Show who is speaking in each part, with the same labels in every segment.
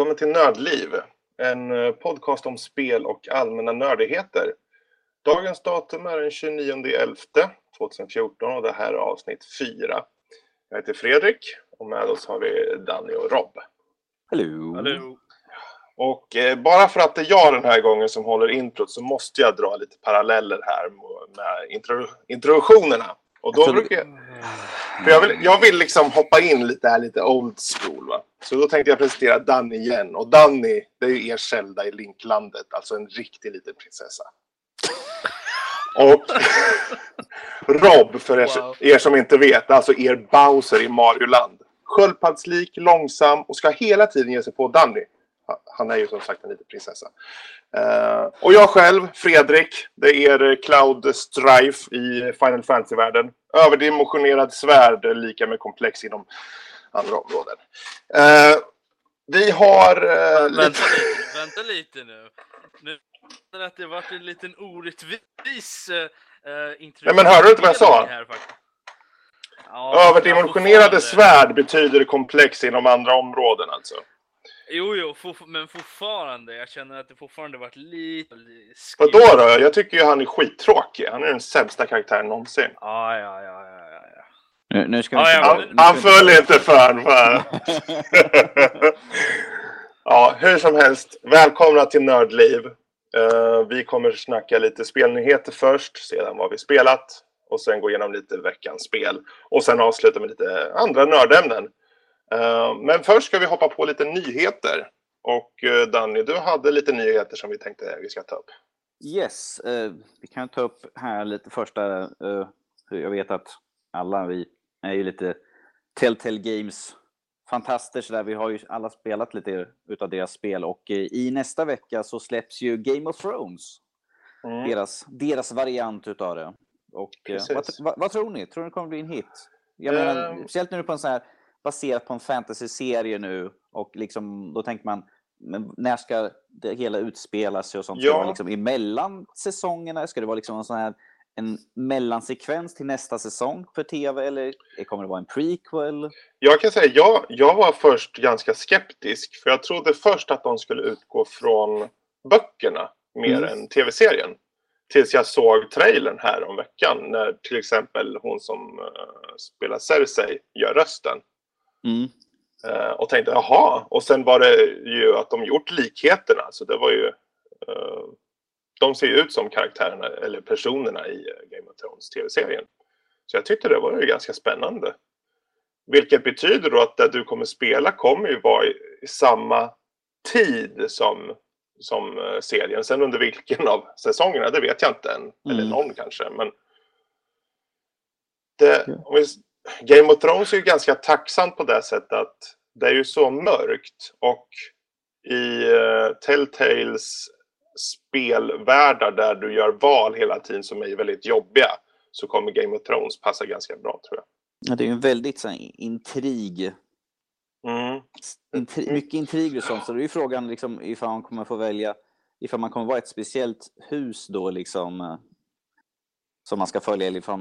Speaker 1: välkommen till Nördliv. En eh, podcast om spel och allmänna nördigheter. Dagens datum är den 29.11 2014 och det här är avsnitt 4. Jag heter Fredrik och med oss har vi Danny och Rob.
Speaker 2: Hallå!
Speaker 3: Hallå.
Speaker 1: Och eh, bara för att det är jag den här gången som håller introt så måste jag dra lite paralleller här med intro introduktionerna. Och då
Speaker 2: Jag
Speaker 1: brukar jag... För jag vill, jag vill liksom hoppa in lite här, lite old school. Va? Så då tänkte jag presentera Danny igen. Och Danny, det är ju er Zelda i Linklandet. Alltså en riktig liten prinsessa. Och Rob, för er,
Speaker 3: Wow.
Speaker 1: er som inte vet, alltså er Bowser i Mario-land. Sköldpaddslik, långsam och ska hela tiden ge sig på Danny. Ha- Han är ju som sagt en liten prinsessa. Eh, och jag själv, Fredrik, det är Cloud Strife i Final Fantasy-världen. Överdimensionerad svärd är lika med komplex inom andra områden. Eh, vi har... eh.
Speaker 3: Vänta lite, vänta lite nu. nu att det varit en liten orättvis uh,
Speaker 1: Nej, men hörde du inte vad jag sa?
Speaker 3: Här. Ja,
Speaker 1: Överdimensionerade svärd betyder komplex inom andra områden alltså.
Speaker 3: Jo, jo, for, men fortfarande. Jag känner att det fortfarande varit lite...
Speaker 1: Vadå då? Jag tycker ju han är skittråkig. Han är den sämsta karaktären någonsin.
Speaker 3: Ja, ja, ja, ja, ja, ja.
Speaker 2: Nu, nu ska vi
Speaker 3: Ja,
Speaker 1: Han,
Speaker 2: nu
Speaker 1: han följer inte för. för. ja, hur som helst. Välkomna till Nördliv. Eh, vi kommer snacka lite spelnyheter först, sedan vad vi spelat och sen gå igenom lite veckans spel och sen avsluta med lite andra nördämnen. Eh, men först ska vi hoppa på lite nyheter. Och eh, Danny, du hade lite nyheter som vi tänkte vi ska ta upp.
Speaker 2: Yes, eh, vi kan ta upp här lite första. Jag vet att alla vi är ju lite Telltale Games fantaster så där. Vi har ju alla spelat lite utav deras spel och i nästa vecka så släpps ju Game of Thrones.
Speaker 1: Mm.
Speaker 2: Deras, deras variant utav det. Och vad, vad, vad tror ni? Tror ni det kommer bli en hit? Jag menar, speciellt nu på en sån här baserat på en fantasy-serie nu och liksom då tänker man när ska det hela utspela sig och sånt? Ska
Speaker 1: Ja.
Speaker 2: det vara liksom emellan säsongerna? Ska det vara liksom en sån här en mellansekvens till nästa säsong för tv eller kommer det vara en prequel?
Speaker 1: Jag kan säga, jag, jag var först ganska skeptisk. För jag trodde först att de skulle utgå från böckerna mer
Speaker 2: Mm.
Speaker 1: än tv-serien. Tills jag såg trailern här om veckan. När till exempel hon som eh, spelar Cersei gör rösten.
Speaker 2: Mm.
Speaker 1: Eh, och tänkte jaha. Och sen var det ju att de gjort likheterna. Så det var ju... eh, de ser ju ut som karaktärerna eller personerna i Game of Thrones tv-serien. Så jag tyckte det var ju ganska spännande. Vilket betyder då att det du kommer spela kommer ju vara i, i samma tid som, som eh, serien. Sen under vilken av säsongerna, det vet jag inte än. Eller
Speaker 2: Mm.
Speaker 1: någon kanske. Men det, om vi, Game of Thrones är ju ganska tacksamt på det sättet att det är ju så mörkt. Och i uh, Telltales spelvärldar där du gör val hela tiden som är väldigt jobbiga så kommer Game of Thrones passa ganska bra tror jag.
Speaker 2: Ja, det är ju en väldigt så här, intrig
Speaker 1: Mm.
Speaker 2: Intri mycket intriger och sånt, så det är ju frågan liksom, ifall man kommer få välja, ifall man kommer vara ett speciellt hus då liksom eh, som man ska följa, ifall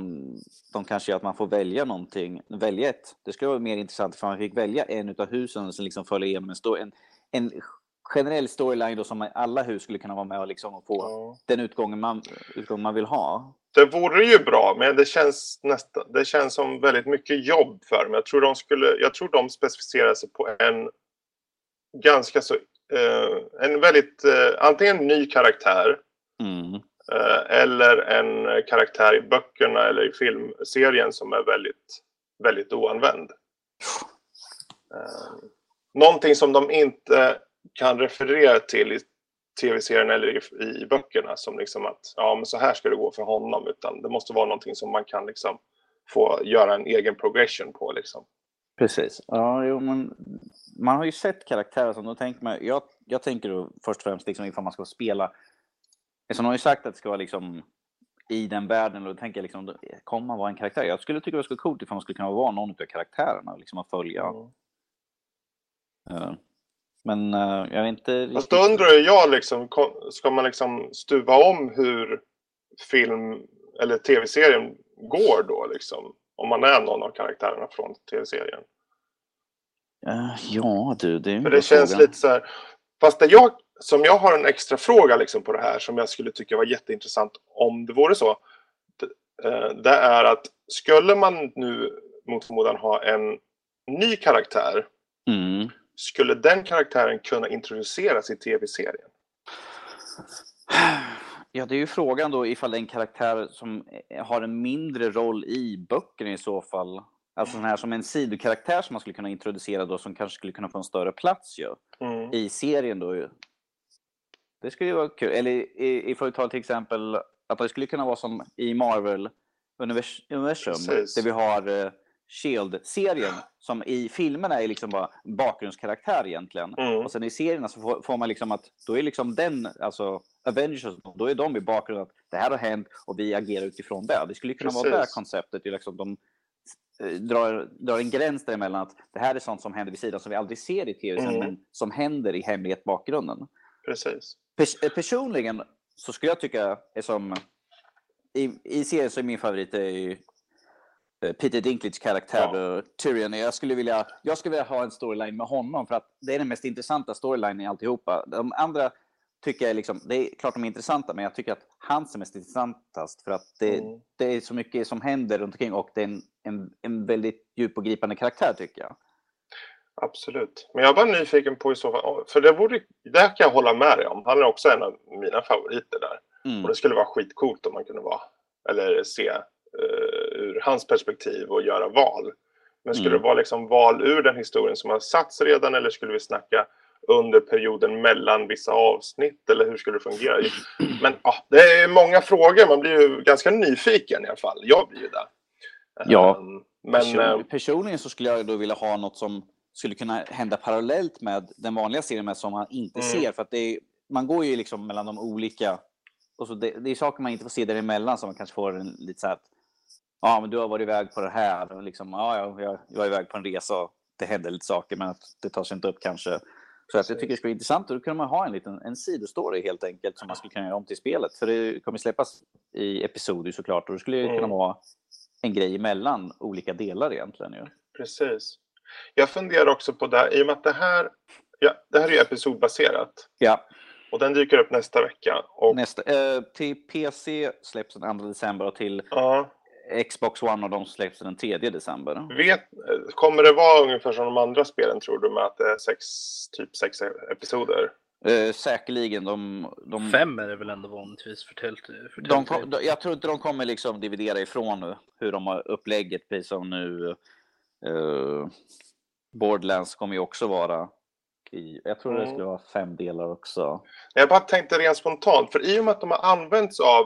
Speaker 2: de kanske gör att man får välja någonting, välja ett. Det skulle vara mer intressant ifall man fick välja en utav husen och sen liksom följa igenom en, en, en generell storyline då som alla hus skulle kunna vara med och liksom och få
Speaker 1: Ja.
Speaker 2: den utgången man, utgången man vill ha.
Speaker 1: Det vore ju bra, men det känns, nästa, det känns som väldigt mycket jobb för dem. Jag tror de, skulle, jag tror de specificerar sig på en ganska så... Eh, en väldigt... Eh, antingen en ny karaktär
Speaker 2: Mm.
Speaker 1: Eh, eller en karaktär i böckerna eller i filmserien som är väldigt, väldigt oanvänd. Eh, någonting som de inte kan referera till i tv-serien eller i, i böckerna som liksom att ja men så här ska det gå för honom utan det måste vara någonting som man kan liksom få göra en egen progression på liksom.
Speaker 2: Precis. Ja, jo, men man har ju sett karaktärer som då tänker man, jag, jag tänker då först och främst liksom ifall man ska spela, som de har ju sagt att det ska vara liksom i den världen, och då tänker jag liksom, kommer man vara en karaktär? Jag skulle tycka det skulle vara coolt ifall man skulle kunna vara någon av karaktärerna och liksom att följa.
Speaker 1: Mm.
Speaker 2: Eh, Men eh, jag vet inte
Speaker 1: Fast då undrar jag liksom, ska man liksom stuva om hur film eller tv-serien går då liksom? Om man är någon av karaktärerna från tv-serien.
Speaker 2: Uh, ja, du, det är
Speaker 1: För det känns fråga. lite så här. Fast det jag, som jag har en extra fråga liksom på det här som jag skulle tycka var jätteintressant om det vore så. Det, det är att skulle man nu mot förmodan ha en ny karaktär. Mm. Skulle den karaktären kunna introduceras i tv-serien?
Speaker 2: Ja, det är ju frågan då ifall det är en karaktär som har en mindre roll i böckerna i så fall. Alltså sån här som en sidokaraktär som man skulle kunna introducera då som kanske skulle kunna få en större plats ju. Mm. I serien då ju. Det skulle ju vara kul. Eller ifall vi tar till exempel att det skulle kunna vara som i Marvel universum. Precis. Där vi har eh, Shield-serien som i filmerna är liksom bara bakgrundskaraktär egentligen. Mm. Och sen i serierna så får, får, man liksom att då är liksom den, alltså Avengers, då är de i bakgrunden att det här har hänt och vi agerar utifrån det. Det skulle kunna Precis. vara det konceptet, liksom de eh, drar, drar en gräns däremellan att det här är sånt som händer vid sidan som vi aldrig ser i tv mm. men som händer i hemlighet bakgrunden.
Speaker 1: Precis.
Speaker 2: Pers eh, personligen så skulle jag tycka är som i, i serien så är min favorit är ju Eh, Peter Dinklage karaktär, ja. Tyrion. Jag skulle, vilja, jag skulle vilja ha en storyline med honom för att det är den mest intressanta storylinen i alltihopa. De andra tycker jag liksom, det är klart de är intressanta, men jag tycker att hans är mest intressantast för att det, mm. det är så mycket som händer runt omkring och det är en, en, en väldigt djup och gripande karaktär tycker jag.
Speaker 1: Absolut. Men jag var nyfiken på i så fall, för det, borde, det kan jag hålla med dig om. Han är också en av mina favoriter där. Mm. Och det skulle vara skitcoolt om man kunde vara, eller se uh, ur hans perspektiv och göra val. Men skulle mm. det vara liksom val ur den historien som har satts redan eller skulle vi snacka under perioden mellan vissa avsnitt eller hur skulle det fungera? Men ja, det är många frågor, man blir ju ganska nyfiken i alla fall. Jag blir ju det.
Speaker 2: Ja, um, men, Person, ehm, personligen så skulle jag då vilja ha något som skulle kunna hända parallellt med den vanliga serien med som man inte mm. ser. För att är, man går ju liksom mellan de olika och så det, det är saker man inte får se däremellan som man kanske får en lite så här ja, men du har varit iväg på det här. Och liksom, ja, jag, jag var iväg på en resa och det hände lite saker, men att det tar sig inte upp kanske. Så att jag tycker det skulle vara intressant. Och då kunde man ha en liten en sidostory helt enkelt som man skulle kunna göra om till spelet. För det kommer släppas i episoder såklart och det skulle mm. kunna vara en grej mellan olika delar egentligen. Ju.
Speaker 1: Precis. Jag funderar också på det här, i och med att det här, ja, det här är episodbaserat.
Speaker 2: Ja.
Speaker 1: Och den dyker upp nästa vecka. Och...
Speaker 2: Nästa, eh, till PC släpps den 2 december och till ja. Xbox One och de släpps den 3 december.
Speaker 1: Vet, kommer det vara ungefär som de andra spelen tror du med att det är sex, typ sex episoder?
Speaker 2: Eh, säkerligen. De, de,
Speaker 3: Fem är det väl ändå vanligtvis för Telltale?
Speaker 2: För de kom, jag tror inte de kommer liksom dividera ifrån nu, hur de har upplägget, precis som nu. Uh, Borderlands kommer ju också vara i, jag tror mm. det skulle vara fem delar också.
Speaker 1: Jag bara tänkte rent spontant, för i och med att de har använts av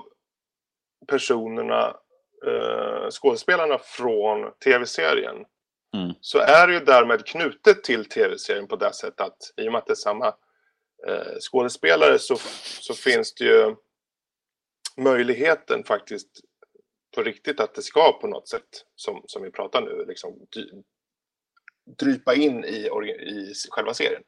Speaker 1: personerna eh, skådespelarna från tv-serien mm. så är det ju därmed knutet till tv-serien på det sättet att i och med att det är samma eh, skådespelare så, så finns det ju möjligheten faktiskt på riktigt att det ska på något sätt, som, som vi pratar nu, liksom drypa in i, i själva serien.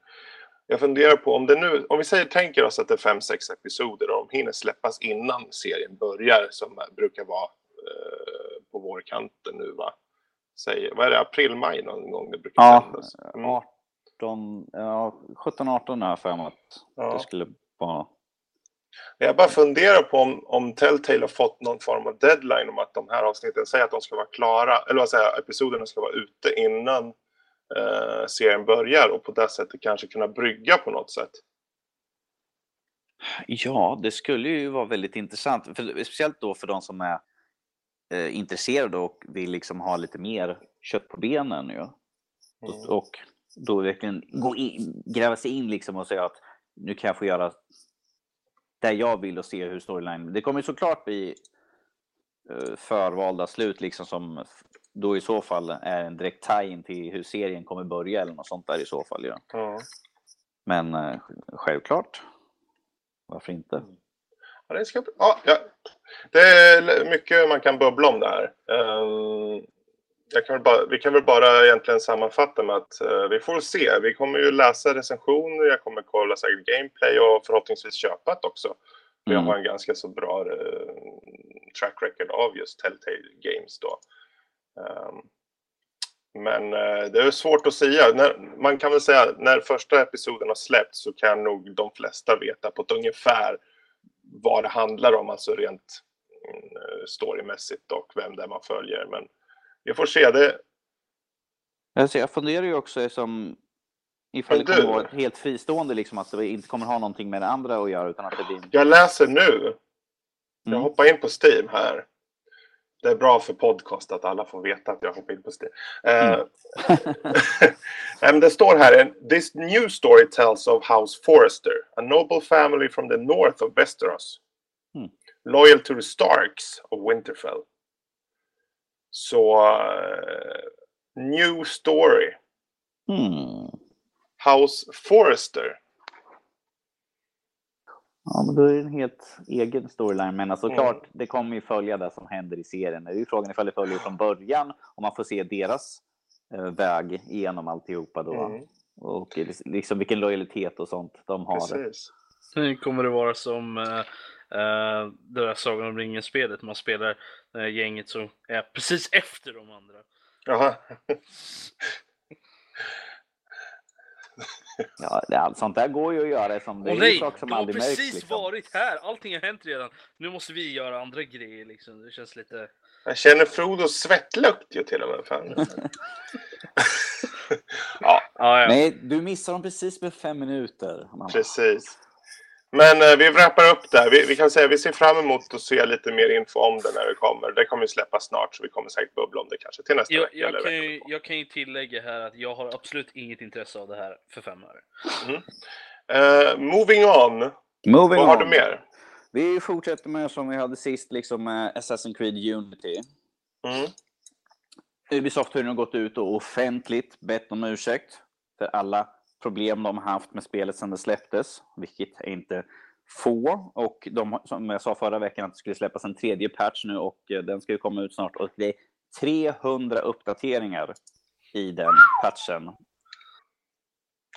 Speaker 1: Jag funderar på om det nu, om vi säger, tänker oss att det är fem, sex episoder och de hinner släppas innan serien börjar som brukar vara Eh, på vårkanten nu va? Säg, vad är det, april, maj någon gång det brukar
Speaker 2: ja, sändas? Mm. 18, ja, 17-18 har jag för mig att ja. det skulle vara.
Speaker 1: Jag bara funderar på om, om Telltale har fått någon form av deadline om att de här avsnitten säger att de ska vara klara, eller vad säger episoderna ska vara ute innan eh, serien börjar och på det sättet kanske kunna brygga på något sätt.
Speaker 2: Ja, det skulle ju vara väldigt intressant, för, speciellt då för de som är eh, intresserade och vill liksom ha lite mer kött på benen. Ju. Mm. Och, och då verkligen gå in, gräva sig in liksom och säga att nu kan jag få göra där jag vill och se hur storyline... Det kommer såklart bli eh, förvalda slut liksom som då i så fall är en direkt tie-in till hur serien kommer börja eller något sånt där i så fall. Ja. Mm. Men eh, självklart, varför inte? Mm.
Speaker 1: Ja, det, ska, ja, ja, det är mycket man kan bubbla om det här. Um, kan bara, vi kan väl bara egentligen sammanfatta med att uh, vi får se. Vi kommer ju läsa recensioner, jag kommer kolla säkert gameplay och förhoppningsvis köpa det också. Mm. Jag har en ganska så bra uh, track record av just Telltale Games då. Um, Men eh, det är svårt att säga. När, man kan väl säga när första episoden har släppts så kan nog de flesta veta på ett ungefär vad det handlar om, alltså rent mm, storymässigt och vem det är man följer. Men vi får se. Det,
Speaker 2: Alltså jag funderar ju också som ifall
Speaker 1: Men
Speaker 2: det kommer
Speaker 1: du-
Speaker 2: vara helt fristående, liksom, att det inte kommer ha någonting med det andra att göra utan att det blir...
Speaker 1: jag läser nu. Jag
Speaker 2: Mm.
Speaker 1: hoppar in på Steam här. Det är bra för podcast att alla får veta att jag hoppar in på Steam. Eh, men det står här, this new story tells of House Forrester, a noble family from the north of Westeros.
Speaker 2: Mm.
Speaker 1: Loyal to the Starks of Winterfell. Så, eh, new story.
Speaker 2: Hmm.
Speaker 1: House Forrester.
Speaker 2: Ja, men då är det en helt egen storyline. Men alltså,
Speaker 1: Mm.
Speaker 2: klart, det kommer ju följa det som händer i serien. Det är ju frågan ifall det följer från början och man får se deras eh, väg igenom alltihopa då.
Speaker 1: Mm,
Speaker 2: Och liksom vilken lojalitet och sånt de har.
Speaker 1: precis.
Speaker 3: Nu kommer det vara som uh, det där Sagan om ringen-spelet. Man spelar uh, gänget som är precis efter de andra.
Speaker 1: Jaha.
Speaker 2: Ja, det, allt sånt där går ju att göra. Som, det är
Speaker 3: Åh
Speaker 2: ju
Speaker 3: nej,
Speaker 2: saker som aldrig
Speaker 3: precis
Speaker 2: märks. Liksom.
Speaker 3: varit här. Allting har hänt redan. Nu måste vi göra andra grejer liksom. Det känns lite...
Speaker 1: Jag känner Frodos svettlukt ju till och med. Fan. ja,
Speaker 3: Ja, ja.
Speaker 2: Nej, du missar dem precis med fem minuter. mamma.
Speaker 1: precis. Men eh, vi wrappar upp där. Vi, vi kan säga vi ser fram emot att se lite mer info om det när det kommer. Det kommer släppas snart så vi kommer säkert bubbla om det kanske till nästa
Speaker 3: Jag,
Speaker 1: vecka.
Speaker 3: jag,
Speaker 1: eller
Speaker 3: kan ju, jag kan ju tillägga här att jag har absolut inget intresse av det här för fem öre.
Speaker 1: Eh, moving on.
Speaker 2: Moving
Speaker 1: Vad har
Speaker 2: on.
Speaker 1: du mer?
Speaker 2: Vi fortsätter med som vi hade sist, liksom med Assassin's Creed Unity.
Speaker 1: Mm.
Speaker 2: Ubisoft har nu gått ut och offentligt bett om ursäkt för alla problem de har haft med spelet sedan det släpptes, vilket är inte få. Och de, som jag sa förra veckan att det skulle släppas en tredje patch nu och eh, den ska ju komma ut snart. Och det är 300 uppdateringar i den patchen.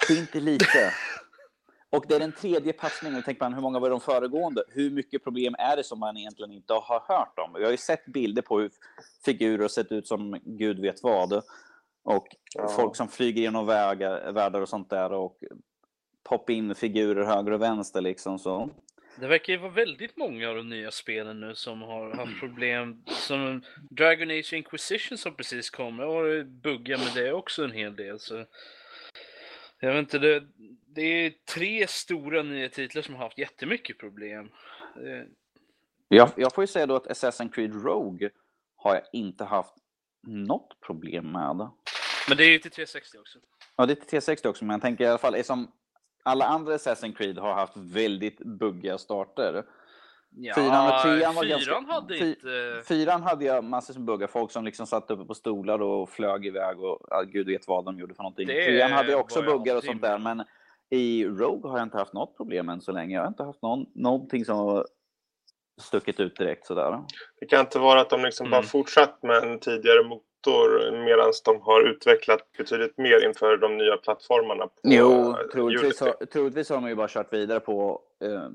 Speaker 2: Det är inte lite. Och det är den tredje patchningen. Tänk man, hur många var de föregående? Hur mycket problem är det som man egentligen inte har hört om? Vi har ju sett bilder på hur figurer har sett ut som gud vet vad. Och
Speaker 1: Ja.
Speaker 2: folk som flyger genom vägar, världar och sånt där. Och poppa in figurer höger och vänster liksom så.
Speaker 3: Det verkar ju vara väldigt många av de nya spelen nu som har haft problem. Som Dragon Age Inquisition som precis kom. Jag har buggar med det också en hel del. Så jag vet inte, det, det är tre stora nya titlar som har haft jättemycket problem. Eh,
Speaker 2: Jag, jag får ju säga då att Assassin's Creed Rogue har jag inte haft något problem med.
Speaker 3: Men det är ju till 360 också.
Speaker 2: Ja, det är till 360 också, men jag tänker i alla fall, eftersom alla andra Assassin's Creed har haft väldigt buggiga starter.
Speaker 3: Ja,
Speaker 2: Fyran och trean var
Speaker 3: fyran
Speaker 2: ganska-
Speaker 3: hade
Speaker 2: fy-
Speaker 3: inte...
Speaker 2: Fyran hade jag massor som buggar, folk som liksom satt uppe på stolar och flög iväg och ja, gud vet vad de gjorde för någonting.
Speaker 3: Det
Speaker 2: Trean hade jag också buggar och sånt där, men i Rogue har jag inte haft något problem än så länge. Jag har inte haft någon, någonting som har stuckit ut direkt sådär.
Speaker 1: Det kan inte vara att de liksom
Speaker 3: Mm.
Speaker 1: bara fortsatt med en tidigare motor medan de har utvecklat betydligt mer inför de nya plattformarna. På,
Speaker 2: Jo,
Speaker 1: eh,
Speaker 2: troligtvis har, troligtvis har de ju bara kört vidare på eh,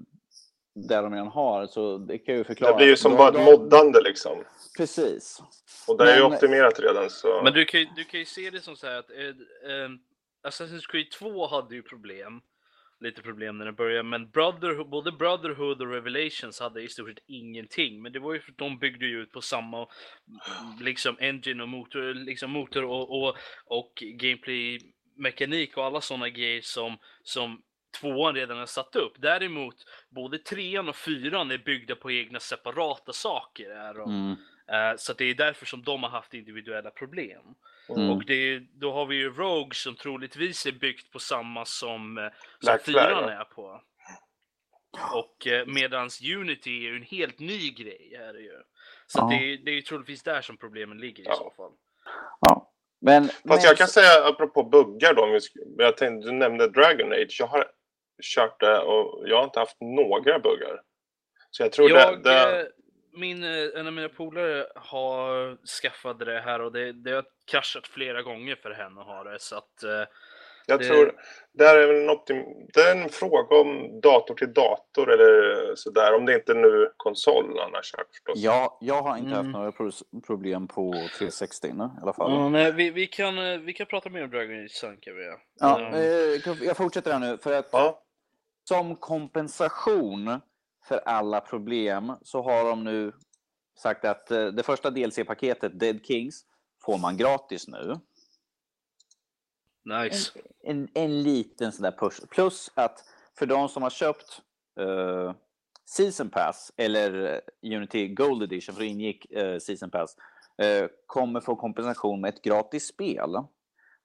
Speaker 2: där de redan har, så det kan ju förklara.
Speaker 1: Det blir ju som
Speaker 2: De-
Speaker 1: bara ett
Speaker 2: de-
Speaker 1: moddande liksom.
Speaker 2: Precis.
Speaker 1: Och det är ju optimerat redan så.
Speaker 3: Men du kan, ju, du kan ju se det som så här att eh, eh, Assassin's Creed 2 hade ju problem. Lite problem när den började, men Brotherhood, både Brotherhood och Revelations hade i stort sett ingenting. Men det var ju för att de byggde ju ut på samma mm, liksom engine och motor, liksom motor och, och, och gameplay mekanik och alla sådana grejer som, som tvåan redan har satt upp. Däremot, både trean och fyran är byggda på egna separata saker. Är de.
Speaker 2: Mm.
Speaker 3: Eh, Så det är därför som de har haft individuella problem.
Speaker 2: Mm.
Speaker 3: Och det då har vi ju Rogue som troligtvis är byggt på samma som, eh, som fyran är på. Och eh, medans Unity är ju en helt ny grej. Är det ju. Så
Speaker 2: Ja.
Speaker 3: det, är, det är ju troligtvis där som problemen ligger i
Speaker 1: Ja.
Speaker 3: så fall.
Speaker 2: Ja. Men,
Speaker 1: Fast
Speaker 2: men,
Speaker 1: jag kan säga apropå buggar då, jag tänkte, du nämnde Dragon Age. Jag har kört det och jag har inte haft några buggar. Så jag tror
Speaker 3: Jag,
Speaker 1: det, det...
Speaker 3: eh, min, en av mina polare har skaffat det här och det, det kraschat flera gånger för henne att ha det. Så att, eh,
Speaker 1: Jag
Speaker 3: Det-
Speaker 1: tror det är, väl en optim- det är en fråga om dator till dator eller sådär. Om det inte är nu konsol annars jag förstås.
Speaker 2: Ja, jag har inte haft
Speaker 3: Mm.
Speaker 2: några pro- problem på 360 i alla fall.
Speaker 3: Ja, nej, vi, vi, kan, eh, vi kan prata mer om Dragon Age sen kan vi.
Speaker 2: Ja, eh, jag fortsätter här nu. För att
Speaker 1: Ja.
Speaker 2: som kompensation för alla problem så har de nu sagt att eh, det första DLC-paketet, Dead Kings, får man gratis nu.
Speaker 3: nice.
Speaker 2: En, en liten sån där push. Plus att för de som har köpt eh, Season Pass eller eh, Unity Gold Edition, för det ingick eh, Season Pass, eh, kommer få kompensation med ett gratis spel.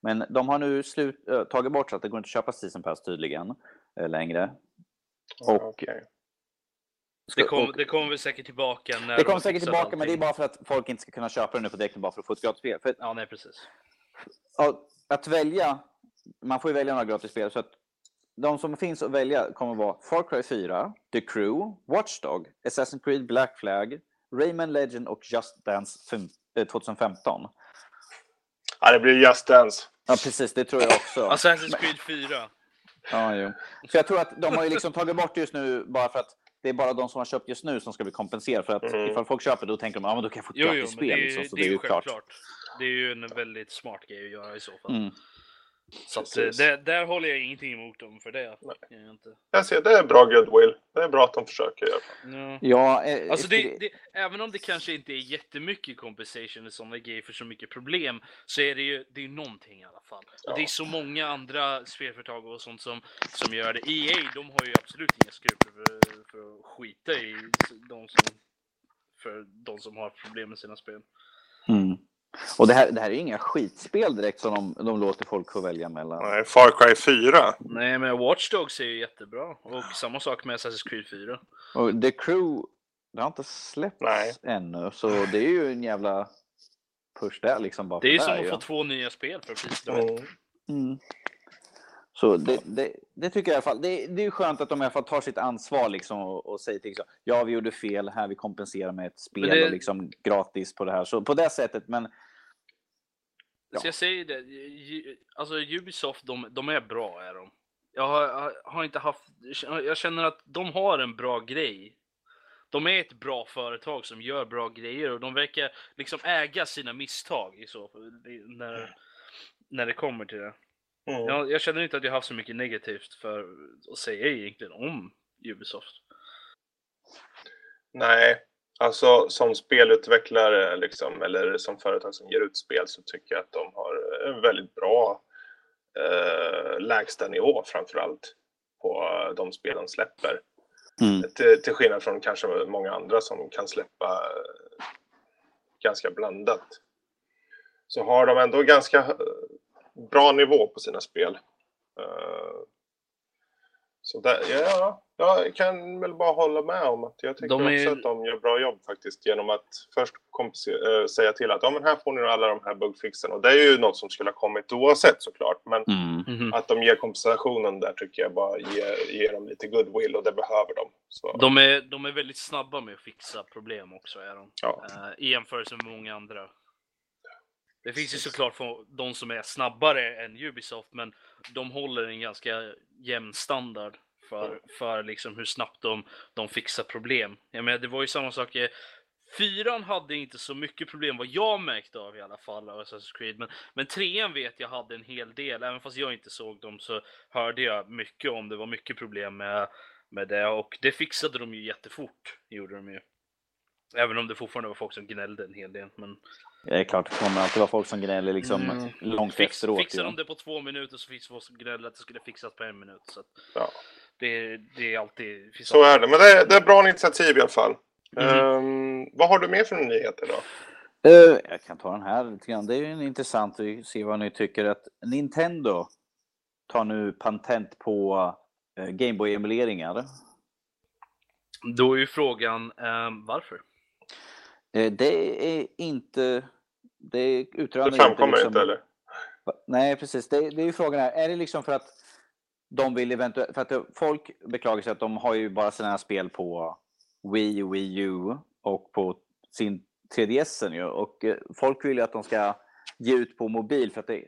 Speaker 2: Men de har nu slut, tagit bort så att det går inte att köpa Season Pass tydligen längre. Och-
Speaker 1: Okej.
Speaker 3: Det, kom, kommer väl säkert tillbaka när
Speaker 2: det
Speaker 3: de
Speaker 2: kommer säkert tillbaka, men det är
Speaker 3: allting.
Speaker 2: bara för att folk inte ska kunna köpa det nu på direkten bara för att få ett gratis spel. För
Speaker 3: Ja, nej precis.
Speaker 2: Att välja, man får ju välja några gratisspel. Så att de som finns att välja kommer vara Far Cry 4, The Crew, Watchdog, Assassin's Creed Black Flag, Rayman Legend och Just Dance fem- eh, 2015.
Speaker 1: Ja, det blir Just Dance.
Speaker 2: Ja, precis, det tror jag också.
Speaker 3: Assassin's Creed 4.
Speaker 2: Ja, jo. Så jag tror att de har ju liksom tagit bort just nu bara för att det är bara de som har köpt just nu som ska bli kompenserade. För att
Speaker 1: Mm.
Speaker 2: ifall folk köper då tänker de att ah, men då kan jag få ett
Speaker 3: Jo, jo,
Speaker 2: gratis
Speaker 3: det
Speaker 2: spel.
Speaker 3: är,
Speaker 2: Liksom, så
Speaker 3: det är ju
Speaker 2: klart.
Speaker 3: självklart. Det är ju en väldigt smart grej att göra i så fall.
Speaker 2: Mm.
Speaker 3: Så att,
Speaker 1: Precis.
Speaker 3: eh, där, håller jag ingenting emot dem för det.
Speaker 1: Nej.
Speaker 3: Jag inte.
Speaker 1: Jag ser, det är bra goodwill. Det är bra att de försöker i alla fall.
Speaker 3: Ja.
Speaker 2: Ja, eh,
Speaker 3: Alltså
Speaker 2: efter
Speaker 3: det, det, även om det kanske inte är jättemycket compensation i sådana grejer för så mycket problem så är det ju det är någonting i alla fall. Och det är
Speaker 1: Ja.
Speaker 3: så många andra spelföretag och sånt som, som gör det. EA de har ju absolut inga skrupler för, för att skita i de som, för de som har problem med sina spel.
Speaker 2: Mm. Och det här, det här är inga skitspel direkt som de, de låter folk få välja mellan.
Speaker 1: Nej, Far Cry 4.
Speaker 3: Nej men Watch Dogs är ju jättebra och samma sak med Assassin's Creed 4.
Speaker 2: Och The Crew, det har inte släppts
Speaker 1: Nej.
Speaker 2: ännu, så det är ju en jävla push där liksom. Bara
Speaker 3: Det är ju som att
Speaker 2: ja.
Speaker 3: få två nya spel för priset.
Speaker 1: Mm.
Speaker 2: Mm. Så det, det, det tycker jag i alla fall. Det, det är ju skönt att de i alla fall tar sitt ansvar liksom och, och säger till liksom, ja vi gjorde fel här, vi kompenserar med ett spel
Speaker 3: det-
Speaker 2: och liksom gratis på det här. Så på det sättet, men Ja.
Speaker 3: Så jag säger det, alltså Ubisoft, de, de är bra är de. Jag har, har- inte haft, jag känner att de har en bra grej. De är ett bra företag som gör bra grejer och de verkar liksom äga sina misstag i så när, när det kommer till det.
Speaker 1: Mm.
Speaker 3: Jag, jag känner inte att jag haft så mycket negativt för att säga egentligen om Ubisoft.
Speaker 1: Nej, alltså som spelutvecklare liksom, eller som företag som ger ut spel så tycker jag att de har en väldigt bra eh, lägstanivå framförallt på de spel de släpper.
Speaker 2: Mm.
Speaker 1: Till, till skillnad från kanske många andra som kan släppa eh, ganska blandat. Så har de ändå ganska eh, bra nivå på sina spel. Eh, så där, ja, jag kan väl bara hålla med om att jag tycker
Speaker 3: De är-
Speaker 1: också att de gör bra jobb faktiskt genom att först eh, säga till att ja, men här får ni alla de här bugfixen och det är ju något som skulle ha kommit oavsett såklart men
Speaker 2: mm.
Speaker 3: Mhm.
Speaker 1: att de ger kompensationen där tycker jag bara ger, ger dem lite goodwill och det behöver de. Så,
Speaker 3: De är, de är väldigt snabba med att fixa problem också, är de.
Speaker 1: ja.
Speaker 3: Eh, I jämförelse med många andra. Det finns ju såklart de som är snabbare än Ubisoft, men de håller en ganska jämn standard för, för liksom hur snabbt de, de fixar problem. Jag menar, det var ju samma sak. Fyran hade inte så mycket problem vad jag märkte av i alla fall av Assassin's Creed. Men, men trean vet jag hade en hel del. Även fast jag inte såg dem så hörde jag mycket om det var mycket problem med, med det. Och det fixade de ju jättefort. Gjorde de ju. Även om det fortfarande var folk som gnällde en hel del. Men
Speaker 2: Det är klart, det kommer alltid vara folk som gnäller liksom
Speaker 3: Mm.
Speaker 2: långt
Speaker 3: fix,
Speaker 2: efteråt.
Speaker 3: fixar
Speaker 2: ju.
Speaker 3: de det på två minuter så finns det folk som gnäller att det skulle fixas på en minut. Så att
Speaker 1: Ja.
Speaker 3: Det, det är alltid...
Speaker 1: Så
Speaker 3: alltid-
Speaker 1: är det, men det är, det är bra initiativ i alla fall.
Speaker 3: Mhm.
Speaker 1: Ehm, vad har du mer för nyheter då?
Speaker 2: Eh, jag kan ta den här lite grann. Det är ju intressant att se vad ni tycker att Nintendo tar nu patent på uh, Gameboy-emuleringar.
Speaker 3: Då är ju frågan ehm, varför?
Speaker 2: Eh, det är inte... Det är
Speaker 1: Det framkommer
Speaker 2: liksom-
Speaker 1: inte eller?
Speaker 2: Nej, precis. Det, det är ju frågan här. Är det liksom för att de vill eventuellt... För att folk beklagar sig att de har ju bara sina spel på Wii, Wii U och på sin 3DS ju. Och eh, folk vill ju att de ska ge ut på mobil för att det, är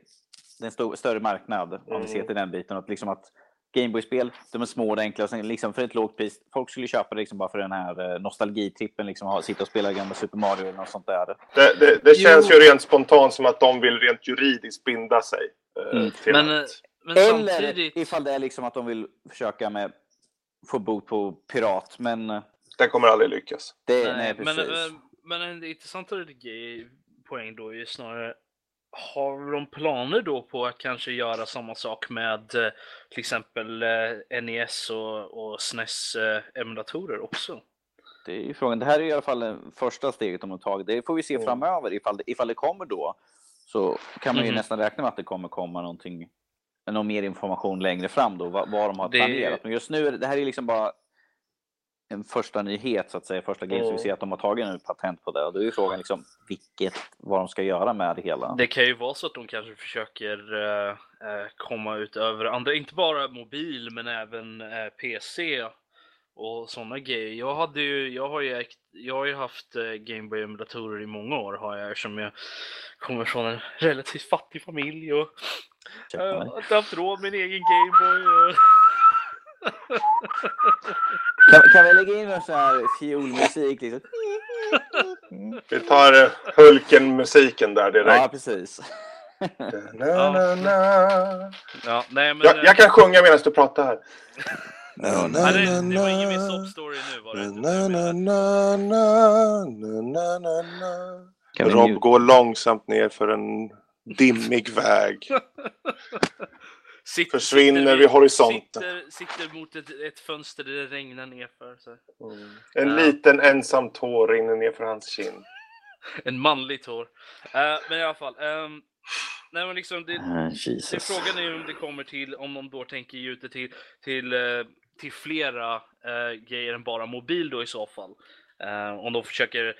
Speaker 2: en stor, större marknad om vi ser
Speaker 1: Mm.
Speaker 2: till den biten. Att liksom att Gameboy-spel, de är små och enkla, och sen liksom för ett lågt pris. Folk skulle köpa det liksom bara för den här eh, nostalgitrippen, liksom ha, sitta och spela gamla Super Mario eller något sånt där.
Speaker 1: Det, det, det känns
Speaker 3: Jo.
Speaker 1: ju rent spontant som att de vill rent juridiskt binda sig. eh,
Speaker 2: Mm.
Speaker 1: till
Speaker 3: Men,
Speaker 1: att-
Speaker 3: Men
Speaker 2: Eller
Speaker 3: samtidigt...
Speaker 2: ifall det är liksom att de vill försöka med få bot på pirat, men eh,
Speaker 1: Det kommer aldrig lyckas.
Speaker 2: det,
Speaker 3: Nej,
Speaker 2: nej,
Speaker 3: men,
Speaker 2: precis.
Speaker 3: eh, men en intressantare grej, poäng då är ju snarare har de planer då på att kanske göra samma sak med eh, till exempel NES och, och SNES-emulatorer också?
Speaker 2: Det är ju frågan. Det här är i alla fall det första steget de har tagit. Det får vi se
Speaker 1: Mm.
Speaker 2: framöver. Ifall det, ifall det kommer då så kan man ju
Speaker 3: Mhm.
Speaker 2: nästan räkna med att det kommer komma någonting, någon mer information längre fram då, vad, vad de har
Speaker 3: Det-
Speaker 2: planerat. Men just nu, det här är liksom bara en första nyhet så att säga, första grejen. Så vi
Speaker 1: Mm.
Speaker 2: ser att de har tagit nu patent på det. Och då är ju frågan liksom vilket, vad de ska göra med det hela.
Speaker 3: Det kan ju vara så att de kanske försöker eh, komma ut över andra, inte bara mobil men även eh, PC och sådana grejer. Jag, hade ju, jag, har ju jag har ju haft eh, Gameboy-emulatorer i många år har jag eftersom jag kommer från en relativt fattig familj och jag har inte haft råd med en egen Gameboy. Och...
Speaker 2: Kan, kan vi lägga in någon sån här fiolmusik? Liksom?
Speaker 1: Vi tar eh, Hulken-musiken där
Speaker 2: Ja,
Speaker 1: direkt.
Speaker 2: precis.
Speaker 1: Na, na, na.
Speaker 3: Ja, nej men...
Speaker 1: Jag,
Speaker 3: eh,
Speaker 1: jag kan sjunga medan du pratar här.
Speaker 3: ja, det, det var ingen mer sob story nu var det inte.
Speaker 1: Na, na, na, na, na, na, na, na.
Speaker 2: Kan vi
Speaker 1: Rob
Speaker 2: mute-
Speaker 1: går långsamt ner för en dimmig väg.
Speaker 3: Sitt-
Speaker 1: Försvinner
Speaker 3: sitter
Speaker 1: vid horisonten.
Speaker 3: Sitter, sitter mot ett, ett fönster där det regnar nerför. Så.
Speaker 1: En
Speaker 3: Ja.
Speaker 1: liten ensam tår rinner ner för hans kind.
Speaker 3: En manlig tår. Eh, men i alla fall. ehm, nej men liksom det,
Speaker 2: Ah,
Speaker 3: det, frågan är om det kommer till, om de då tänker ge ut det till, till, eh, till flera eh, grejer än bara mobil då i så fall. Eh, om de försöker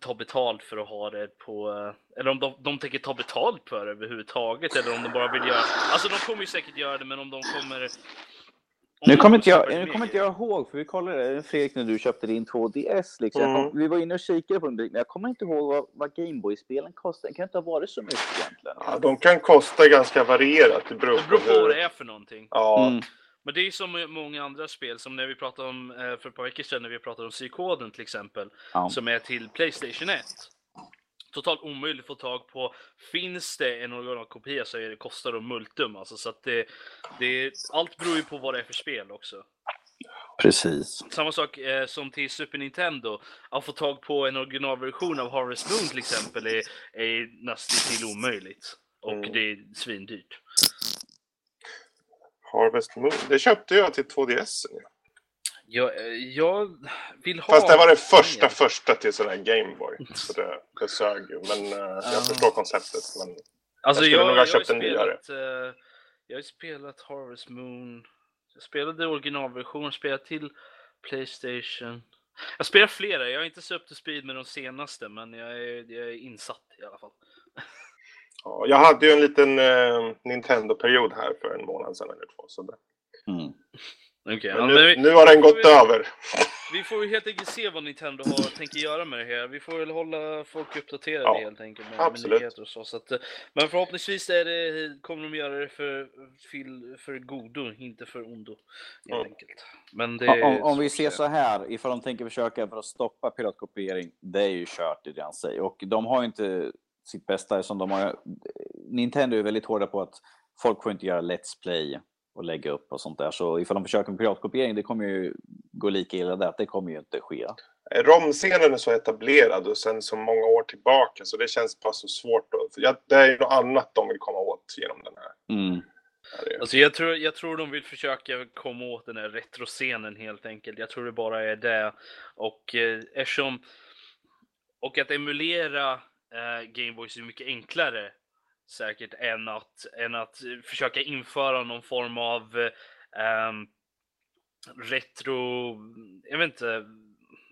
Speaker 3: ta betalt för att ha det på, eller om de, de tänker ta betalt för det överhuvudtaget eller om de bara vill göra, alltså de kommer ju säkert göra det men om de kommer om
Speaker 2: Nu kommer inte jag, nu
Speaker 3: mer
Speaker 2: kommer inte jag ihåg, för vi kollade Fredrik när du köpte din 2DS. Liksom.
Speaker 1: Mm.
Speaker 2: vi var inne och kikade på den, men jag kommer inte ihåg vad, vad Gameboy-spelen kostade. Det kan inte ha varit så mycket egentligen.
Speaker 1: Ja, de kan kosta ganska varierat. Det beror
Speaker 3: Det beror
Speaker 1: på
Speaker 3: på vad
Speaker 1: hur...
Speaker 3: det är för någonting.
Speaker 1: Ja,
Speaker 2: Mm.
Speaker 3: Men det är ju som många andra spel, som när vi pratade om eh, för ett par veckor sedan när vi pratade om Psykoden till exempel,
Speaker 2: Ja.
Speaker 3: som är till Playstation 1. Totalt omöjligt att få tag på. Finns det en originalkopia så är det, kostar det multum alltså, så att det, det, allt beror ju på vad det är för spel också.
Speaker 2: Precis.
Speaker 3: Samma sak eh, som till Super Nintendo. Att få tag på en originalversion av Harvest Moon till exempel är, är nästan till omöjligt. Och
Speaker 1: Mm.
Speaker 3: det är svindyrt.
Speaker 1: Harvest Moon. Det köpte jag till 2DS.
Speaker 3: Jag, eh, jag vill ha...
Speaker 1: Fast det var det första,
Speaker 3: mer.
Speaker 1: första till sån här Gameboy. Så det, det sög ju. Men eh,
Speaker 3: Ja.
Speaker 1: jag förstår konceptet. Men
Speaker 3: Alltså
Speaker 1: Jag skulle nog ha köpt en nyare.
Speaker 3: eh, jag har ju spelat Harvest Moon. Jag spelade originalversionen, spelat till Playstation. Jag spelar flera, jag har inte så up to speed med de senaste, men jag är, jag är insatt i alla fall.
Speaker 1: Ja, jag hade ju en liten eh, Nintendo-period här för en månad sedan eller två. Så det.
Speaker 2: Mm.
Speaker 3: Okej,
Speaker 1: Men
Speaker 3: ja,
Speaker 1: nu,
Speaker 3: men vi,
Speaker 1: nu har den gått
Speaker 3: vi-
Speaker 1: över.
Speaker 3: vi får ju helt enkelt se vad Nintendo har, tänker göra med det här. Vi får väl hålla folk uppdaterade
Speaker 1: Ja,
Speaker 3: helt enkelt med, med
Speaker 1: absolut.
Speaker 3: nyheter och så. så att, eh, men förhoppningsvis är det, kommer de göra det för, för, godo, inte för ondo. Helt
Speaker 1: Mm.
Speaker 3: enkelt. Men det
Speaker 2: Om, om vi ser så här, ifall de tänker försöka för att stoppa piratkopiering, det är ju kört i det sig. Och de har ju inte sitt bästa som de har. Nintendo är väldigt hårda på att folk får inte göra Let's Play och lägga upp och sånt där. Så ifall de försöker med piratkopiering, det kommer ju gå lika illa där. Det kommer ju inte ske.
Speaker 1: Romscenen är så etablerad och sen så många år tillbaka så det känns bara så svårt. Då. För det är ju något annat de vill komma åt genom den här.
Speaker 2: Mm.
Speaker 3: Alltså jag tror, jag tror de vill försöka komma åt den här retroscenen helt enkelt. Jag tror det bara är det. Och eh, eftersom... Och att emulera eh, Gameboys är mycket enklare säkert än att, än att försöka införa någon form av eh, retro... Jag vet inte.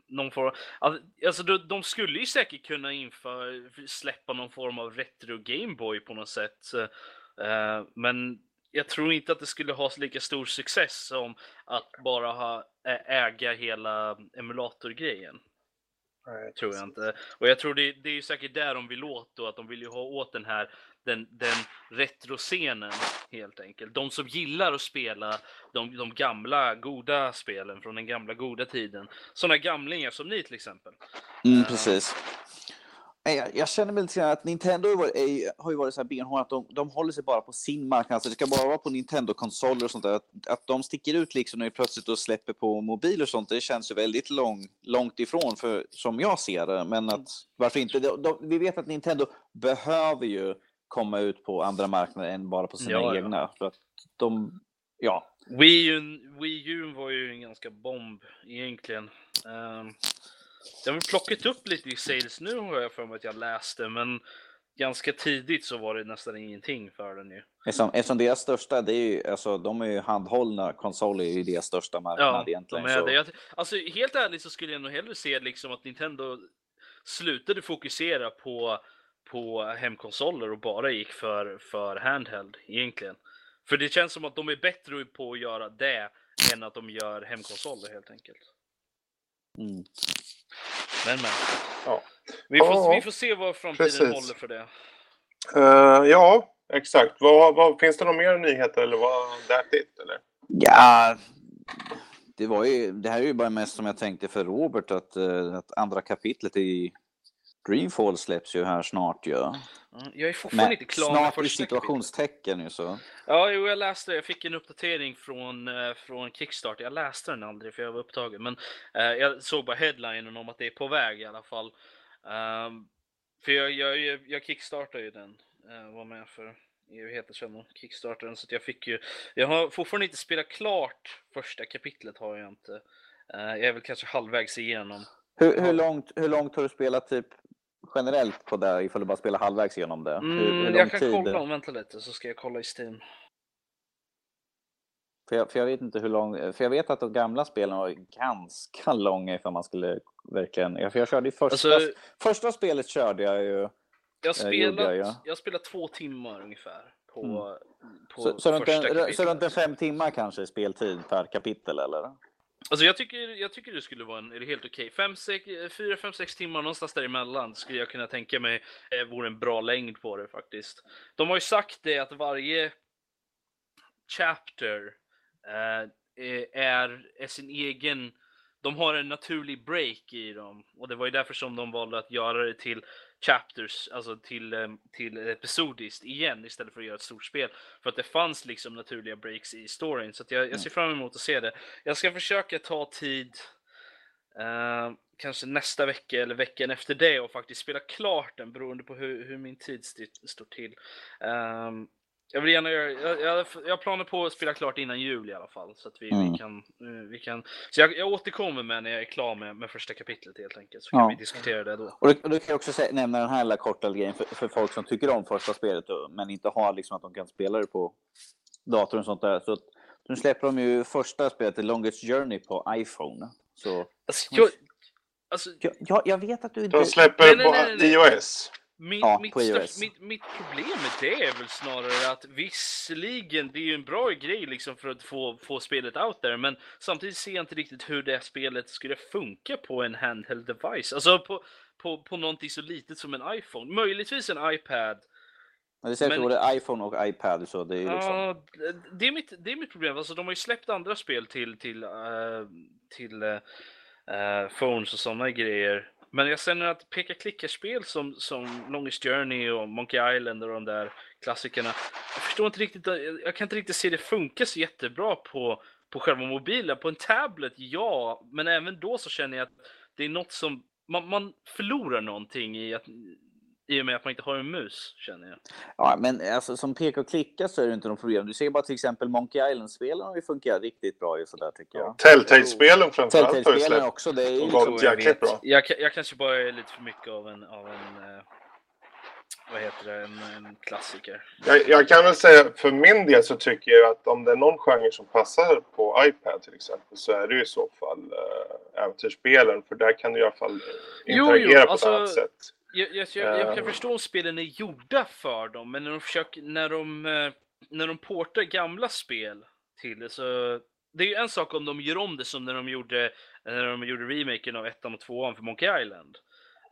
Speaker 3: Någon form, av, alltså de, de skulle ju säkert kunna införa, släppa någon form av retro Gameboy på något sätt. Eh, men jag tror inte att det skulle ha lika stor success som att bara ha, äga hela emulatorgrejen.
Speaker 1: Nej,
Speaker 3: Tror jag inte. Och jag tror det, det är ju säkert där de vill åt då, att de vill ju ha åt den här den, den retroscenen helt enkelt. De som gillar att spela de, de gamla goda spelen från den gamla goda tiden. Sådana gamlingar som ni till exempel.
Speaker 2: Mm,
Speaker 3: Ja.
Speaker 2: precis. Jag, jag känner väl lite grann att Nintendo har ju varit, är, har ju varit så här benhårda att de, de håller sig bara på sin marknad. Alltså det ska bara vara på Nintendo-konsoler och sånt där. Att, att de sticker ut liksom de plötsligt då släpper på mobil och sånt, det känns ju väldigt lång, långt ifrån för, som jag ser det. Men att varför inte? De, de, vi vet att Nintendo behöver ju komma ut på andra marknader än bara på sina
Speaker 3: Ja, ja.
Speaker 2: egna. För att de, ja.
Speaker 3: Wii U, Wii U var ju en ganska bomb egentligen. Um, det har väl plockat upp lite i sales nu har jag för mig att jag läste, men ganska tidigt så var det nästan ingenting för den ju.
Speaker 2: Eftersom, eftersom deras största, det är ju, alltså, de är ju handhållna konsoler, är ju deras största marknad
Speaker 3: Ja,
Speaker 2: egentligen.
Speaker 3: de är
Speaker 2: så.
Speaker 3: det. Jag, alltså helt ärligt så skulle jag nog hellre se liksom att Nintendo slutade fokusera på, på hemkonsoler och bara gick för, för handheld egentligen. För det känns som att de är bättre på att göra det än att de gör hemkonsoler helt enkelt.
Speaker 2: Mm.
Speaker 3: Men men.
Speaker 1: Ja.
Speaker 3: Vi, får,
Speaker 1: Ja,
Speaker 3: vi får se vad framtiden
Speaker 1: precis.
Speaker 3: håller för det.
Speaker 1: Eh, ja, exakt. Vad, vad, finns det några mer nyheter eller var that it? Eller?
Speaker 2: Ja, det, var ju, det här är ju bara mest som jag tänkte för Robert att, eh, att andra kapitlet i Dreamfall släpps ju här snart ju. Ja.
Speaker 3: Mm, Jag är fortfarande inte klar med
Speaker 2: snart i
Speaker 3: första
Speaker 2: situationstecken ju så.
Speaker 3: Ja, jo, jag läste Jag fick en uppdatering från, eh, från Kickstarter. Jag läste den aldrig för jag var upptagen. Men eh, jag såg bara headlinen om att det är på väg i alla fall. Ehm, för jag, jag, jag, jag kickstartade ju den. Uh, var med för evigheter sedan och kickstartade den. Så jag fick ju... Jag har fortfarande inte spelat klart första kapitlet har jag inte. Eh, jag är väl kanske halvvägs igenom.
Speaker 2: Hur, hur, långt, hur långt har du spelat typ generellt på det ifall du bara spelar halvvägs igenom det? hur, hur
Speaker 3: Mm, jag kan
Speaker 2: tid?
Speaker 3: kolla om, vänta lite så ska jag kolla i Steam.
Speaker 2: För jag, för jag vet inte hur lång, för jag vet att de gamla spelen var ganska långa ifall man skulle verkligen, för jag körde ju första,
Speaker 3: Alltså,
Speaker 2: första spelet körde jag ju.
Speaker 3: Jag har
Speaker 2: Eh, jag,
Speaker 3: jag, spelat två timmar ungefär på, på
Speaker 2: Så, så, runt en, så runt en fem timmar kanske speltid per kapitel eller?
Speaker 3: Alltså jag tycker, jag tycker det skulle vara en, är det helt okej. Fem, sex, fyra, fem, sex timmar någonstans däremellan skulle jag kunna tänka mig eh, vore en bra längd på det faktiskt. De har ju sagt det att varje chapter eh, är, är sin egen, de har en naturlig break i dem. Och det var ju därför som de valde att göra det till chapters, alltså till, eh, till episodiskt igen istället för att göra ett stort spel. För att det fanns liksom naturliga breaks i storyn. Så jag, jag ser fram emot att se det. Jag ska försöka ta tid, eh, kanske nästa vecka eller veckan efter det och faktiskt spela klart den beroende på hur, hur min tid st- står till. Ehm, jag vill gärna göra, jag, jag, jag har planer på att spela klart innan jul i alla fall. Så att vi,
Speaker 2: Mm.
Speaker 3: vi, kan, eh, vi kan... Så jag, jag återkommer med när jag är klar med, med första kapitlet helt enkelt. Så kan
Speaker 2: Ja.
Speaker 3: vi diskutera det då.
Speaker 2: Och du, du kan också sä- nämna den här lilla korta grejen för, för folk som tycker om första spelet men inte har liksom att de kan spela det på datorn och sånt där. Så nu släpper de ju första spelet, The Longest Journey, på iPhone. Så
Speaker 3: Alltså, jag, alltså,
Speaker 2: jag, jag, jag vet att du inte...
Speaker 1: De släpper
Speaker 3: Nej, nej,
Speaker 1: på
Speaker 3: nej, nej.
Speaker 1: iOS.
Speaker 3: Min,
Speaker 2: Ja,
Speaker 3: mitt, störst, mitt, mitt problem med det är väl snarare att visserligen, det är ju en bra grej liksom för att få, få spelet out there, men samtidigt ser jag inte riktigt hur det spelet skulle funka på en handheld device. Alltså på, på, på någonting så litet som en iPhone. Möjligtvis en iPad.
Speaker 2: Men det sägs
Speaker 3: men-
Speaker 2: både iPhone och iPad, så det är ju liksom...
Speaker 3: Ja, det är, mitt, det är mitt problem. Alltså, de har ju släppt andra spel till, till, eh, till eh, eh, phones och sådana grejer. Men jag känner att peka klickerspel som, som Longest Journey och Monkey Island och de där klassikerna. Jag förstår inte riktigt, eh, jag kan inte riktigt se det funka så jättebra på, på själva mobilen. På en tablet, ja, men även då så känner jag att det är något som man, man förlorar någonting i, att, i och med att man inte har en mus, känner jag.
Speaker 2: Ja, men alltså, som peka och klicka så är det inte något problem. Du ser bara till exempel Monkey Island-spelen har ju funkat riktigt bra ju sådär tycker jag.
Speaker 1: Telltale-spelen framförallt har ju släppt.
Speaker 2: också, det är ju liksom...
Speaker 1: jäkligt bra.
Speaker 3: Jag, jag kanske bara är lite för mycket av en, av en eh, vad heter det, en, en klassiker.
Speaker 1: Jag, jag kan väl säga för min del så tycker jag att om det är någon genre som passar på iPad till exempel så är det ju i så fall äh, äventyrsspelen. För där kan du i alla fall eh,
Speaker 3: Jo,
Speaker 1: interagera
Speaker 3: jo,
Speaker 1: på
Speaker 3: alltså-
Speaker 1: ett annat sätt.
Speaker 3: Jag, jag, jag, jag kan
Speaker 1: Eh.
Speaker 3: förstå om spelen är gjorda för dem, men när de försöker, när de, eh, när de portar gamla spel till det så det är ju en sak om de gör om det som när de gjorde, när de gjorde remaken av ettan och tvåan för Monkey Island.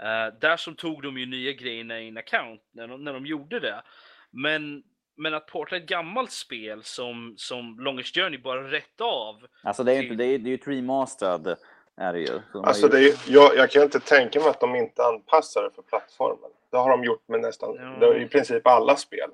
Speaker 3: Uh, där som tog de ju nya grejerna in account när de, när de gjorde det. Men, men att porta ett gammalt spel som, som Longest Journey bara rätt av.
Speaker 2: Alltså det är ju inte, det är, det är ju ett remastered är det ju. De
Speaker 1: alltså
Speaker 2: ju...
Speaker 1: det är, jag, jag kan inte tänka mig att de inte anpassar det för plattformen. Det har de gjort med nästan ja. i princip alla spel.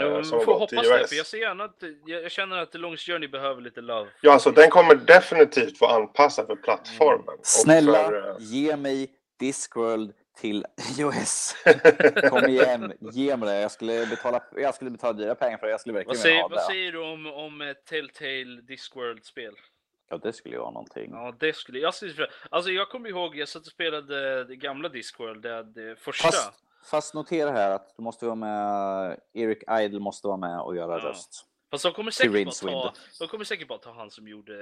Speaker 3: Jo, som får hoppas det, för jag ser gärna att, jag, jag känner att The Longest Journey behöver lite love.
Speaker 1: Ja, alltså den kommer definitivt få anpassa för plattformen. Mm.
Speaker 2: Snälla,
Speaker 1: för, uh...
Speaker 2: ge mig Discworld till iOS. Kom igen, ge mig det. Jag skulle betala, jag skulle betala dyra pengar för det. Jag skulle verkligen
Speaker 3: vad säger,
Speaker 2: ha det.
Speaker 3: Vad säger du om, om Telltale Discworld-spel?
Speaker 2: Ja, det skulle ju vara någonting.
Speaker 3: Ja, det skulle jag. Alltså, jag kommer ihåg, jag satt och spelade det gamla Discworld, det, det första.
Speaker 2: Fast, fast notera här att du måste vara med, Eric Idle måste vara med och göra ja. röst.
Speaker 3: Fast de kommer säkert bara ta, de kommer säkert bara ta han som gjorde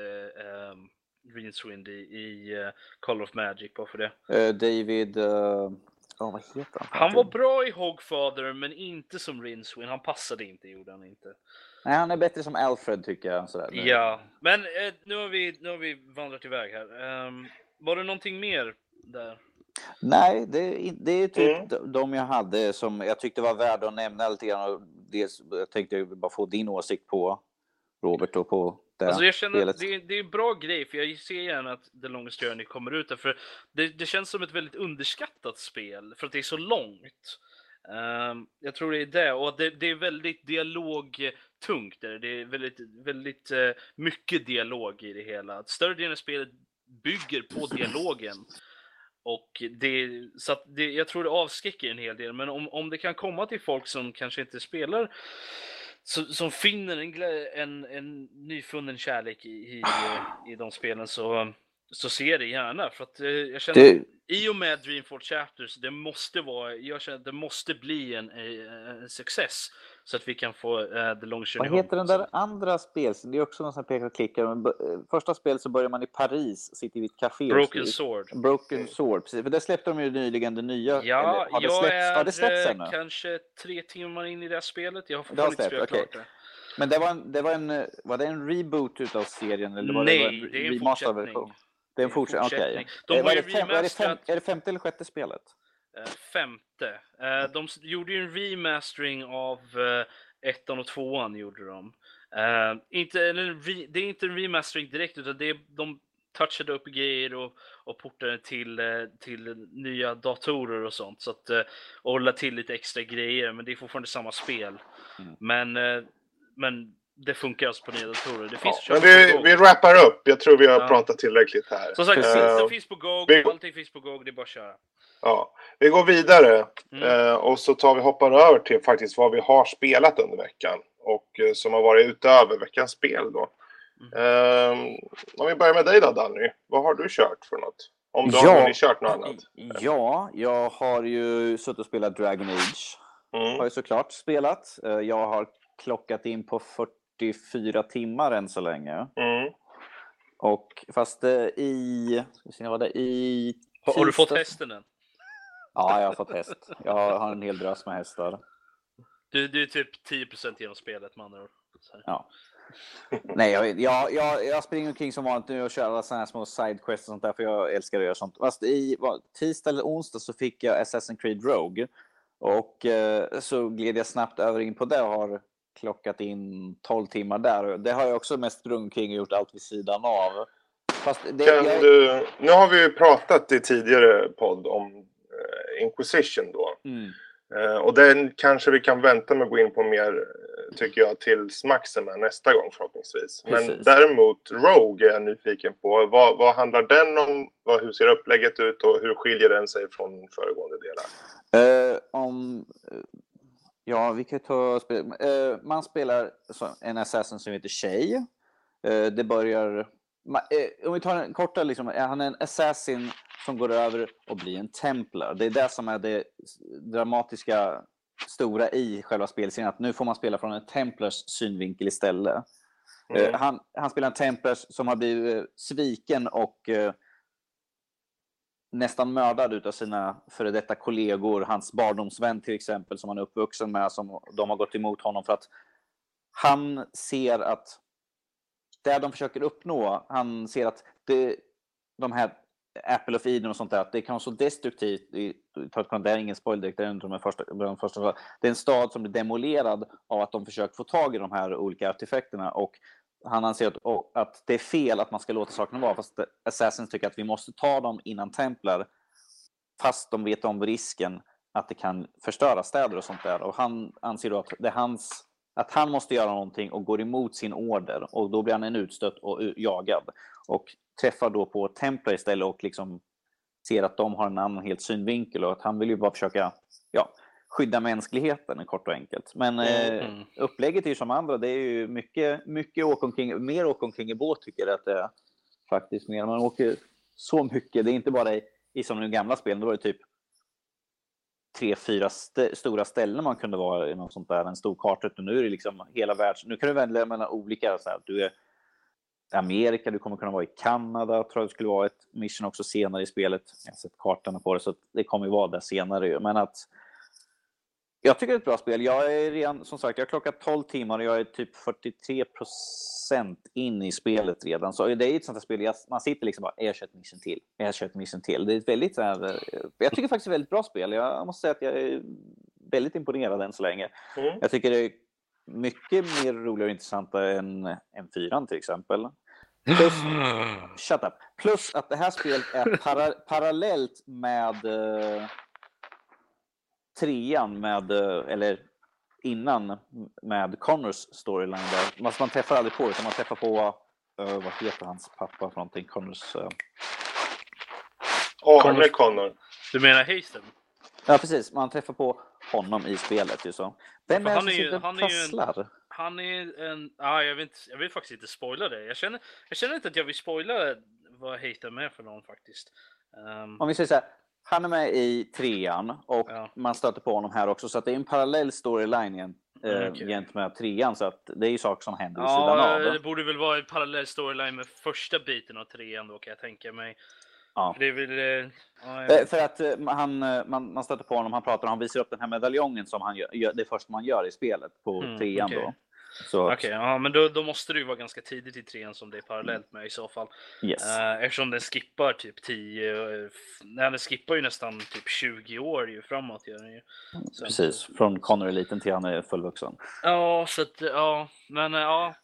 Speaker 3: um, Rincewind i, i uh, Call of Magic, bara för det.
Speaker 2: Uh, David... Uh... Oh, vad heter han?
Speaker 3: Han var bra i Hogfather, men inte som Rincewind. Han passade inte, gjorde han inte.
Speaker 2: Nej, han är bättre som Alfred tycker jag. Sådär.
Speaker 3: Ja, men eh, nu, har vi, nu har vi vandrat iväg här. Um, var det någonting mer där?
Speaker 2: Nej, det, det är typ mm. de jag hade som jag tyckte var värda att nämna lite grann. Dels, jag tänkte bara få din åsikt på Robert och på det
Speaker 3: alltså jag känner att det, det är en bra grej, för jag ser gärna att The Longest Journey kommer ut där, för det, det känns som ett väldigt underskattat spel, för att det är så långt. Um, jag tror det är det, och det, det är väldigt dialogtungt. Det är väldigt, väldigt uh, mycket dialog i det hela. Större delen av spelet bygger på dialogen. Och det, så det, jag tror det avskräcker en hel del, men om, om det kan komma till folk som kanske inte spelar som, som finner en, en, en nyfunnen kärlek i, i, i de spelen så, så ser det gärna. För att eh, jag känner det... i och med Dreamfall Chapters, det måste vara, jag känner att det måste bli en, en success. Så att vi kan få uh, The Long Journey
Speaker 2: Vad heter den där andra spelet? Det är också någon som pekar och klickar. Eh, första spelet så börjar man i Paris, sitter vid ett café.
Speaker 3: Broken Sword.
Speaker 2: Broken Sword, precis. För det släppte de ju nyligen, det nya.
Speaker 3: Ja,
Speaker 2: har det
Speaker 3: jag
Speaker 2: släppts,
Speaker 3: är
Speaker 2: har det släppts ännu?
Speaker 3: kanske tre timmar in i det spelet. Jag har
Speaker 2: Det har
Speaker 3: fortfarande inte spelat
Speaker 2: okej.
Speaker 3: klart det.
Speaker 2: Men det var en, det var en, var det en reboot utav serien? Eller var
Speaker 3: Nej,
Speaker 2: det, var
Speaker 3: det är en fortsättning.
Speaker 2: version? Det är en fortsättning, okej.
Speaker 3: De
Speaker 2: Eh,
Speaker 3: har ju
Speaker 2: är, det fem, är, det fem, är det femte eller sjätte spelet?
Speaker 3: eh, femte. Eh, De gjorde ju en remastering av eh, ettan och tvåan gjorde de. Inte, eller, det är inte en remastering direkt utan det är, de touchade upp grejer och, och portade till, till nya datorer och sånt. Så att, och la till lite extra grejer, men det är fortfarande samma spel.
Speaker 2: Mm.
Speaker 3: Men, men det funkar alltså på nya datorer. Det
Speaker 1: Ja,
Speaker 3: finns
Speaker 1: men
Speaker 3: att
Speaker 1: vi, vi wrappar upp. Jag tror vi har
Speaker 3: Ja.
Speaker 1: pratat tillräckligt här.
Speaker 3: Som sagt,
Speaker 1: Eh,
Speaker 3: finns på GOG,
Speaker 1: vi-
Speaker 3: allting finns på GOG, det är bara att köra.
Speaker 1: Ja, vi går vidare
Speaker 3: Mm.
Speaker 1: eh, och så tar vi hoppar över till faktiskt vad vi har spelat under veckan och eh, som har varit utöver veckans spel då.
Speaker 3: Mm.
Speaker 1: Eh, om vi börjar med dig då Danny, vad har du kört för något? Om du
Speaker 2: Ja.
Speaker 1: har hunnit kört något annat?
Speaker 2: Ja, jag har ju suttit och spelat Dragon Age. Har
Speaker 1: Mm.
Speaker 2: jag såklart spelat. Jag har klockat in på 44 timmar än så länge.
Speaker 1: Mm.
Speaker 2: Och fast eh, i... Ska vi se, var det? I
Speaker 3: Har, har du fått hästen än?
Speaker 2: Ja, jag har fått häst. Jag har, en hel drös med hästar.
Speaker 3: Du, du är typ 10% genom spelet med andra ord.
Speaker 2: Ja. Nej, jag, jag, jag, jag springer omkring som vanligt nu och kör alla sådana här små sidequests och sånt där för jag älskar att göra sånt. Fast i vad, tisdag eller onsdag så fick jag Assassin's Creed Rogue. Och eh, så gled jag snabbt över in på det och har klockat in 12 timmar där. Det har jag också mest sprungit omkring och gjort allt vid sidan av. Det,
Speaker 1: Kan
Speaker 2: jag,
Speaker 1: du, nu har vi ju pratat i tidigare podd om eh, Inquisition då.
Speaker 2: mm,
Speaker 1: Eh, och den kanske vi kan vänta med att gå in på mer, eh, tycker jag, tills är nästa gång förhoppningsvis. Men
Speaker 2: Precis.
Speaker 1: däremot Rogue är jag nyfiken på. Vad, vad handlar den om? Vad, hur ser upplägget ut och hur skiljer den sig från föregående delar?
Speaker 2: Eh, om, ja, vi kan ta. Eh, man spelar en assassin som heter Shay. Eh, det börjar... Eh, om vi tar en korta, liksom, är han en assassin som går över och blir en templar. Det är det som är det dramatiska stora i själva spelserien. Att nu får man spela från en templars synvinkel istället.
Speaker 1: Mm.
Speaker 2: Han, han spelar en templars som har blivit sviken och nästan mördad utav sina före detta kollegor. Hans barndomsvän till exempel som han är uppvuxen med. Som de har gått emot honom för att han ser att det de försöker uppnå, han ser att det, de här Apple of Eden och sånt där, att det kan vara så destruktivt. Det är ingen spoil direkt, det är en de första, de första. Det är en stad som blir demolerad av att de försöker få tag i de här olika artefakterna och han anser att, att det är fel att man ska låta sakerna vara, fast Assassins tycker att vi måste ta dem innan templar, fast de vet om risken att det kan förstöra städer och sånt där. Och han anser då att det är hans att han måste göra någonting och går emot sin order. Och då blir han en utstött och jagad. Och träffar då på Templar istället och liksom ser att de har en annan helt synvinkel. Och att han vill ju bara försöka ja, skydda mänskligheten kort och enkelt. Men mm. eh, upplägget är ju som andra, det är ju mycket, mycket åka omkring, mer åka omkring i båt tycker jag att det är faktiskt mer. Man åker så mycket, det är inte bara i, i som de gamla spelen, då var det typ tre, fyra st stora ställen man kunde vara i något sånt där, en stor karta. Nu är det liksom hela världen. Nu kan du välja mellan olika, så här, du är i Amerika, du kommer kunna vara i Kanada, tror jag det skulle vara ett mission också senare i spelet. Jag har sett kartorna på det, så det kommer ju vara där senare. Men att jag tycker det är ett bra spel. Jag är redan, som sagt, jag har klockat 12 timmar och jag är typ 43 procent in i spelet redan. Så det är ett sånt här spel, man sitter liksom bara, jag kör ett mission till, jag kör ett mission till. Det är ett väldigt så här, eh, jag tycker faktiskt det är ett väldigt bra spel. Jag måste säga att jag är väldigt imponerad än så länge. Mm. Jag tycker det är mycket mer roligare och intressanta än, än fyran till exempel. Plus, shut up. Plus att det här spelet är para, parallellt med uh, trean med, uh, eller innan med Connors storyline där. Man, man träffar aldrig på det, utan man träffar på, uh, vad heter hans pappa för någonting? Connors... Uh...
Speaker 1: Oh, Connors... Connor.
Speaker 3: Du menar Hasten?
Speaker 2: Ja, precis. Man träffar på honom i spelet. Ju så. Vem är det som sitter och prasslar?
Speaker 3: Han är en... Ah, jag, vill inte, jag vill faktiskt inte spoila det. Jag känner, jag känner inte att jag vill spoila vad Haten är för någon faktiskt.
Speaker 2: Um... Om vi säger så här, han är med i trean och ja. man stöter på honom här också. Så det är en parallell storyline igen, mm, okay. gentemot trean. Så att det är ju saker som händer vid ja, sidan
Speaker 3: av. Det borde väl vara en parallell storyline med första biten av trean då kan jag tänka mig. Ja. För, det vill,
Speaker 2: eh, ja, för att eh, han, eh, man, man stöter på honom, han pratar han visar upp den här medaljongen som han gör, det första man gör i spelet på mm, trean okay. då.
Speaker 3: Okej, okay, ja, men då, då, måste det ju vara ganska tidigt i trean som det är parallellt med i så fall.
Speaker 2: Yes. Uh,
Speaker 3: eftersom den skippar typ 10, nej den skippar ju nästan typ 20 år ju framåt. Gör den ju.
Speaker 2: Så, Precis, från Connor liten till han är fullvuxen.
Speaker 3: Ja, så att, ja, men ja.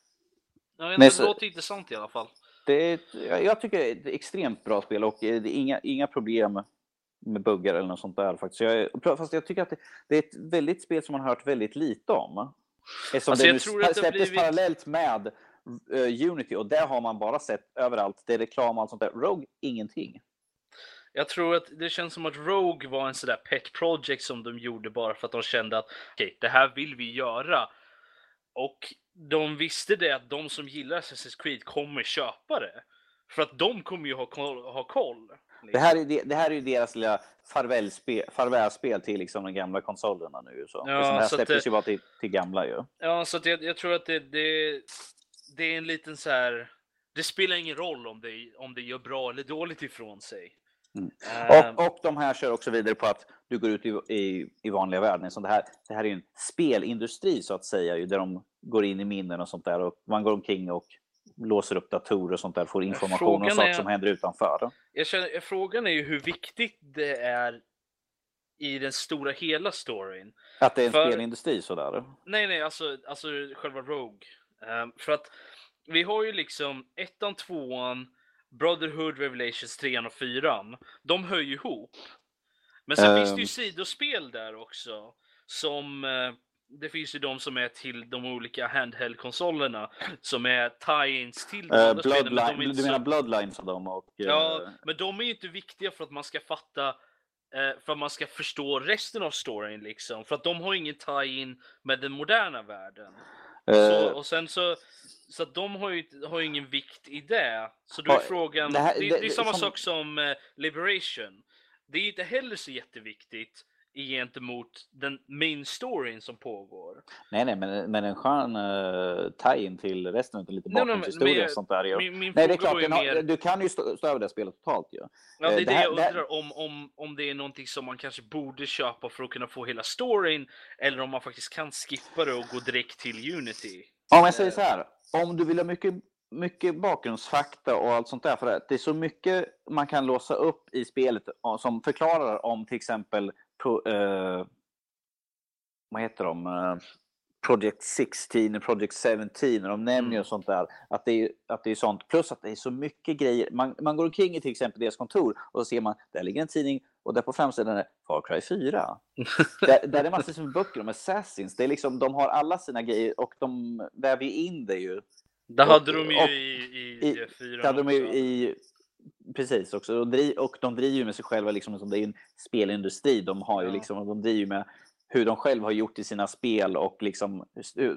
Speaker 3: Jag vet, Nej, det låter intressant i alla fall.
Speaker 2: Det är, jag tycker det är ett extremt bra spel och det är inga, inga problem med buggar eller något sånt där faktiskt. Jag, fast jag tycker att det, det, är ett väldigt spel som man har hört väldigt lite om. Eftersom alltså, det nu släpptes blivit... parallellt med uh, Unity och det har man bara sett överallt. Det är reklam och allt sånt där. Rogue, ingenting.
Speaker 3: Jag tror att det känns som att Rogue var en sådär pet project som de gjorde bara för att de kände att okej, okay, det här vill vi göra. Och de visste det att de som gillar Assassin's Creed kommer köpa det. För att de kommer ju ha koll. Ha koll.
Speaker 2: Det, här är, det här är ju deras lilla farvälspel, farvälspel till liksom de gamla konsolerna nu. Så. Ja, det här släpptes det, ju bara till, till gamla ju.
Speaker 3: Ja, så jag, jag, tror att det, det, det är en liten så här. Det spelar ingen roll om det, om det gör bra eller dåligt ifrån sig.
Speaker 2: Mm. Uh, och, och de här kör också vidare på att du går ut i, i, i vanliga världen. Så det, här, det här är en spelindustri så att säga, där de går in i minnen och sånt där. Och man går omkring och låser upp datorer och sånt där, får information frågan om saker är, som händer utanför.
Speaker 3: Jag känner, frågan är ju hur viktigt det är i den stora hela storyn.
Speaker 2: Att det är en för, spelindustri sådär?
Speaker 3: Nej, nej, alltså, alltså själva Rogue. Um, för att vi har ju liksom ettan, tvåan, Brotherhood, Revelations 3 och 4. De hör ju ihop. Men sen um... finns det ju ehm. sidospel där också. Som uh, det finns ju de som är till de olika handheld-konsolerna som är tie-ins till
Speaker 2: uh, Bloodline, Du menar så... Bloodlines av dem? Och,
Speaker 3: uh... Ja, men de är ju inte viktiga för att man ska fatta uh, för att man ska förstå resten av storyn liksom. För att de har ingen tie-in med den moderna världen. Så, och sen så, så att de har ju, har ju ingen vikt i det. Så då är frågan, det, här, det, det, det är samma som... sak som Liberation. Det är inte heller så jätteviktigt gentemot den main storyn som pågår.
Speaker 2: Nej, nej, men, men en skön uh, tie-in till resten av lite bakgrundshistoria och sånt där. Ju. Min, min nej, det är klart, den mer... du kan ju stå, stå över det spelet totalt ju. Ja.
Speaker 3: det är uh, det, det här, jag undrar, här... om, om, om det är någonting som man kanske borde köpa för att kunna få hela storyn, eller om man faktiskt kan skippa det och gå direkt till Unity.
Speaker 2: Om jag säger så här, om du vill ha mycket mycket bakgrundsfakta och allt sånt där. För det är så mycket man kan låsa upp i spelet som förklarar om till exempel pro, eh, vad heter de? Eh, Project 16 och Project 17 och de nämner
Speaker 3: Mm.
Speaker 2: och sånt där. Att det, är, att det är sånt. Plus att det är så mycket grejer. Man, man går omkring i till exempel deras kontor och så ser man, där ligger en tidning och där på framsidan är Far Cry 4. där, där är massor med böcker om Assassins. Det är liksom, de har alla sina grejer och de väver ju in det ju.
Speaker 3: Det
Speaker 2: Och-
Speaker 3: hade de ju
Speaker 2: och-
Speaker 3: i, i,
Speaker 2: i-
Speaker 3: fyran
Speaker 2: Det hade de ju i... Precis också. Och, dri, och de driver ju med sig själva, liksom, som det är ju en spelindustri. De, har ju
Speaker 3: Ja.
Speaker 2: liksom, de driver med hur de själva har gjort i sina spel och liksom...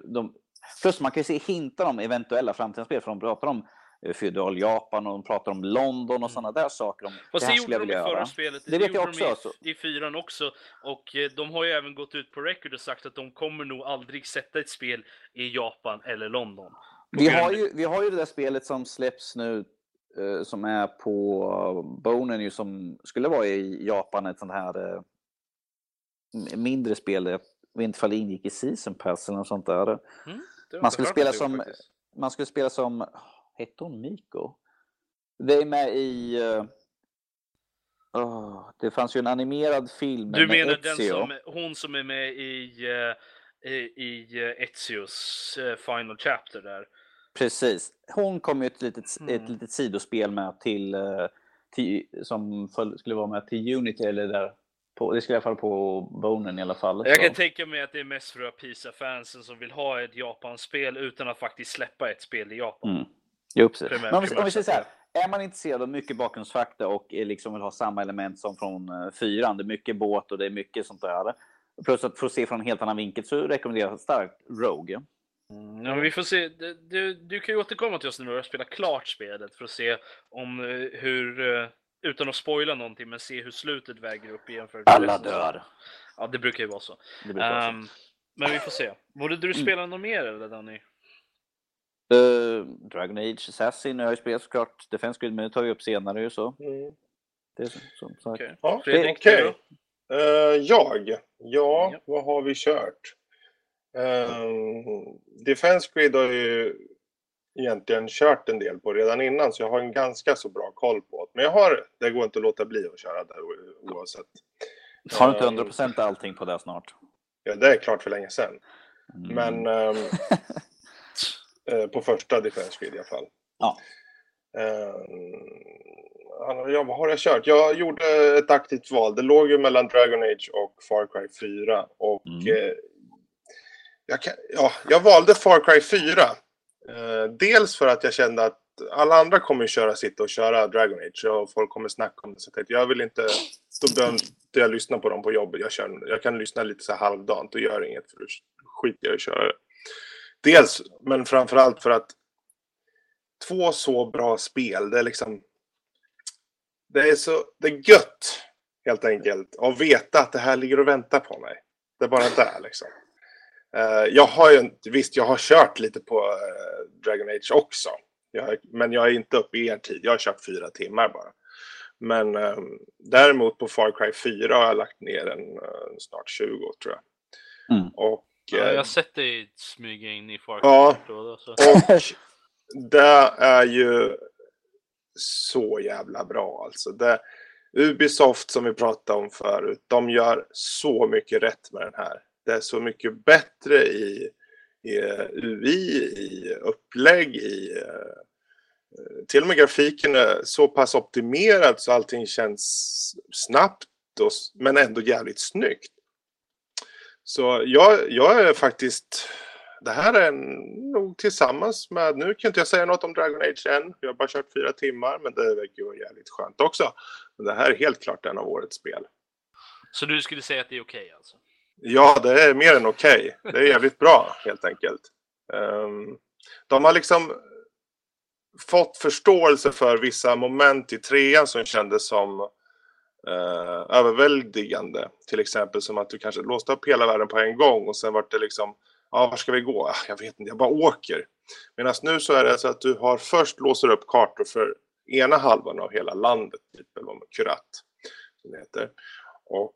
Speaker 2: De, plus man kan ju se hintar om eventuella framtida spel, för de pratar om eh, feodal Japan och de pratar om London och
Speaker 3: Mm.
Speaker 2: sådana där saker. Om,
Speaker 3: Fast det, gjorde de i förra spelet.
Speaker 2: Det vet jag också,
Speaker 3: de. I, I fyran också. Och eh, de har ju även gått ut på record och sagt att de kommer nog aldrig sätta ett spel i Japan eller London.
Speaker 2: Vi har, ju, vi har ju det där spelet som släpps nu som är på Bonen ju som skulle vara i Japan ett sånt här eh, mindre spel. Jag vet inte ifall det ingick i Season Pass eller något sånt där.
Speaker 3: Har
Speaker 2: Man skulle spela som, man skulle spela som, hette hon Miko? Det är med i, eh, åh, det fanns ju en animerad film
Speaker 3: Du
Speaker 2: med
Speaker 3: menar den
Speaker 2: Ezio.
Speaker 3: som, hon som är med i, eh, i, i eh, Ezios eh, Final Chapter där.
Speaker 2: Precis. Hon kom ju ett litet,
Speaker 3: Mm.
Speaker 2: ett litet sidospel med till, eh, till som skulle vara med till Unity eller där. På, det skulle i alla fall på Bonen i alla fall.
Speaker 3: Jag
Speaker 2: så.
Speaker 3: kan tänka mig att det är mest för PISA-fansen som vill ha ett Japan-spel utan att faktiskt släppa ett spel i Japan.
Speaker 2: Mm. Jo, precis.
Speaker 3: Primär-
Speaker 2: Men om vi, om vi
Speaker 3: primärt
Speaker 2: säger så här, är man intresserad av mycket bakgrundsfakta och eh, liksom vill ha samma element som från uh, fyran, det är mycket båt och det är mycket sånt där. Plus att få se från en helt annan vinkel så rekommenderar jag starkt Rogue.
Speaker 3: Mm, ja, men vi får se. Du, du, kan ju återkomma till oss nu när du har spelat klart spelet för att se om eh, hur, eh, utan att spoila någonting, men se hur slutet väger upp jämfört med
Speaker 2: Alla dör.
Speaker 3: Ja, det brukar ju vara så.
Speaker 2: Så.
Speaker 3: Ehm, men vi får se. Borde du
Speaker 2: Mm.
Speaker 3: spela något mer eller Danny?
Speaker 2: Eh, Dragon Age, Assassin, jag har ju spelat såklart. Defense Grid, men det tar vi upp senare ju så.
Speaker 1: Mm.
Speaker 2: Det är som, som sagt.
Speaker 3: Okej.
Speaker 1: Ja,
Speaker 3: Fredrik, då?
Speaker 1: Eh, jag? Ja,
Speaker 3: Ja.
Speaker 1: vad har vi kört? Um, Defense Grid har ju egentligen kört en del på redan innan så jag har en ganska så bra koll på det. Men jag har, det går inte att låta bli att köra där oavsett.
Speaker 2: Har du inte
Speaker 1: Ehm,
Speaker 2: 100% allting på det snart?
Speaker 1: Ja, det är klart för länge sedan.
Speaker 2: Mm.
Speaker 1: Men ehm, eh, på första Defense Grid i alla fall.
Speaker 2: Ja.
Speaker 1: Ehm, ja, vad har jag kört? Jag gjorde ett aktivt val. Det låg ju mellan Dragon Age och Far Cry 4. Och
Speaker 2: Mm.
Speaker 1: eh, jag, kan, ja, jag valde Far Cry 4. Eh, dels för att jag kände att alla andra kommer ju köra sitt och köra Dragon Age och folk kommer snacka om det. Så jag tänkte, jag vill inte... Då behöver inte jag lyssna på dem på jobbet. Jag, kör, jag kan lyssna lite så här halvdant och gör inget för då skiter jag i att köra det. Dels, men framförallt för att två så bra spel, det är liksom... Det är så... Det är gött, helt enkelt, att veta att det här ligger och väntar på mig. Det är bara där liksom. Eh, jag har ju inte, visst jag har kört lite på eh, Dragon Age också. Jag, men jag är inte uppe i er tid, jag har kört fyra timmar bara. Men eh, däremot på Far Cry 4 har jag lagt ner en eh, snart 20 tror jag.
Speaker 2: Mm.
Speaker 1: Och,
Speaker 3: Ja, jag har sett dig smyga in i Far
Speaker 1: Ja.
Speaker 3: Cry då, så.
Speaker 1: och det är ju så jävla bra alltså. Det, Ubisoft som vi pratade om förut, de gör så mycket rätt med den här. Det är så mycket bättre i, i UI, i upplägg, i eh, till och med grafiken är så pass optimerad så allting känns snabbt och, men ändå jävligt snyggt. Så jag, jag är faktiskt det här är en- nog tillsammans med, nu kan inte jag säga något om Dragon Age än, jag har bara kört fyra timmar, men det verkar ju vara jävligt skönt också. Men det här är helt klart en av årets spel.
Speaker 3: så du skulle säga att det är okej alltså?
Speaker 1: Ja, det är mer än okej. Det är jävligt bra, helt enkelt. Ehm, de har liksom fått förståelse för vissa moment i trean som kändes som eh, överväldigande. Till exempel som att du kanske låste upp hela världen på en gång och sen vart det liksom, ja, var ska vi gå? Ah, Jag vet inte, jag bara åker. Medan nu så är det så att du har först låser upp kartor för ena halvan av hela landet, typ, eller vad man- Kurat, som det heter. Och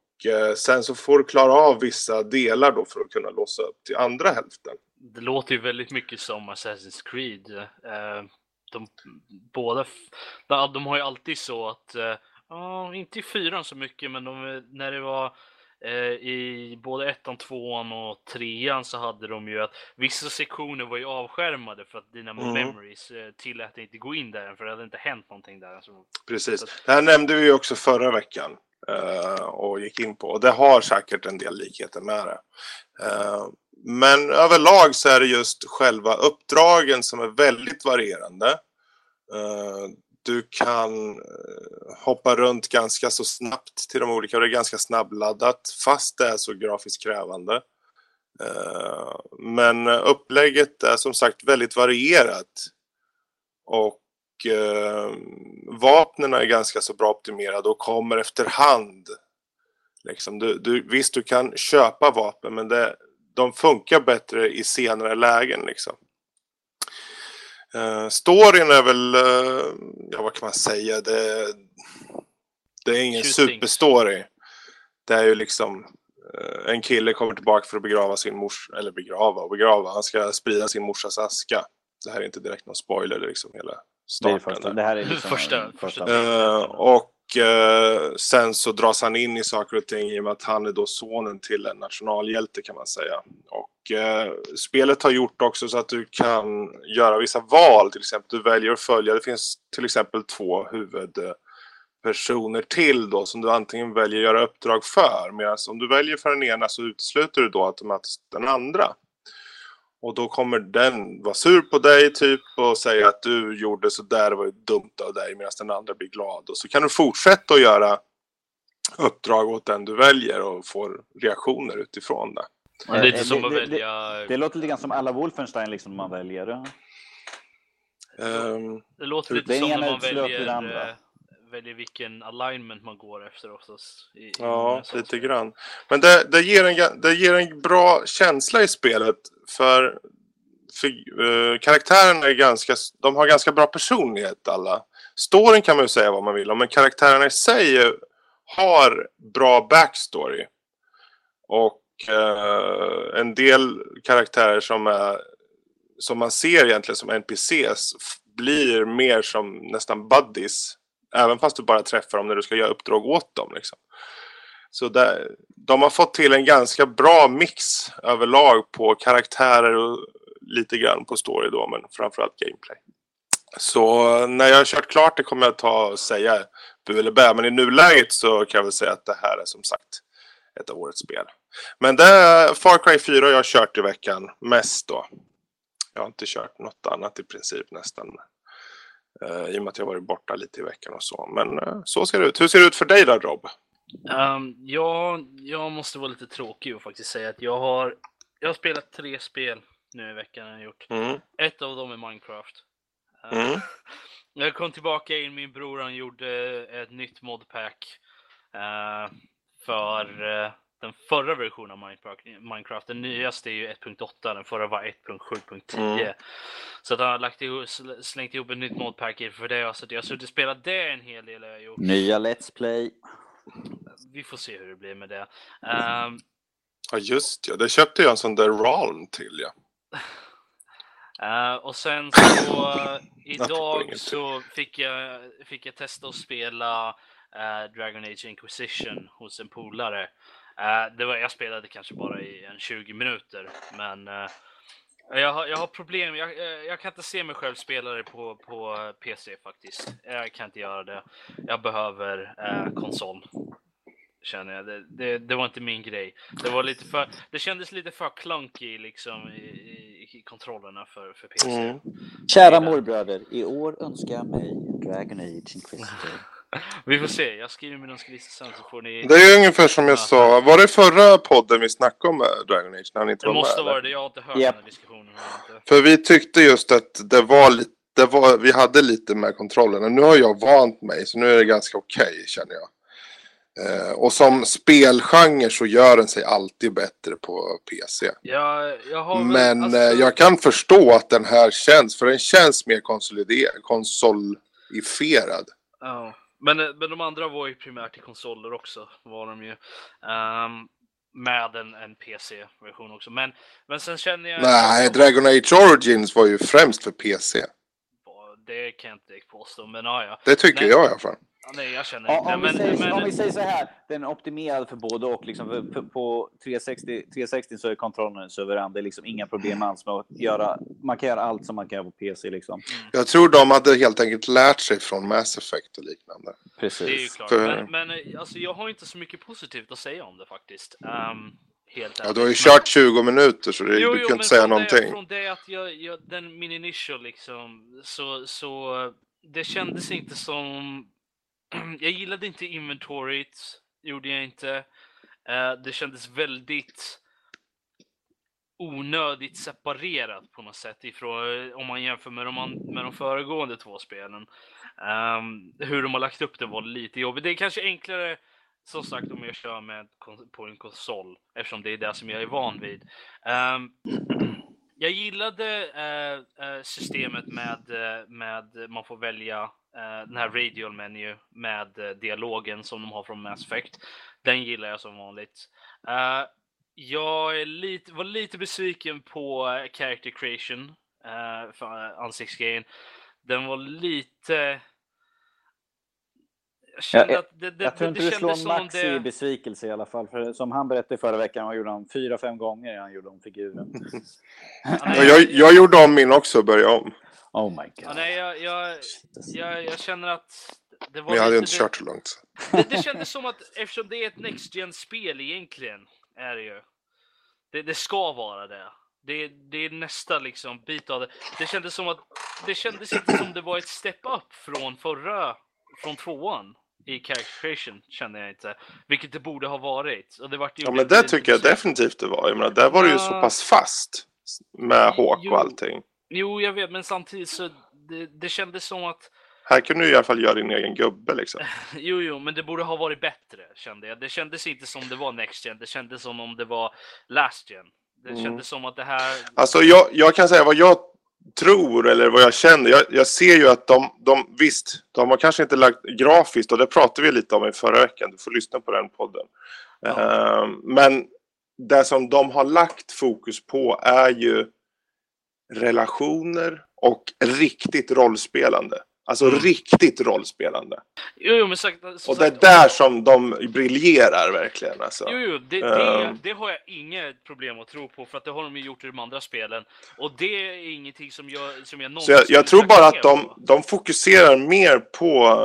Speaker 1: sen så får du klara av vissa delar då för att kunna låsa upp till andra hälften.
Speaker 3: Det låter ju väldigt mycket som Assassin's Creed. Eh, de båda, de har ju alltid så att, eh, ja, inte i fyran så mycket, men de, när det var eh, i både ettan, tvåan och trean så hade de ju att vissa sektioner var ju avskärmade för att dina
Speaker 1: Mm.
Speaker 3: memories eh, tillät dig inte gå in där för det hade inte hänt någonting där. Alltså,
Speaker 1: Precis. Det här nämnde vi ju också förra veckan eh, Eh, och gick in på. Och det har säkert en del likheter med det. Eh, men överlag så är det just själva uppdragen som är väldigt varierande. Eh, du kan hoppa runt ganska så snabbt till de olika och det är ganska snabbladdat fast det är så grafiskt krävande. Men upplägget är som sagt väldigt varierat. Och eh, vapnen är ganska så bra optimerade och kommer efterhand. Liksom, du, du, visst, du kan köpa vapen men det, de funkar bättre i senare lägen. Liksom. Eh, storyn är väl, eh, ja vad kan man säga, det, det är ingen superstory. Det är ju liksom eh, en kille kommer tillbaka för att begrava sin mors eller begrava och begrava. Han ska sprida sin morsas aska. Det här är inte direkt någon spoiler, det är liksom hela
Speaker 2: Det, är
Speaker 1: starten.
Speaker 2: första,
Speaker 1: där.
Speaker 2: det här är liksom
Speaker 3: Första- första-
Speaker 1: Eh, och eh, sen så dras han in i saker och ting i och med att han är då sonen till en nationalhjälte kan man säga. Och eh, spelet har gjort också så att du kan göra vissa val, till exempel du väljer att följa, det finns till exempel två huvudpersoner till då som du antingen väljer att göra uppdrag för, medan om du väljer för den ena så utesluter du då automatiskt den andra. Och då kommer den vara sur på dig typ och säga att du gjorde så där, det var ju dumt av dig medan den andra blir glad. Och så kan du fortsätta att göra uppdrag åt den du väljer och får reaktioner utifrån det.
Speaker 3: det är lite
Speaker 2: Eh,
Speaker 3: som
Speaker 2: det-
Speaker 3: att
Speaker 2: det-
Speaker 3: välja...
Speaker 2: Det låter lite grann som alla Wolfenstein liksom man väljer.
Speaker 1: Ehm,
Speaker 3: Det låter
Speaker 2: Det
Speaker 3: lite som
Speaker 2: ena
Speaker 3: när man väljer,
Speaker 2: det andra.
Speaker 3: eh, väljer vilken alignment man går efter oftast. I, i
Speaker 1: ja,
Speaker 3: sådana
Speaker 1: lite grann. Men det, det, ger en, det ger en bra känsla i spelet för, för eh, karaktärerna är ganska, de har ganska bra personlighet alla. Storyn kan man ju säga vad man vill om, men karaktärerna i sig har bra backstory. Och eh, en del karaktärer som, är, som man ser egentligen som NPCs blir mer som nästan buddies. Även fast du bara träffar dem när du ska göra uppdrag åt dem. Liksom. Så där, de har fått till en ganska bra mix överlag på karaktärer och lite grann på story då, men framförallt gameplay. Så när jag har kört klart det kommer jag ta och säga bu eller bä, men i nuläget så kan jag väl säga att det här är som sagt ett av årets spel. Men det är Far Cry 4 jag har kört i veckan mest då. Jag har inte kört något annat i princip nästan. Uh, I och med att jag varit borta lite i veckan och så. Men eh, så ser det ut. Hur ser det ut för dig då Rob?
Speaker 3: Um, ja, jag måste vara lite tråkig och faktiskt säga att jag har, jag har spelat tre spel nu i veckan. Jag har gjort.
Speaker 1: Mm.
Speaker 3: Ett av dem är Minecraft. Uh,
Speaker 1: Mm.
Speaker 3: Jag kom tillbaka in, min bror han gjorde ett nytt modpack eh, för eh, den förra versionen av Minecraft. Den nyaste är ju 1.8, den förra var 1.7.10.
Speaker 1: Mm.
Speaker 3: Så att han har lagt ihop, sl- slängt ihop ett nytt modpack för det. Så att jag har suttit och spelat det en hel del. Jag gjort.
Speaker 2: Nya Let's Play.
Speaker 3: Vi får se hur det blir med det. Ehm,
Speaker 1: Ja just ja, det köpte jag en sån där Ralm till ja.
Speaker 3: Eh, och sen så
Speaker 1: ingenting.
Speaker 3: idag så fick jag, fick jag testa att spela eh, Dragon Age Inquisition hos en polare. Eh, det var, jag spelade kanske bara i en 20 minuter, men eh, jag, har, jag har problem. Jag, eh, jag kan inte se mig själv spela det på, på PC faktiskt. Jag kan inte göra det. Jag behöver eh, konsol. Känner jag. Det, det, det var inte min grej. Det var lite för, det kändes lite för clunky liksom i, i, i kontrollerna för, för PC.
Speaker 1: Mm.
Speaker 2: Kära morbröder, i år önskar jag mig Dragon Age Inquisitor.
Speaker 3: Vi får se, jag skriver min önskelista sen så får ni...
Speaker 1: Det är ju ungefär som jag sa, var det förra podden vi snackade om eh, Dragon Age när han inte
Speaker 3: Det
Speaker 1: var
Speaker 3: måste
Speaker 1: med?
Speaker 3: vara
Speaker 1: eller?
Speaker 3: det, jag har inte hört
Speaker 2: Japp.
Speaker 3: den här diskussionen.
Speaker 1: För vi tyckte just att det var lite, det var, vi hade lite med kontrollerna. Nu har jag vant mig så nu är det ganska okej känner jag. Eh, och som spelgenre så gör den sig alltid bättre på PC.
Speaker 3: Jag, jag har väl,
Speaker 1: Men
Speaker 3: alltså,
Speaker 1: eh, jag kan förstå att den här känns, för den känns mer konsoliderad, konsolifierad.
Speaker 3: ja. Men, men de andra var ju primärt i konsoler också, var de ju. Ehm, med en, en PC-version också. Men, men sen känner jag...
Speaker 1: Nej, Dragon Age Origins var ju främst för PC.
Speaker 3: det kan jag inte direkt påstå, men ja, ja.
Speaker 1: Det tycker
Speaker 3: Nej.
Speaker 1: jag i alla fall.
Speaker 3: Ja, Nej, jag känner
Speaker 2: Ja,
Speaker 3: inte.
Speaker 2: om, vi
Speaker 3: Men,
Speaker 2: säger,
Speaker 3: men,
Speaker 2: om vi säger så här, den är optimerad för både och. Liksom, för- på- på 360, 360 så är kontrollen suverän. Det är liksom inga problem alls med att göra. Man kan göra allt som man kan göra på PC. Liksom.
Speaker 1: Jag tror de hade helt enkelt lärt sig från Mass Effect och liknande.
Speaker 2: Precis.
Speaker 3: det är ju klart.
Speaker 1: För-
Speaker 3: Men, men eh, alltså, jag har inte så mycket positivt att säga om det faktiskt. Um, helt
Speaker 1: Ja, du har ju kört 20 minuter så det,
Speaker 3: Jo,
Speaker 1: du
Speaker 3: jo,
Speaker 1: kan
Speaker 3: men
Speaker 1: inte säga
Speaker 3: från
Speaker 1: någonting.
Speaker 3: Det, från det att jag, jag den min initial liksom, så, så det kändes inte som... jag gillade inte inventoriet, gjorde jag inte. Eh, det kändes väldigt onödigt separerat på något sätt ifrån, eh, om man jämför med de, an- med de föregående två spelen. Um, hur de har lagt upp det var lite jobbigt. Det är kanske enklare som sagt om jag kör med kon- på en konsol eftersom det är det som jag är van vid. Um, jag gillade uh, systemet med, eh, med man får välja den här radial menu med eh, dialogen som de har från Mass Effect. Den gillar jag som vanligt. Eh, jag är lite, var lite besviken på eh, character creation, uh, för eh, ansiktsgrejen. Den var lite... Jag kände
Speaker 2: jag-
Speaker 3: att det, det,
Speaker 2: Jag tror
Speaker 3: det,
Speaker 2: inte
Speaker 3: det
Speaker 2: du
Speaker 3: kändes
Speaker 2: slår Max
Speaker 3: det...
Speaker 2: i besvikelse i alla fall. För som han berättade förra veckan, han gjorde han fyra, fem gånger han gjorde om figuren.
Speaker 1: Jag, jag gjorde om min också och började om.
Speaker 2: Oh my god.
Speaker 3: Ja, nej, jag, jag, jag, jag känner att det var
Speaker 1: Men jag hade inte kört så långt.
Speaker 3: det, det, kändes som att eftersom det är ett Next gen spel egentligen, är det ju. Det, det ska vara det. Det, det är nästa liksom bit av det. Det kändes som att det kändes inte som det var ett step up från förra, från tvåan i character creation kände jag inte. Vilket det borde ha varit. Och det vart ju
Speaker 1: Ja, men det tycker jag definitivt det var. Jag menar, där var det ju så pass fast med Hawk och allting.
Speaker 3: Jo, jag vet, men samtidigt så det, det kändes som att
Speaker 1: Här kan du i alla fall göra din egen gubbe liksom.
Speaker 3: Jo, jo, men det borde ha varit bättre kände jag. Det kändes inte som det var Next Gen, det kändes som om det var Last Gen. Det
Speaker 1: Mm.
Speaker 3: kändes som att det här...
Speaker 1: Alltså jag, jag kan säga vad jag tror eller vad jag känner. Jag, jag ser ju att de, de, visst, de har kanske inte lagt grafiskt och det pratade vi lite om i förra veckan. Du får lyssna på den podden.
Speaker 3: Ja.
Speaker 1: Ehm, men det som de har lagt fokus på är ju relationer och riktigt rollspelande. Alltså
Speaker 3: Mm.
Speaker 1: riktigt rollspelande.
Speaker 3: Jo, jo, men sagt,
Speaker 1: Och det är där som de briljerar verkligen. Alltså.
Speaker 3: Jo, jo, det, det,
Speaker 1: Ehm.
Speaker 3: det har jag inget problem att tro på för att det har de ju gjort i de andra spelen. Och det är ingenting som jag, som jag
Speaker 1: Så
Speaker 3: någonsin
Speaker 1: jag, jag tror bara att de, de fokuserar mer på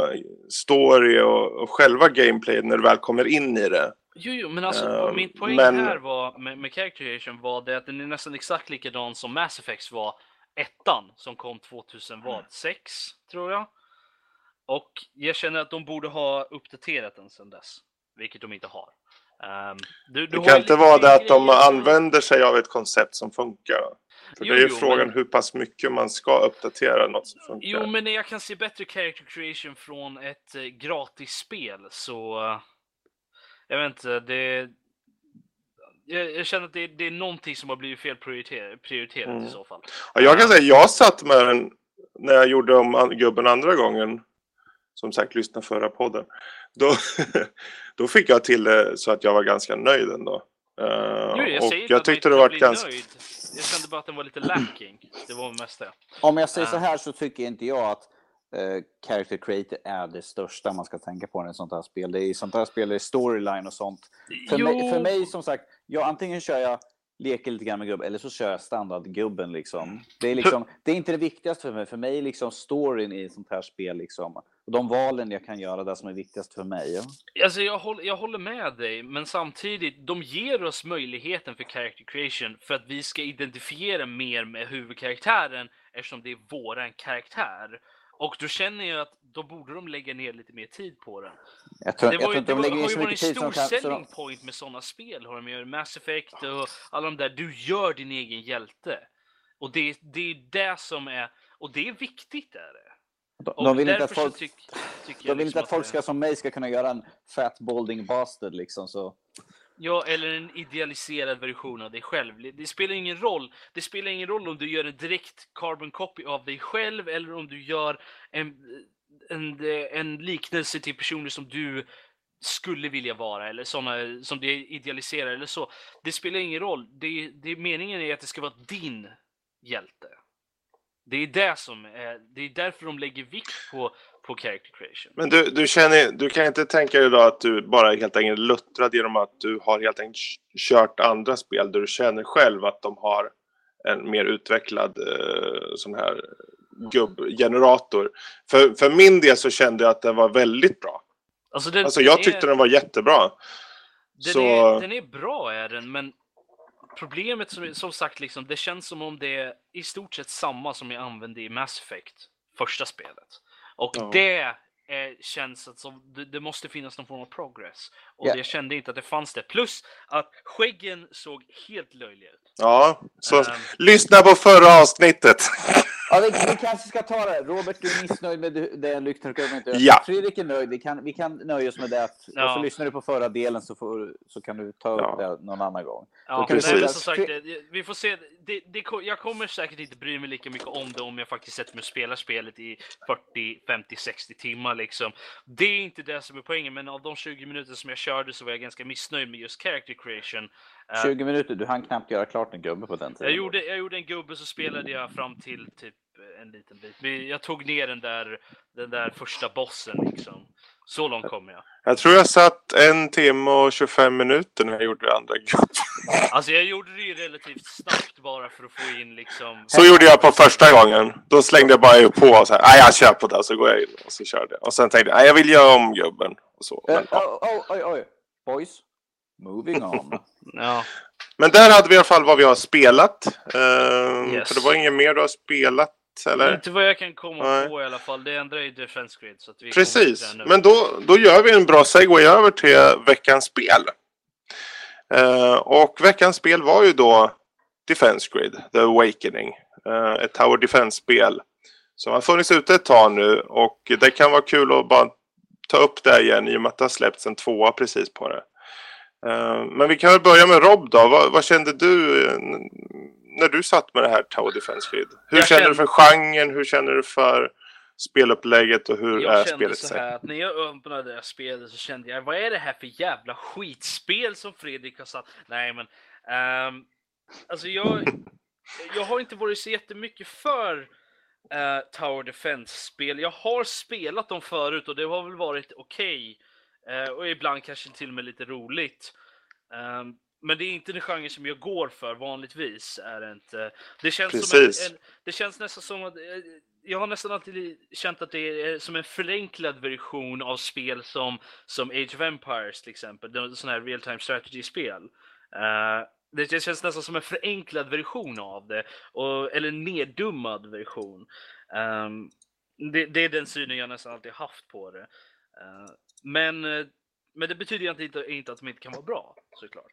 Speaker 1: story och, och själva gameplay när du väl kommer in i det.
Speaker 3: Jo, jo, men alltså
Speaker 1: Ehm,
Speaker 3: min poäng
Speaker 1: men-
Speaker 3: här var med, med character creation var det att den är nästan exakt likadan som Mass Effects var ettan som kom 2006 tror jag. Och jag känner att de borde ha uppdaterat den sedan dess, vilket de inte har. Ehm, du, du
Speaker 1: Det kan inte vara det att de använder sig av ett koncept som funkar. För
Speaker 3: Jo,
Speaker 1: det är ju
Speaker 3: jo,
Speaker 1: frågan
Speaker 3: men-
Speaker 1: hur pass mycket man ska uppdatera något som funkar.
Speaker 3: Jo, men jag kan se bättre character creation från ett eh, gratisspel så... eh, jag vet inte, det... Jag, jag känner att det, det är någonting som har blivit fel prioriter, prioriterat
Speaker 1: Mm.
Speaker 3: i så fall.
Speaker 1: Ja, jag kan säga, jag satt med den när jag gjorde om gubben andra gången. Som sagt, lyssna förra podden. Då, då fick jag till det så att jag var ganska nöjd ändå. Eh,
Speaker 3: Jo, jag
Speaker 1: och jag tyckte
Speaker 3: inte
Speaker 1: det var ganska...
Speaker 3: nöjd. Jag kände bara att den var lite lacking. Det var mest det.
Speaker 2: Om jag säger så
Speaker 3: Ah.
Speaker 2: här så tycker inte jag att eh, character creator är det största man ska tänka på i ett sånt här spel. Det är i sånt här spel, det är storyline och sånt. För, mig, för mig som sagt, jag, antingen kör jag leker lite grann med gubben eller så kör jag standardgubben liksom. Det är liksom, det är inte det viktigaste för mig. För mig är liksom storyn i ett sånt här spel liksom. Och de valen jag kan göra, det som är viktigast för mig. Ja.
Speaker 3: Alltså jag, håller, jag håller med dig, men samtidigt, de ger oss möjligheten för character creation för att vi ska identifiera mer med huvudkaraktären eftersom det är våran karaktär. Och då känner jag att då borde de lägga ner lite mer tid på den.
Speaker 2: Jag tror,
Speaker 3: Det,
Speaker 2: jag
Speaker 3: var
Speaker 2: tror
Speaker 3: ju,
Speaker 2: inte de
Speaker 3: var,
Speaker 2: lägger
Speaker 3: har ju varit en stor
Speaker 2: kan... Så
Speaker 3: selling
Speaker 2: de,
Speaker 3: point med sådana spel. Har de ju Mass Effect och alla de där. Du gör din egen hjälte. Och det, det är det som är... Och det är viktigt är det.
Speaker 2: de, de vill inte att folk,
Speaker 3: tyck,
Speaker 2: de
Speaker 3: jag
Speaker 2: vill
Speaker 3: liksom
Speaker 2: inte att folk ska som mig ska kunna göra en fat balding bastard liksom. Så.
Speaker 3: Ja, eller en idealiserad version av dig själv. Det spelar ingen roll. Det spelar ingen roll om du gör en direkt carbon copy av dig själv eller om du gör en, en, en liknelse till personer som du skulle vilja vara eller sådana som du idealiserar eller så. Det spelar ingen roll. Det, det, meningen är att det ska vara din hjälte. Det är det som är, det är därför de lägger vikt på, på character creation.
Speaker 1: Men du, du, känner, du kan inte tänka dig då att du bara helt enkelt luttrad genom att du har helt enkelt kört andra spel där du känner själv att de har en mer utvecklad eh, sån här gubbgenerator. För, för min del så kände jag att den var väldigt bra.
Speaker 3: Alltså, den,
Speaker 1: Alltså jag
Speaker 3: den
Speaker 1: tyckte
Speaker 3: är,
Speaker 1: den var jättebra.
Speaker 3: den,
Speaker 1: så-
Speaker 3: är, den är bra är den, men problemet som, som sagt, liksom, det känns som om det är i stort sett samma som jag använde i Mass Effect, första spelet. Och
Speaker 1: Ja.
Speaker 3: det eh, känns att som, det, det måste finnas någon form av progress. Och
Speaker 2: Ja.
Speaker 3: jag kände inte att det fanns det. Plus att skäggen såg helt löjliga ut.
Speaker 1: Ja, så
Speaker 3: Ehm,
Speaker 1: lyssna på förra avsnittet.
Speaker 2: Ja, vi, vi kanske ska ta det. Robert, du är missnöjd med det- lyktorkar
Speaker 1: Ja.
Speaker 2: Fredrik är nöjd. Vi kan, vi kan nöja oss med det.
Speaker 3: Ja.
Speaker 2: Och så lyssnar du på förra delen så, får, så kan du ta upp
Speaker 1: Ja.
Speaker 2: det någon annan gång.
Speaker 3: Ja,
Speaker 2: kan
Speaker 1: vi
Speaker 3: nej, men som sagt, det- vi får se. Det, det, jag kommer säkert inte bry mig lika mycket om det om jag faktiskt sätter mig och spelar spelet i 40, 50, 60 timmar liksom. Det är inte det som är poängen, men av de 20 minuter som jag körde så var jag ganska missnöjd med just character creation. Eh,
Speaker 2: 20 minuter, du hann knappt göra klart en gubbe på den tiden.
Speaker 3: jag gjorde, jag gjorde en gubbe så spelade jag fram till typ en liten bit. Men Jag tog ner den där, den där första bossen liksom. Så långt kom jag.
Speaker 1: Jag tror jag satt en timme och 25 minuter när jag gjorde det andra gruppen.
Speaker 3: Alltså jag gjorde det ju relativt snabbt bara för att få in liksom...
Speaker 1: Så gjorde jag på första gången. Då slängde jag bara på och så här, nej jag kör på det. Så går jag in och så körde jag. Och sen tänkte jag, nej jag vill göra om gubben. Och så.
Speaker 2: Eh,
Speaker 1: Men, ja.
Speaker 2: oh, oh, oj, oj. Boys, moving on.
Speaker 3: Ja.
Speaker 1: Men där hade vi i alla fall vad vi har spelat. Ehm,
Speaker 3: Yes.
Speaker 1: För det var inget mer du har spelat, eller?
Speaker 3: Inte vad jag kan komma
Speaker 1: Nej.
Speaker 3: på i alla fall. Det enda är Defense Grid. Så att vi
Speaker 1: Precis, men då, då gör vi en bra segway över till veckans spel. Eh, och veckans spel var ju då Defense Grid, The Awakening. Eh, ett Tower Defense-spel som har funnits ute ett tag nu och det kan vara kul att bara ta upp det igen i och med att det har släppts en tvåa precis på det. Eh, men vi kan väl börja med Rob då. Vad, vad kände du eh, när du satt med det här Tower Defense Grid? Hur känner
Speaker 3: kände-
Speaker 1: du för genren? Hur känner du för spelupplägget och hur är
Speaker 3: jag kände
Speaker 1: spelet?
Speaker 3: så här att när jag öppnade det här spelet så kände jag vad är det här för jävla skitspel som Fredrik har satt? Nej men ehm, alltså jag, jag har inte varit så jättemycket för eh, Tower Defense-spel. Jag har spelat dem förut och det har väl varit okej eh, och ibland kanske till och med lite roligt. Ehm, men det är inte den genre som jag går för vanligtvis. Är det, inte. det, känns som en, en, det känns nästan som att eh, jag har nästan alltid känt att det är som en förenklad version av spel som, som Age of Empires till exempel, sådana här real time strategy-spel. Eh, det det känns nästan som en förenklad version av det, och, eller en neddummad version. Ehm, det, det är den synen jag nästan alltid haft på det. Men, eh, men det betyder ju inte, inte att de inte kan vara bra, såklart.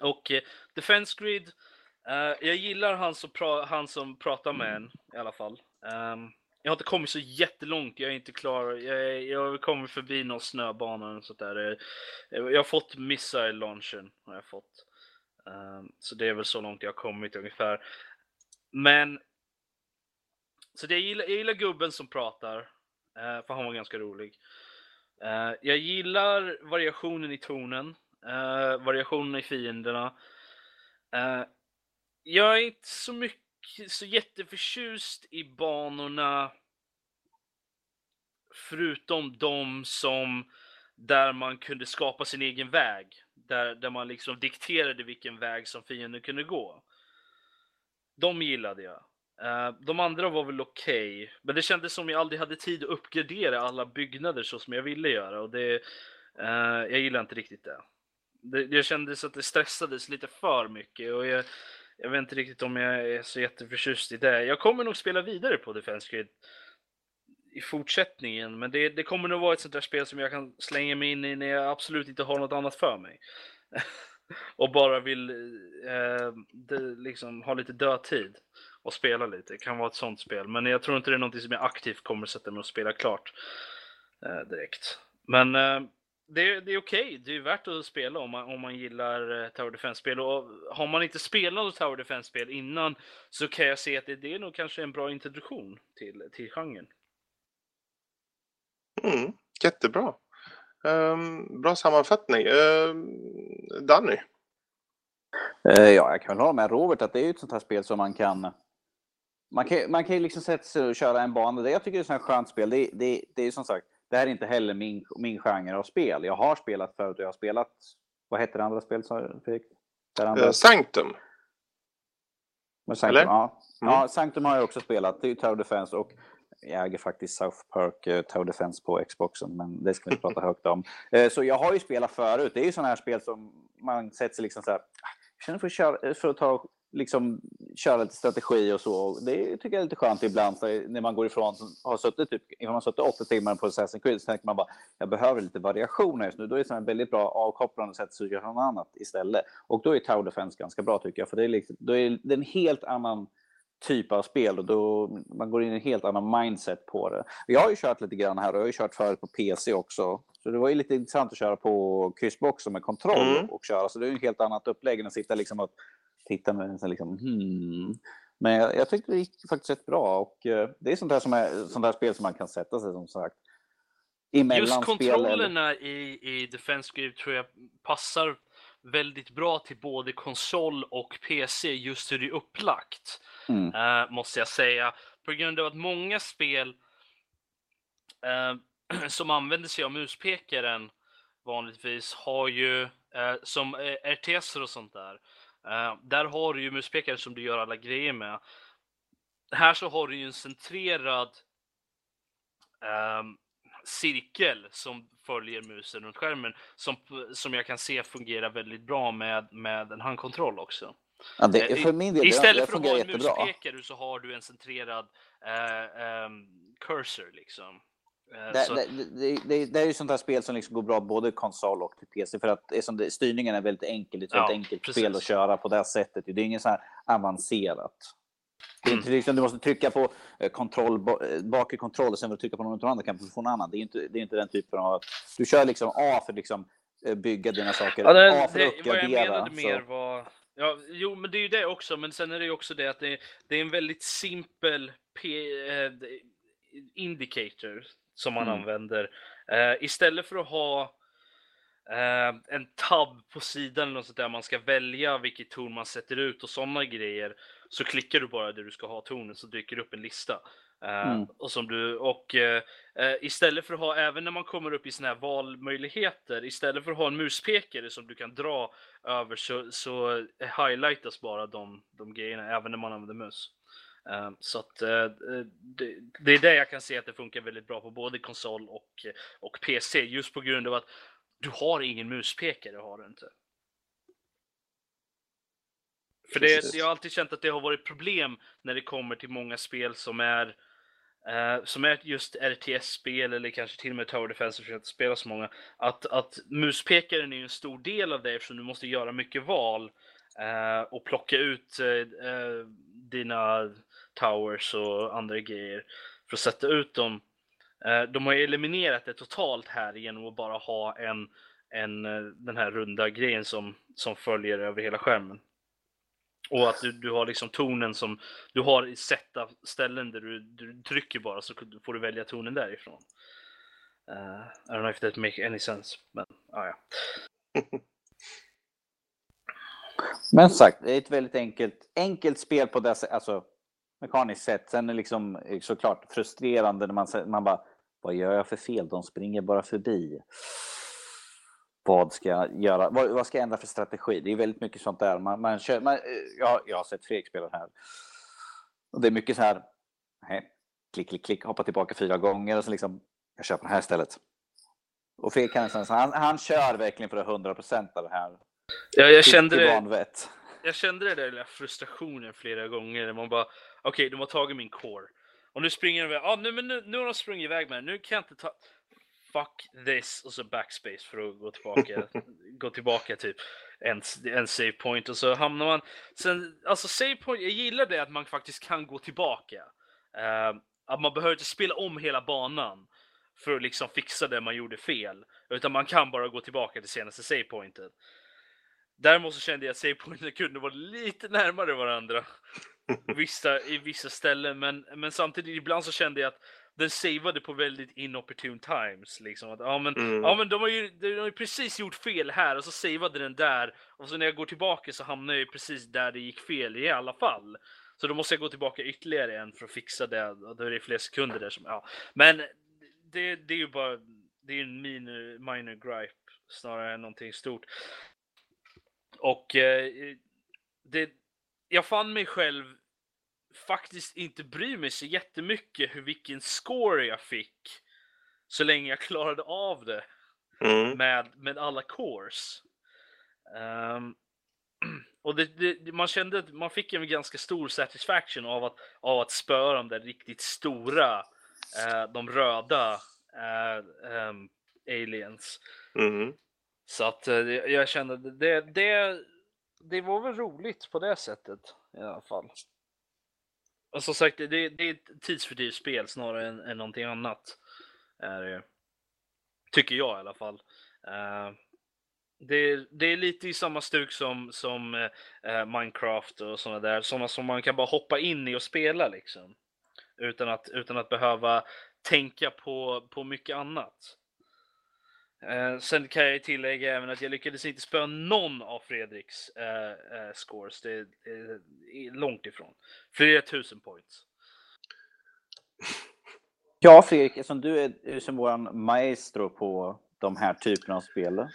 Speaker 3: Och eh, Defense Grid, eh, jag gillar han som, pra, han som pratar med en i alla fall. Um, jag har inte kommit så jättelångt, jag är inte klar. Jag, jag har kommit förbi någon snöbana och sånt där. Eh, jag har fått missile launchen. Har jag fått. Um, så det är väl så långt jag har kommit ungefär. Men så det, jag, gillar, jag gillar gubben som pratar, uh, för han var ganska rolig. Uh, jag gillar variationen i tonen, uh, variationen i fienderna. Uh, jag är inte så mycket, så jätteförtjust i banorna. Förutom de som där man kunde skapa sin egen väg. Där, där man liksom dikterade vilken väg som fienden kunde gå. De gillade jag. Eh, de andra var väl okej, men det kändes som jag aldrig hade tid att uppgradera alla byggnader så som jag ville göra och det, uh, jag gillar inte riktigt det. det. Jag kände så att det stressades lite för mycket och jag, jag vet inte riktigt om jag är så jätteförtjust i det. Jag kommer nog spela vidare på Defense Grid i fortsättningen, men det, det kommer nog vara ett sånt där spel som jag kan slänga mig in i när jag absolut inte har något annat för mig. och bara vill eh, de, liksom ha lite dödtid och spela lite. Det kan vara ett sånt spel, men jag tror inte det är något som jag aktivt kommer sätta mig och spela klart eh, direkt. Men eh, det, det är okej, det är värt att spela om man, om man gillar eh, Tower Defense-spel. Och har man inte spelat något Tower Defense-spel innan så kan jag se att det, det är nog kanske en bra introduktion till, till genren.
Speaker 1: Mm, jättebra. Ehm, bra sammanfattning. Um, Danny?
Speaker 2: Eh, ja, jag kan hålla med Robert att det är ett sånt här spel som man kan Man kan, man kan ju liksom sätta sig och köra en bana. Det jag tycker är ett skönt spel. Det, det, det är som sagt, det här är inte heller min, min genre av spel. Jag har spelat förut och jag har spelat, vad heter det andra spelet Fredrik? Det andra?
Speaker 1: Uh, Sanctum.
Speaker 2: Men Sanctum, Eller? Ja. Mm. ja, Sanctum har jag också spelat. Det är ju Tower Defense och jag äger faktiskt South Park uh, Tower Defense på Xboxen, men det ska vi inte prata högt om. Uh, så jag har ju spelat förut. Det är ju sådana här spel som man sätter sig liksom så här, ah, jag känner för att, köra, för att ta liksom köra lite strategi och så. Det tycker jag är lite skönt ibland när man går ifrån, har suttit typ, man har suttit åtta timmar på Assassin's Creed så tänker man bara, jag behöver lite variation just nu. Då är det ett väldigt bra avkopplande sätt att göra något annat istället. Och då är Tower Defense ganska bra tycker jag, för det är, liksom, då är det en helt annan typ av spel och då man går in i en helt annan mindset på det. Jag har ju kört lite grann här och jag har ju kört förut på PC också. Så det var ju lite intressant att köra på kryssbox med kontroll mm. och köra. Så det är ju helt annat upplägg än att sitta liksom och titta med en liksom, hmm. Men jag, jag tyckte det gick faktiskt rätt bra och uh, det är sånt här, som är, sånt här spel som man kan sätta sig som sagt.
Speaker 3: Just kontrollerna eller... i, i Defense Grid tror jag passar väldigt bra till både konsol och PC just hur det är upplagt. Mm. Uh, måste jag säga. På grund av att många spel uh, som använder sig av muspekaren vanligtvis har ju, uh, som RTS och sånt där, där har du ju muspekare som du gör alla grejer med. Här så har du ju en centrerad um, cirkel som följer musen runt skärmen som, som jag kan se fungerar väldigt bra med, med en handkontroll också.
Speaker 2: Ja, det, eh, för min del,
Speaker 3: Istället
Speaker 2: för
Speaker 3: att ha en muspekare så har du en centrerad uh, um, cursor liksom.
Speaker 2: Eh, det, det, det, det, är ju sånt här spel som liksom går bra både konsol och till PC för att som styrningen är väldigt enkel. Det är ett ja, väldigt enkelt precis. spel att köra på det sättet. Det är inget så här avancerat. Det är inte liksom, du måste trycka på eh, kontroll, eh, bakre kontroll och sen vill du trycka på någon annan kanske få någon annan. Det är inte, det är inte den typen av... Du kör liksom A för liksom bygga dina saker.
Speaker 3: Ja, det, A för att uppgradera. Vad jag menade mer var... Ja, jo, men det är ju det också, men sen är det ju också det att det, det är en väldigt simpel P, eh, indicator som man mm. använder. Uh, istället för att ha uh, en tab på sidan eller något sånt där man ska välja vilket torn man sätter ut och sådana grejer. Så klickar du bara där du ska ha tornet så dyker det upp en lista. Uh, mm. och som du, och istället för att ha, även när man kommer upp i sådana här valmöjligheter, istället för att ha en muspekare som du kan dra över så, så highlightas bara de, de grejerna även när man använder mus. Ehm, så att eh, det, det, är det jag kan se att det funkar väldigt bra på både konsol och, och PC just på grund av att du har ingen muspekare, har du inte. För det, jag har alltid känt att det har varit problem när det kommer till många spel som är Uh, som är just RTS-spel eller kanske till och med Tower Defense för att spela så många. Att, att muspekaren är en stor del av det eftersom du måste göra mycket val uh, och plocka ut uh, dina towers och andra grejer för att sätta ut dem. Eh, de har eliminerat det totalt här genom att bara ha en, en, eh, den här runda grejen som, som följer över hela skärmen. Och att du, du har liksom tonen som du har i sätta ställen där du, du trycker bara så får du välja tonen därifrån. Uh, I don't know if that makes any sense, men ah, ja.
Speaker 2: Men sagt, det är ett väldigt enkelt, enkelt spel på det sättet. Alltså, mekaniskt sett. Sen är det liksom såklart frustrerande när man, man bara, vad gör jag för fel? De springer bara förbi. Vad ska jag göra? Vad, vad ska jag ändra för strategi? Det är väldigt mycket sånt där. Man, man kör, man, jag, jag har sett Fredrik spela här. Och det är mycket så här, nej, klick, klick, klick, hoppa tillbaka fyra gånger och så liksom, jag kör på det här istället. Och Fredrik han, han kör verkligen för 100 procent av det här.
Speaker 3: Ja, jag kände det. Jag kände det där frustrationen flera gånger. Man bara, okej, de har tagit min core. Och nu springer de iväg. Ah, nu, men nu, nu har de sprungit iväg med den. Nu kan jag inte ta... Fuck this och så backspace för att gå tillbaka. gå tillbaka typ en, en save point och så hamnar man... Sen, alltså save point, jag gillar det att man faktiskt kan gå tillbaka. Uh, att man behöver inte spela om hela banan för att liksom fixa det man gjorde fel. Utan man kan bara gå tillbaka till senaste save pointen. Däremot så kände jag att save pointen kunde vara lite närmare varandra vissa, i vissa ställen, men, men samtidigt ibland så kände jag att den savade på väldigt inopportune times. Liksom. Att, ja, men, mm. ja, men de, har ju, de har ju precis gjort fel här och så savade den där och så när jag går tillbaka så hamnar jag precis där det gick fel i alla fall. Så då måste jag gå tillbaka ytterligare en för att fixa det. Och då är det fler sekunder där som, ja. Men det, det är ju bara, det är en minor, minor gripe snarare än någonting stort. Och eh, det, jag fann mig själv faktiskt inte bry mig så jättemycket hur vilken score jag fick. Så länge jag klarade av det
Speaker 1: Mm.
Speaker 3: med, med alla cores. Ehm, och det, det, man kände att man fick en ganska stor satisfaction av att, av att spöa de där riktigt stora, eh, de röda eh, ehm, aliens.
Speaker 1: Mm.
Speaker 3: Så att eh, jag kände det, det, det var väl roligt på det sättet i alla fall. Och som sagt, det, det är ett tidsfördrivsspel snarare än, än någonting annat. Är det. Tycker jag i alla fall. Uh, det, det är lite i samma stuk som, som uh, Minecraft och sådana där, sådana som man kan bara hoppa in i och spela liksom. Utan att, utan att behöva tänka på, på mycket annat. Eh, sen kan jag tillägga även att jag lyckades inte spöa någon av Fredriks eh, eh, scores. Det är, det är långt ifrån. Flera tusen points.
Speaker 2: Ja, Fredrik, eftersom du är, är som våran maestro på de här typerna av spel.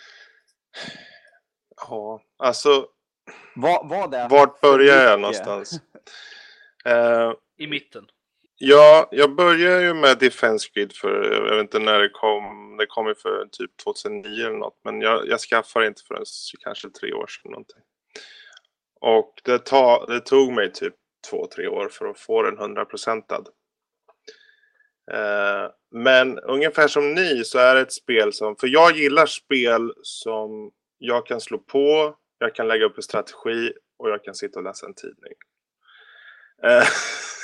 Speaker 1: Ja, alltså
Speaker 2: Vad, vad är
Speaker 1: vart börjar jag någonstans? Eh,
Speaker 3: I mitten
Speaker 1: ja, jag började ju med Defense Grid för, jag vet inte när det kom, det kom ju för typ 2009 eller något, men jag, jag skaffade inte förrän kanske tre år sedan någonting. Och det, ta, det tog mig typ två, tre år för att få den hundraprocentad. Eh, men ungefär som ni så är det ett spel som, för jag gillar spel som jag kan slå på, jag kan lägga upp en strategi och jag kan sitta och läsa en tidning. Eh,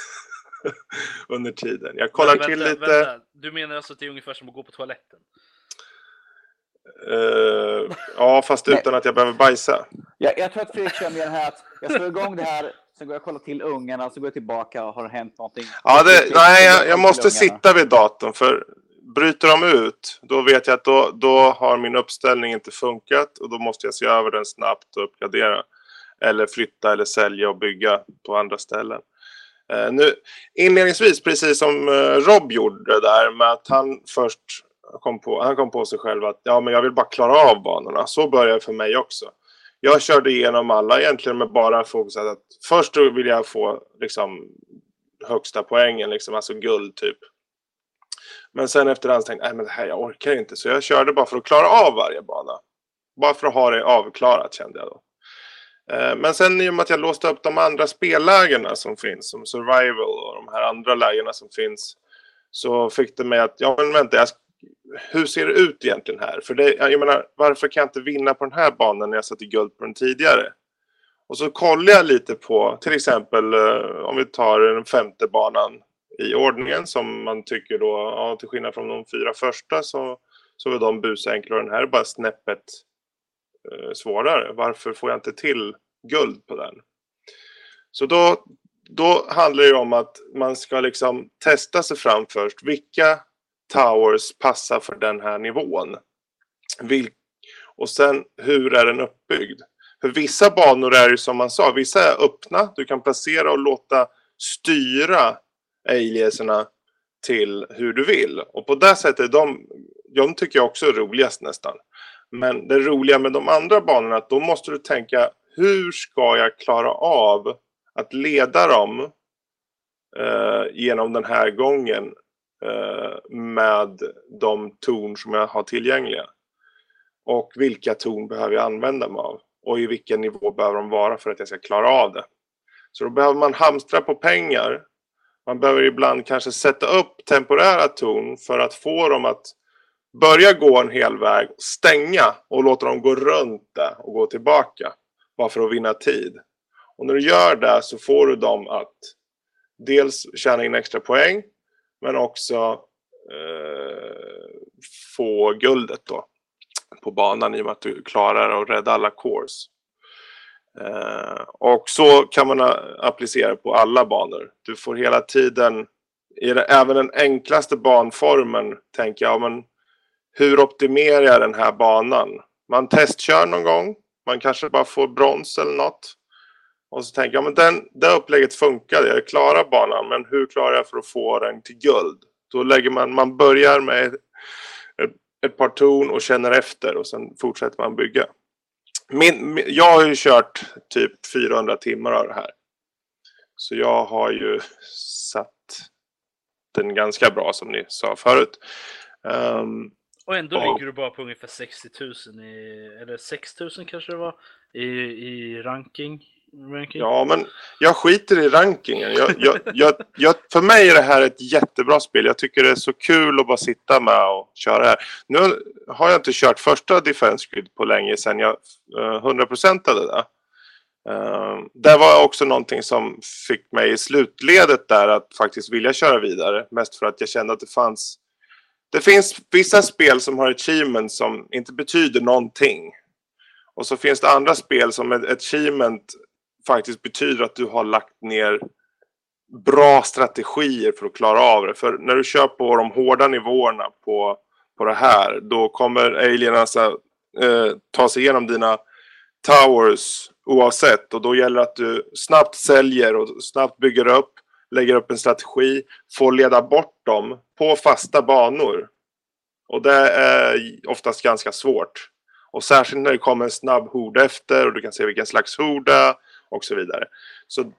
Speaker 1: Under tiden. Jag kollar
Speaker 3: Men
Speaker 1: till
Speaker 3: vänta,
Speaker 1: lite.
Speaker 3: Vänta. Du menar alltså att det är ungefär som att gå på toaletten?
Speaker 1: Eh, ja, fast utan att jag behöver bajsa.
Speaker 2: Jag, jag tror att Fredrik kör med den här att jag slår igång det här, sen går jag och kollar till ungarna, så går jag tillbaka och har det hänt någonting.
Speaker 1: Ja, det, nej, jag, jag måste
Speaker 2: ungarna.
Speaker 1: sitta vid datorn för bryter de ut, då vet jag att då, då har min uppställning inte funkat och då måste jag se över den snabbt och uppgradera. Eller flytta eller sälja och bygga på andra ställen. Eh, nu, inledningsvis, precis som eh, Rob gjorde där med att han först kom på, han kom på sig själv att ja, men jag vill bara klara av banorna. Så började det för mig också. Jag körde igenom alla egentligen med bara fokuset att först vill jag få liksom högsta poängen, liksom, alltså guld typ. Men sen efterhand tänkte jag, men det här jag orkar inte. Så jag körde bara för att klara av varje bana. Bara för att ha det avklarat kände jag då. Eh, men sen i och med att jag låste upp de andra spellägena som finns, som survival och de här andra lägena som finns. Så fick det mig att, ja men vänta, jag, hur ser det ut egentligen här? För det, jag menar, varför kan jag inte vinna på den här banan när jag satte guld på den tidigare? Och så kollar jag lite på, till exempel eh, om vi tar den femte banan i ordningen som man tycker då, ja, till skillnad från de fyra första så, så är de busenkla och den här är bara snäppet Eh, svårare. Varför får jag inte till guld på den? Så då, då handlar det ju om att man ska liksom testa sig fram först. Vilka towers passar för den här nivån? Vil och sen hur är den uppbyggd? För vissa banor är ju som man sa, vissa är öppna. Du kan placera och låta styra aliaserna till hur du vill. Och på det sättet, de, de tycker jag också är roligast nästan. Men det roliga med de andra banorna, att då måste du tänka hur ska jag klara av att leda dem eh, genom den här gången eh, med de torn som jag har tillgängliga. Och vilka torn behöver jag använda mig av? Och i vilken nivå behöver de vara för att jag ska klara av det? Så då behöver man hamstra på pengar. Man behöver ibland kanske sätta upp temporära torn för att få dem att börja gå en hel väg, stänga och låta dem gå runt det och gå tillbaka. Bara för att vinna tid. Och när du gör det så får du dem att dels tjäna in extra poäng men också eh, få guldet då på banan i och med att du klarar att rädda alla cores. Eh, och så kan man eh, applicera på alla banor. Du får hela tiden, i det, även den enklaste banformen, tänka jag, men hur optimerar jag den här banan? Man testkör någon gång, man kanske bara får brons eller något. Och så tänker jag, men den, det upplägget funkade. Jag klarar banan, men hur klarar jag för att få den till guld? Då lägger man, man börjar med ett, ett par torn och känner efter och sen fortsätter man bygga. Min, min, jag har ju kört typ 400 timmar av det här. Så jag har ju satt den ganska bra som ni sa förut. Um,
Speaker 3: och ändå och, ligger du bara på ungefär 60 000 i, eller 6 000 kanske det var, i, i ranking. ranking.
Speaker 1: Ja, men jag skiter i rankingen. Jag, jag, jag, jag, för mig är det här ett jättebra spel. Jag tycker det är så kul att bara sitta med och köra här. Nu har jag inte kört första Defense Grid på länge sedan jag uh, 100%ade det. Uh, det var också någonting som fick mig i slutledet där att faktiskt vilja köra vidare. Mest för att jag kände att det fanns det finns vissa spel som har achievement som inte betyder någonting. Och så finns det andra spel som ett achievement faktiskt betyder att du har lagt ner bra strategier för att klara av det. För när du kör på de hårda nivåerna på, på det här, då kommer alien alltså, eh, ta sig igenom dina towers oavsett. Och då gäller det att du snabbt säljer och snabbt bygger upp, lägger upp en strategi, får leda bort dem på fasta banor. Och det är oftast ganska svårt. Och särskilt när det kommer en snabb horda efter och du kan se vilken slags horda och så vidare. Så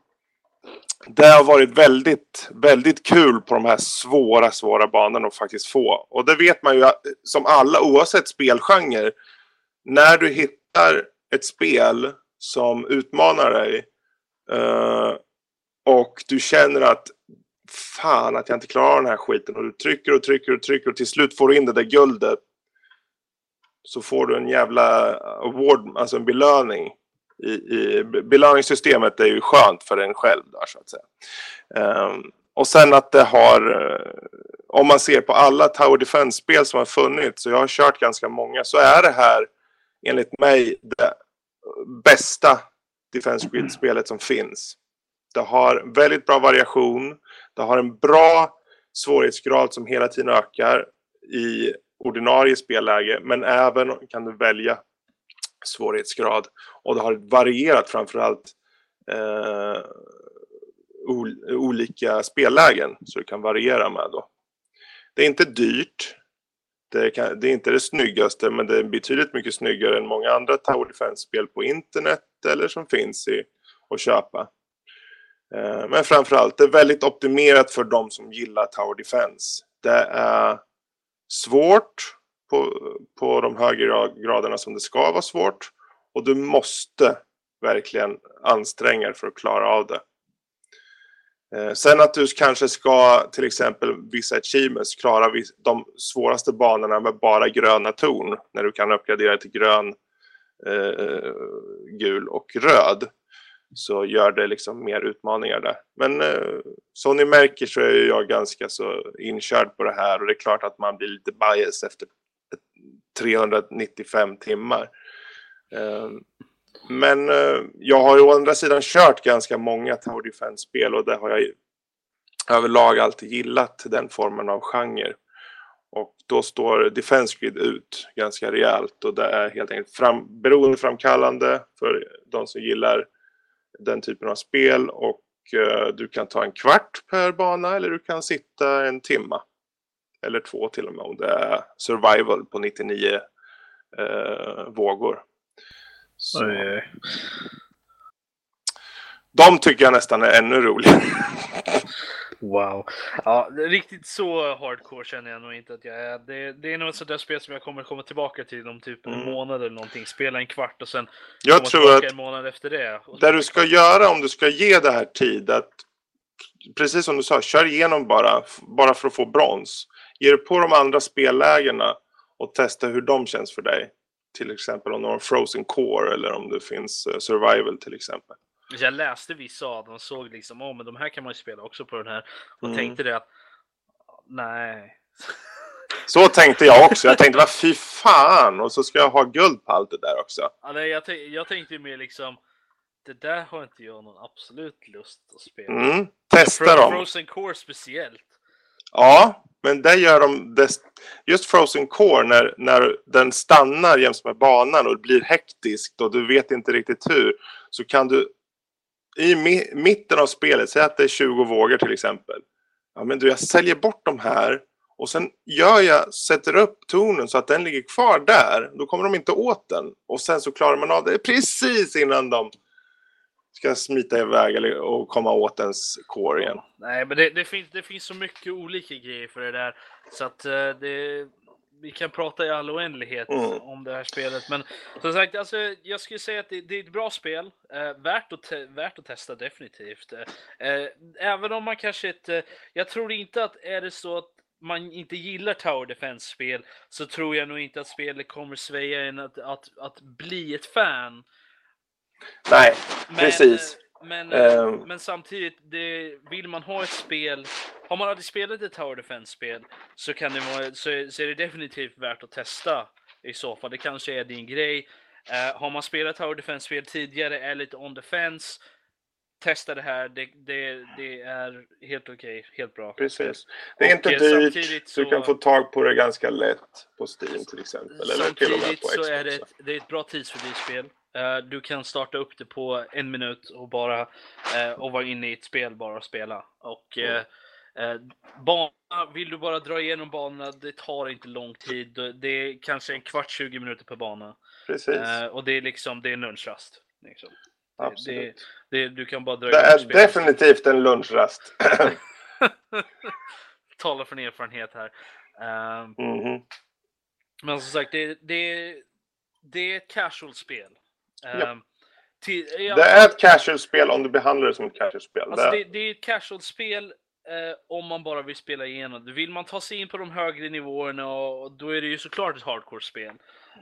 Speaker 1: det har varit väldigt, väldigt kul på de här svåra, svåra banorna att faktiskt få. Och det vet man ju som alla, oavsett spelgenre. När du hittar ett spel som utmanar dig eh, och du känner att fan att jag inte klarar den här skiten och du trycker och trycker och trycker och till slut får du in det där guldet så får du en jävla award, alltså en belöning. I, i, belöningssystemet är ju skönt för en själv där så att säga. Um, och sen att det har, eh, om man ser på alla Tower Defense-spel som har funnits, och jag har kört ganska många, så är det här enligt mig det bästa Defense Grid-spelet som finns. Det har väldigt bra variation. Det har en bra svårighetsgrad som hela tiden ökar i ordinarie spelläge. Men även kan du välja svårighetsgrad. Och det har varierat framförallt eh, olika spellägen. Så du kan variera med då. Det är inte dyrt. Det, kan, det, är inte det snyggaste men det är betydligt mycket snyggare än många andra Tower Defense-spel på internet eller som finns i, att köpa. Eh, men framförallt, det är väldigt optimerat för de som gillar Tower Defense. Det är svårt på, på de högre graderna som det ska vara svårt. Och du måste verkligen anstränga dig för att klara av det. Eh, sen att du kanske ska till exempel vissa achievements klara de svåraste banorna med bara gröna torn, När du kan uppgradera till grön, eh, gul och röd så gör det liksom mer utmaningar där. Men eh, som ni märker så är jag ganska så inkörd på det här och det är klart att man blir lite bias efter 395 timmar. Eh, men eh, jag har ju å andra sidan kört ganska många Tower Defense-spel och det har jag överlag alltid gillat den formen av genre. Och då står Defense Grid ut ganska rejält och det är helt enkelt fram, beroendeframkallande för de som gillar den typen av spel och eh, du kan ta en kvart per bana eller du kan sitta en timma. Eller två till och med om det är survival på 99 eh, vågor. Så. De tycker jag nästan är ännu roligare.
Speaker 3: Wow. Ja, riktigt så hardcore känner jag nog inte att jag är. Det, det är nog ett sånt där spel som jag kommer komma tillbaka till om typ en mm. månad eller någonting. Spela en kvart och sen
Speaker 1: jag komma tror att
Speaker 3: en månad efter det.
Speaker 1: Det du ska göra om du ska ge det här tid, att precis som du sa, kör igenom bara, bara för att få brons. Ge dig på de andra spellägena och testa hur de känns för dig. Till exempel om du har Frozen Core eller om det finns uh, Survival till exempel.
Speaker 3: Jag läste vissa av dem och såg liksom, oh, men de här kan man ju spela också på den här. Och mm. tänkte det att, nej.
Speaker 1: Så tänkte jag också. Jag tänkte, vad fy fan! Och så ska jag ha guld på allt det där också.
Speaker 3: Ja, nej, jag, jag tänkte mer liksom, det där har inte jag någon absolut lust att spela.
Speaker 1: Mm. Testa dem.
Speaker 3: Frozen Core speciellt.
Speaker 1: Ja, men det gör de, just Frozen Core när, när den stannar jäms med banan och det blir hektiskt och du vet inte riktigt hur, så kan du i mi mitten av spelet, säg att det är 20 vågor till exempel. Ja men du, jag säljer bort de här och sen gör jag, sätter upp tonen så att den ligger kvar där. Då kommer de inte åt den. Och sen så klarar man av det precis innan de ska smita iväg eller, och komma åt ens core igen.
Speaker 3: Nej, men det, det, finns, det finns så mycket olika grejer för det där. Så att eh, det, vi kan prata i all oändlighet
Speaker 1: Mm.
Speaker 3: om det här spelet. Men som sagt, alltså, jag skulle säga att det, det är ett bra spel. Eh, värt, att värt att testa definitivt. Eh, även om man kanske inte... Jag tror inte att är det så att man inte gillar Tower Defense-spel så tror jag nog inte att spelet kommer sväja en att, att, att bli ett fan.
Speaker 1: Nej,
Speaker 3: Men,
Speaker 1: Precis.
Speaker 3: Men,
Speaker 1: Ehm.
Speaker 3: men samtidigt, det, vill man ha ett spel, har man aldrig spelat ett Tower Defense-spel så, kan det vara, så, är- så är det definitivt värt att testa i så fall. Det kanske är din grej. Eh, har man spelat Tower Defense-spel tidigare, är lite on the fence, testa det här. Det, det, det är helt okej, helt bra.
Speaker 1: precis. Det är
Speaker 3: Och,
Speaker 1: inte
Speaker 3: eh,
Speaker 1: dyrt.
Speaker 3: samtidigt
Speaker 1: Du
Speaker 3: så-
Speaker 1: kan få tag på det ganska lätt på Steam till exempel. Eller till och med
Speaker 3: Samtidigt
Speaker 1: på
Speaker 3: så
Speaker 1: Xbox.
Speaker 3: är det ett, det är ett bra tidsfördrivsspel. Eh, du kan starta upp det på en minut och bara eh, och vara inne i ett spel bara och spela. Och
Speaker 1: Mm.
Speaker 3: eh, bana, vill du bara dra igenom banorna, det tar inte lång tid. Det är kanske en kvart, 20 minuter per bana.
Speaker 1: Precis.
Speaker 3: Eh, och det är liksom, det är lunchrast. Liksom. Det, det,
Speaker 1: Absolut.
Speaker 3: det, du kan bara dra
Speaker 1: Det är
Speaker 3: spelet.
Speaker 1: definitivt en lunchrast.
Speaker 3: Talar från erfarenhet här. Eh,
Speaker 1: Mhm.
Speaker 3: Men som sagt, det, det, det är ett casual-spel.
Speaker 1: Ja.
Speaker 3: Ehm, till, ja,
Speaker 1: Det är ett casual-spel om du behandlar det som ett casual-spel.
Speaker 3: alltså
Speaker 1: Det-
Speaker 3: det, är ett casual-spel eh, om man bara vill spela igenom det. Vill man ta sig in på de högre nivåerna, och, då är det ju såklart ett hardcore-spel.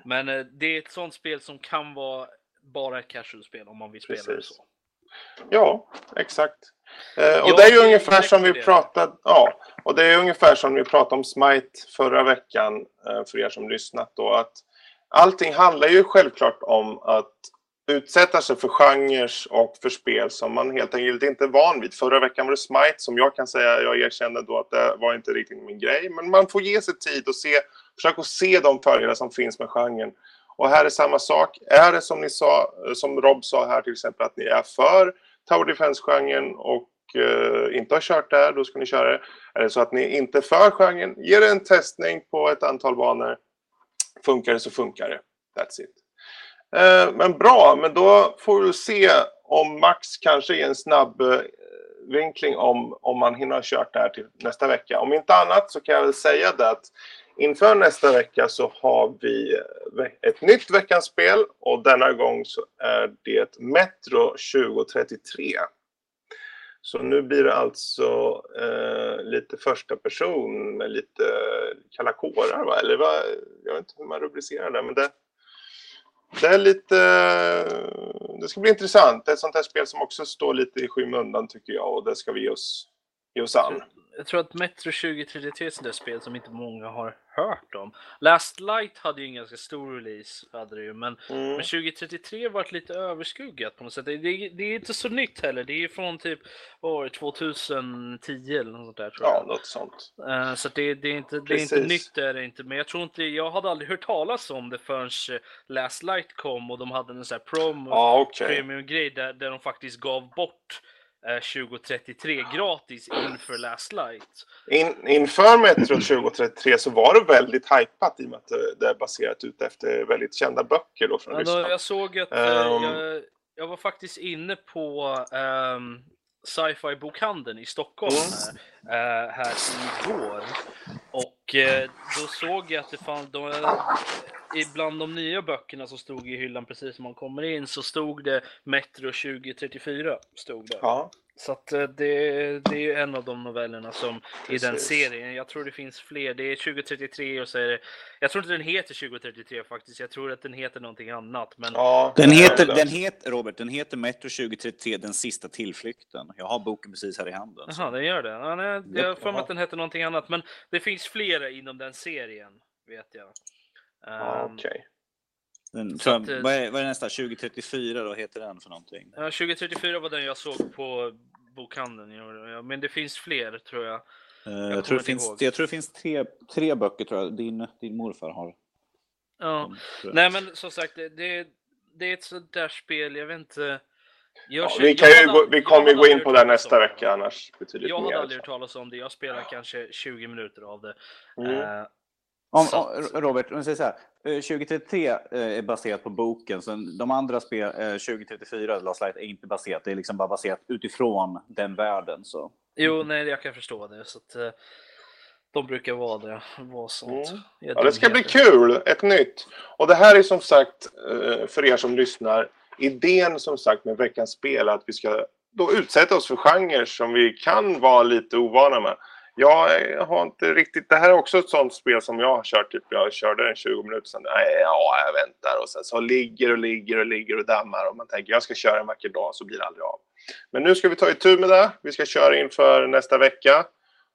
Speaker 3: Men eh, det är ett sånt spel som kan vara bara ett casual-spel om man vill spela det
Speaker 1: Precis.
Speaker 3: så.
Speaker 1: Ja, exakt. Eh, och
Speaker 3: Ja,
Speaker 1: det är ju ungefär som vi pratade, ja, och det är ungefär som vi pratade om Smite förra veckan eh, för er som lyssnat då att allting handlar ju självklart om att utsätta sig för genrer och för spel som man helt enkelt inte är van vid. Förra veckan var det Smite som jag kan säga, jag erkände då att det var inte riktigt min grej. Men man får ge sig tid och se, försöka se de fördelar som finns med genren. Och här är samma sak. Är det som ni sa, eh, som Rob sa här till exempel, att ni är för Tower Defense-genren och eh, inte har kört där, då ska ni köra det. Är det så att ni inte är för genren, ge det en testning på ett antal banor. Funkar det så funkar det. That's it. Eh, men bra, men då får vi se om Max kanske ger en snabb eh, vinkling om, om man hinner ha kört det här till nästa vecka. Om inte annat så kan jag väl säga det att inför nästa vecka så har vi eh, ett nytt veckans spel och denna gång så är det Metro 2033. Så nu blir det alltså eh, lite första person med lite kalla kårar va? Eller vad? Jag vet inte hur man rubricerar det men det, det är lite... Det ska bli intressant. Det är ett sånt här spel som också står lite i skymundan tycker jag och det ska vi ge oss, ge oss an.
Speaker 3: Jag tror att Metro 2033 är ett sånt där spel som inte många har hört om. Last Light hade ju en ganska stor release, hade det ju, men,
Speaker 1: Mm.
Speaker 3: men 2033 varit lite överskuggat på något sätt. Det, det, det är inte så nytt heller. Det är från typ det, 2010 eller något sånt där tror
Speaker 1: Ja,
Speaker 3: jag.
Speaker 1: något sånt.
Speaker 3: Eh, så det, det, är inte, det är inte nytt, det är det inte. Men jag tror inte, jag hade aldrig hört talas om det förrän eh, Last Light kom och de hade en sån här promo
Speaker 1: Ja, okej.
Speaker 3: premium-grej där, där de faktiskt gav bort 2033 gratis inför Last Light.
Speaker 1: In, inför Metro 2033 så var det väldigt hypat i och med att det- det är baserat ut efter väldigt kända böcker då från Ryssland.
Speaker 3: jag såg att eh,
Speaker 1: Ehm.
Speaker 3: jag, jag var faktiskt inne på um, sci-fi bokhandeln i Stockholm
Speaker 1: Mm.
Speaker 3: här, eh, här igår. Och eh, då såg jag att det fanns, de, de nya böckerna som stod i hyllan precis som man kommer in så stod det Metro 2034. Stod det.
Speaker 1: Ja,
Speaker 3: så att eh, det, det är ju en av de novellerna som i den
Speaker 1: Precis.
Speaker 3: serien. Jag tror det finns fler. Det är 2033 och så är det... Jag tror inte den heter 2033 faktiskt. Jag tror att den heter någonting annat. Men
Speaker 1: ja,
Speaker 2: Den heter, den heter, Robert, den heter Metro 2033, den sista tillflykten. Jag har boken precis här i handen.
Speaker 3: Jaha, den gör det. Ja, nej, jag har för mig att den heter någonting annat. Men det finns flera inom den serien, vet jag.
Speaker 1: Ja,
Speaker 3: Ehm,
Speaker 1: okej.
Speaker 2: Den,
Speaker 3: Så att, eh,
Speaker 2: jag, vad, är, vad är nästa? 2034 då heter den för någonting?
Speaker 3: ja, 2034 var den jag såg på bokhandeln. Men det finns fler, tror jag.
Speaker 2: Eh,
Speaker 3: kommer
Speaker 2: jag, tror det finns,
Speaker 3: ihåg.
Speaker 2: jag tror det finns tre, tre böcker tror jag. Din, din morfar har.
Speaker 3: Ja.
Speaker 2: dem, jag.
Speaker 3: Nej, men som sagt, det, det, det är ett sånt där spel. Jag vet inte. Jag
Speaker 1: Ja, vi, kan
Speaker 3: jag
Speaker 1: ju gå, vi
Speaker 3: jag
Speaker 1: kommer gå in på det nästa vecka annars betydligt
Speaker 3: Jag hade aldrig hört talas om det. Jag spelar kanske 20 minuter av det.
Speaker 1: Mm.
Speaker 3: Eh,
Speaker 2: Om, om, Robert, om säger så här. eh, 2033 eh, är baserat på boken, så de andra spel, eh, 2034, Last Light, är inte baserat. Det är liksom bara baserat utifrån den världen. Så.
Speaker 3: Jo, nej, jag kan förstå det. Så att, eh, de brukar vara det. Vara sånt.
Speaker 1: Mm. Ja, det ska bli kul! Ett nytt. Och det här är som sagt, eh, för er som lyssnar, idén som sagt med veckans spel är att vi ska då utsätta oss för genrer som vi kan vara lite ovana med. Jag har inte riktigt, det här är också ett sånt spel som jag har kört, typ jag körde den 20 minuter sedan. Nej, Ja, jag väntar och sen så ligger och ligger och ligger och dammar och man tänker jag ska köra en vacker dag så blir det aldrig av. Men nu ska vi ta itu med det. Vi ska köra inför nästa vecka.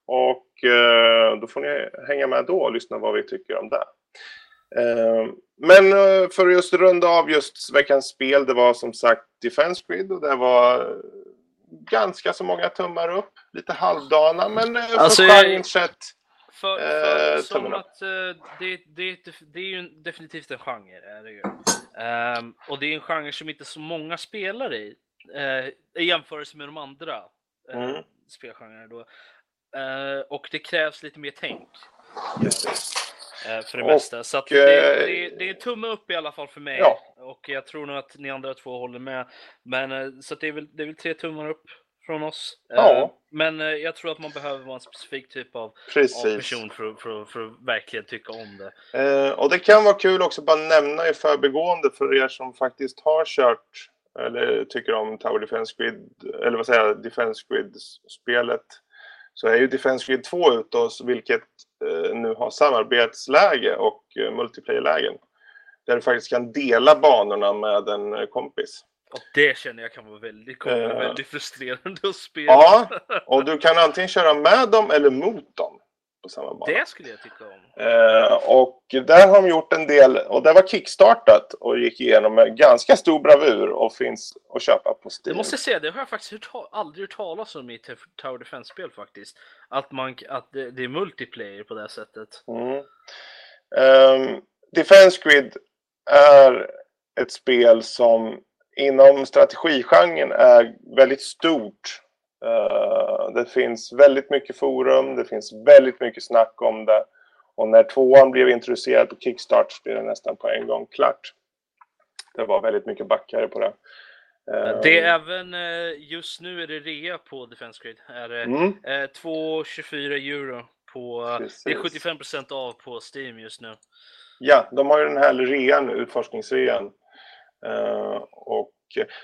Speaker 1: Och eh, då får ni hänga med då och lyssna vad vi tycker om det. Eh, men eh, för att just runda av just veckans spel, det var som sagt Defense Grid och det var ganska så många tummar upp. Lite halvdana, men eh,
Speaker 3: Alltså,
Speaker 1: för genrens sett.
Speaker 3: För,
Speaker 1: Eh,
Speaker 3: för, som
Speaker 1: tummen upp.
Speaker 3: att eh, det, det, det är ju definitivt en genre. Är det ju. Ehm, och det är en genre som inte så många spelar i. eh, I jämförelse med de andra uh,
Speaker 1: Mm.
Speaker 3: spelgenrerna. Då. Eh, och det krävs lite mer tänk eh, för det
Speaker 1: Och,
Speaker 3: mesta. Så att
Speaker 1: eh,
Speaker 3: det, det, det är tumme upp i alla fall för mig.
Speaker 1: Ja.
Speaker 3: Och jag tror nog att ni andra två håller med. Men, eh, så att det, är väl, det är väl tre tummar upp från oss. Eh,
Speaker 1: Ja.
Speaker 3: Men eh, jag tror att man behöver vara en specifik typ av, av person för, att- för, att- för att verkligen tycka om det.
Speaker 1: Eh, och det kan vara kul också bara nämna i förbigående för er som faktiskt har kört eller tycker om Tower Defense Grid, eller vad säger jag, Defense Grid-spelet. Så är ju Defense Grid 2 ute hos vilket eh, nu har samarbetsläge och eh, multiplayer-lägen. Där du faktiskt kan dela banorna med en eh, kompis.
Speaker 3: Och det känner jag kan vara väldigt, kommer vara
Speaker 1: Eh.
Speaker 3: väldigt frustrerande att spela.
Speaker 1: Ja, och du kan antingen köra med dem eller mot dem på samma bana.
Speaker 3: Det skulle jag tycka om.
Speaker 1: Eh, och där har de gjort en del, och det var kickstartat och gick igenom med ganska stor bravur och finns att köpa på
Speaker 3: Det
Speaker 1: Steam.
Speaker 3: måste jag säga, det har jag faktiskt hört, aldrig hört talas om i Tower Defense-spel faktiskt. Att, man, att det, det är multiplayer på det sättet.
Speaker 1: Mm. Ehm, Defense Grid är ett spel som inom strategigenren är väldigt stort. Eh, det finns väldigt mycket forum, det finns väldigt mycket snack om det. Och när tvåan blev introducerad på Kickstart så blev det nästan på en gång klart. Det var väldigt mycket backare på det. Ehm,
Speaker 3: Det är även, eh, just nu är det rea på Defense Grid. Är det,
Speaker 1: Mm,
Speaker 3: eh, 2,24 euro. På,
Speaker 1: Precis.
Speaker 3: det är 75% av på Steam just nu.
Speaker 1: Ja, de har ju den här rean, utforskningsrean. Eh, och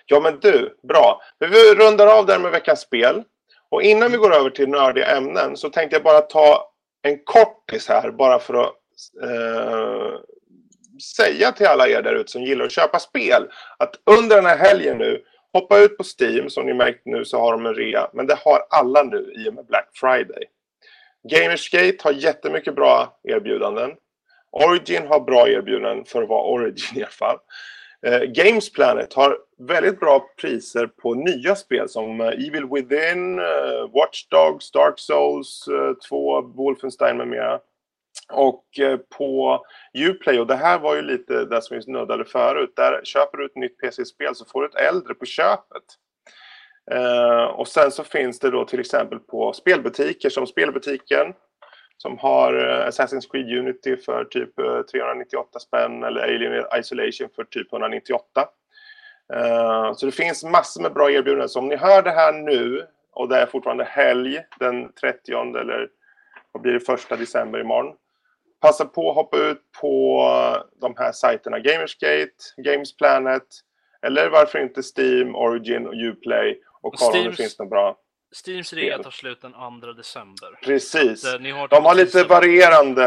Speaker 1: ja men du, bra. Vi rundar av där med veckans spel. Och innan vi går över till nördiga ämnen så tänkte jag bara ta en kortis här bara för att eh, säga till alla er där ute som gillar att köpa spel att under den här helgen nu hoppa ut på Steam. Som ni märkt nu så har de en rea. Men det har alla nu i och med Black Friday. Gamersgate har jättemycket bra erbjudanden. Origin har bra erbjudanden för att vara Origin i alla fall. Eh, Games Planet har väldigt bra priser på nya spel som eh, Evil Within, eh, Watch Dogs, Dark Souls eh, 2, Wolfenstein med mera. Och eh, på Uplay, och det här var ju lite det som vi snuddade förut, där köper du ett nytt PC-spel så får du ett äldre på köpet. Eh, och sen så finns det då till exempel på spelbutiker som Spelbutiken som har eh, Assassin's Creed Unity för typ eh, 398 spänn eller Alien Isolation för typ 198. Eh, Så det finns massor med bra erbjudanden. Så om ni hör det här nu och det är fortfarande helg den 30 eller vad blir det första december imorgon. Passa på att hoppa ut på de här sajterna Gamersgate, Games Planet eller varför inte Steam, Origin och Uplay och kolla om det finns något bra.
Speaker 3: Steams rea tar slut den 2 december.
Speaker 1: Precis.
Speaker 3: Så, eh, har
Speaker 1: De har lite varierande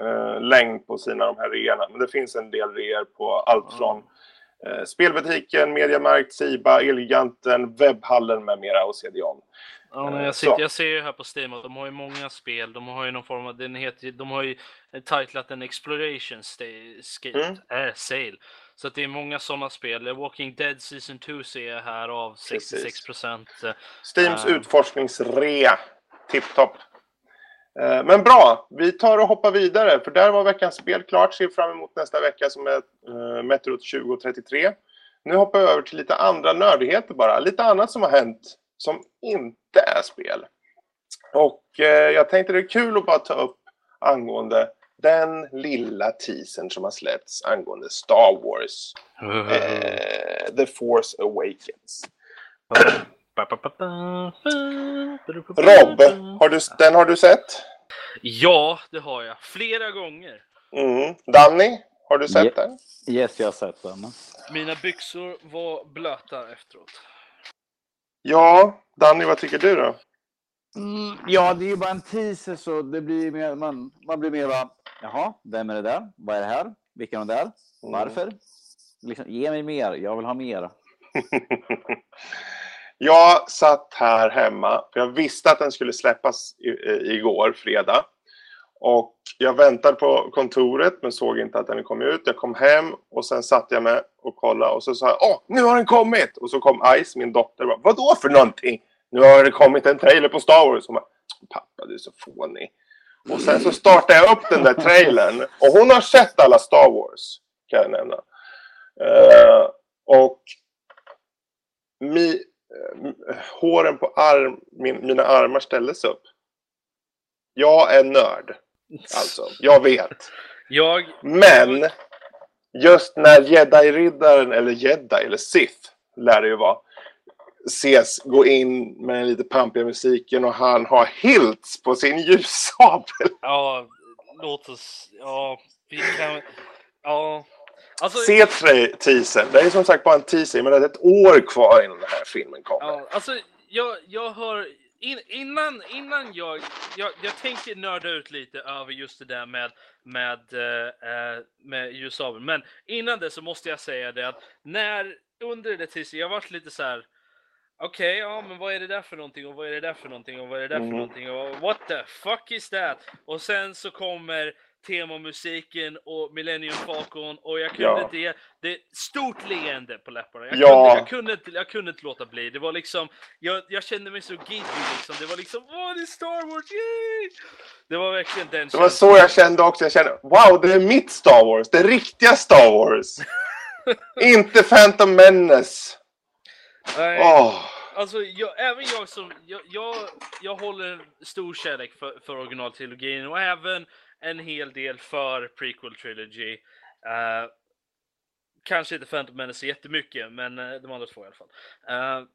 Speaker 1: eh, längd på sina de här reorna. Men det finns en del reor på allt från eh, Spelbutiken, Mediamarkt, Siba, Elgiganten, Webbhallen med mera och CDON.
Speaker 3: Ja, men
Speaker 1: Eh,
Speaker 3: jag,
Speaker 1: så.
Speaker 3: sitter, jag ser ju här på Steam att de har ju många spel. De har ju någon form av, den heter, de har ju titlat en Exploration skate,
Speaker 1: Mm.
Speaker 3: äh, Sale. Så det är många sådana spel. Walking Dead Season 2 ser jag här av 66%.
Speaker 1: Steams
Speaker 3: Ah.
Speaker 1: utforskningsrea. Tipptopp. Eh, Men bra, vi tar och hoppar vidare för där var veckans spel klart. Ser fram emot nästa vecka som är eh, Metro 2033. Nu hoppar jag över till lite andra nördigheter bara. Lite annat som har hänt som inte är spel. Och eh, jag tänkte det är kul att bara ta upp angående den lilla teasern som har släppts angående Star Wars. Eh, The Force Awakens. Rob, har du, den har du sett?
Speaker 3: Ja, det har jag. Flera gånger.
Speaker 1: Mm. Danny, har du sett
Speaker 2: Ja.
Speaker 1: den?
Speaker 2: Yes, jag har sett den.
Speaker 3: Mina byxor var blöta efteråt.
Speaker 1: Ja, Danny, vad tycker du då?
Speaker 2: Mm, ja, det är ju bara en teaser så det blir mer, man, man blir mer bara, jaha, vem är det där? Vad är det här? Vilka är de där?
Speaker 1: Mm.
Speaker 2: Varför? Liksom, ge mig mer, jag vill ha mer.
Speaker 1: Jag satt här hemma, för jag visste att den skulle släppas i, i, igår, fredag. Och jag väntade på kontoret men såg inte att den kom ut. Jag kom hem och sen satte jag mig och kollade och så sa jag Åh, nu har den kommit! Och så kom Ice, min dotter, och bara, Vadå för någonting? Nu har det kommit en trailer på Star Wars. Hon bara, Pappa, du är så fånig. Och sen så startade jag upp den där trailern och hon har sett alla Star Wars, kan jag nämna. Eh, och mi, eh, håren på arm, min, mina armar ställdes upp. Jag är nörd, alltså. Jag vet.
Speaker 3: Jag...
Speaker 1: Men just när jedi-riddaren, eller jedi, eller sith, lär det ju vara, ses gå in med den lite pampiga musiken och han har hilts på sin ljussabel.
Speaker 3: Ja, låt oss... Ja, vi kan... Ja. Alltså,
Speaker 1: Se teasern. Det är som sagt bara en teaser, men det är ett år kvar innan den här filmen kommer.
Speaker 3: Ja, alltså jag, jag har... In, innan, innan jag, jag... Jag tänker nörda ut lite över just det där med, med, eh, eh, med ljusabeln. Men innan det så måste jag säga det att när under det där teaser, jag varit lite så här. Okej, ja men vad är det där för någonting och vad är det där för någonting och vad är det där för
Speaker 1: Mhm.
Speaker 3: någonting och what the fuck is that? Och sen så kommer temamusiken och Millennium Falcon och jag kunde
Speaker 1: Ja.
Speaker 3: inte det är stort leende på läpparna. Jag,
Speaker 1: Ja.
Speaker 3: kunde, jag, kunde inte, jag kunde inte låta bli. Det var liksom, jag, jag kände mig så giddy liksom. Det var liksom, åh det är Star Wars, yay! Det var verkligen den
Speaker 1: Det var så jag kände också. Jag kände, wow, det är mitt Star Wars. Det riktiga Star Wars. Inte Phantom Menace.
Speaker 3: Nej.
Speaker 1: Åh.
Speaker 3: Alltså, jag, även jag som, jag, jag, jag håller en stor kärlek för, för originaltrilogin och även en hel del för prequel trilogy. Eh, kanske inte Phantom Menace jättemycket, men eh, de andra två i alla fall. Eh,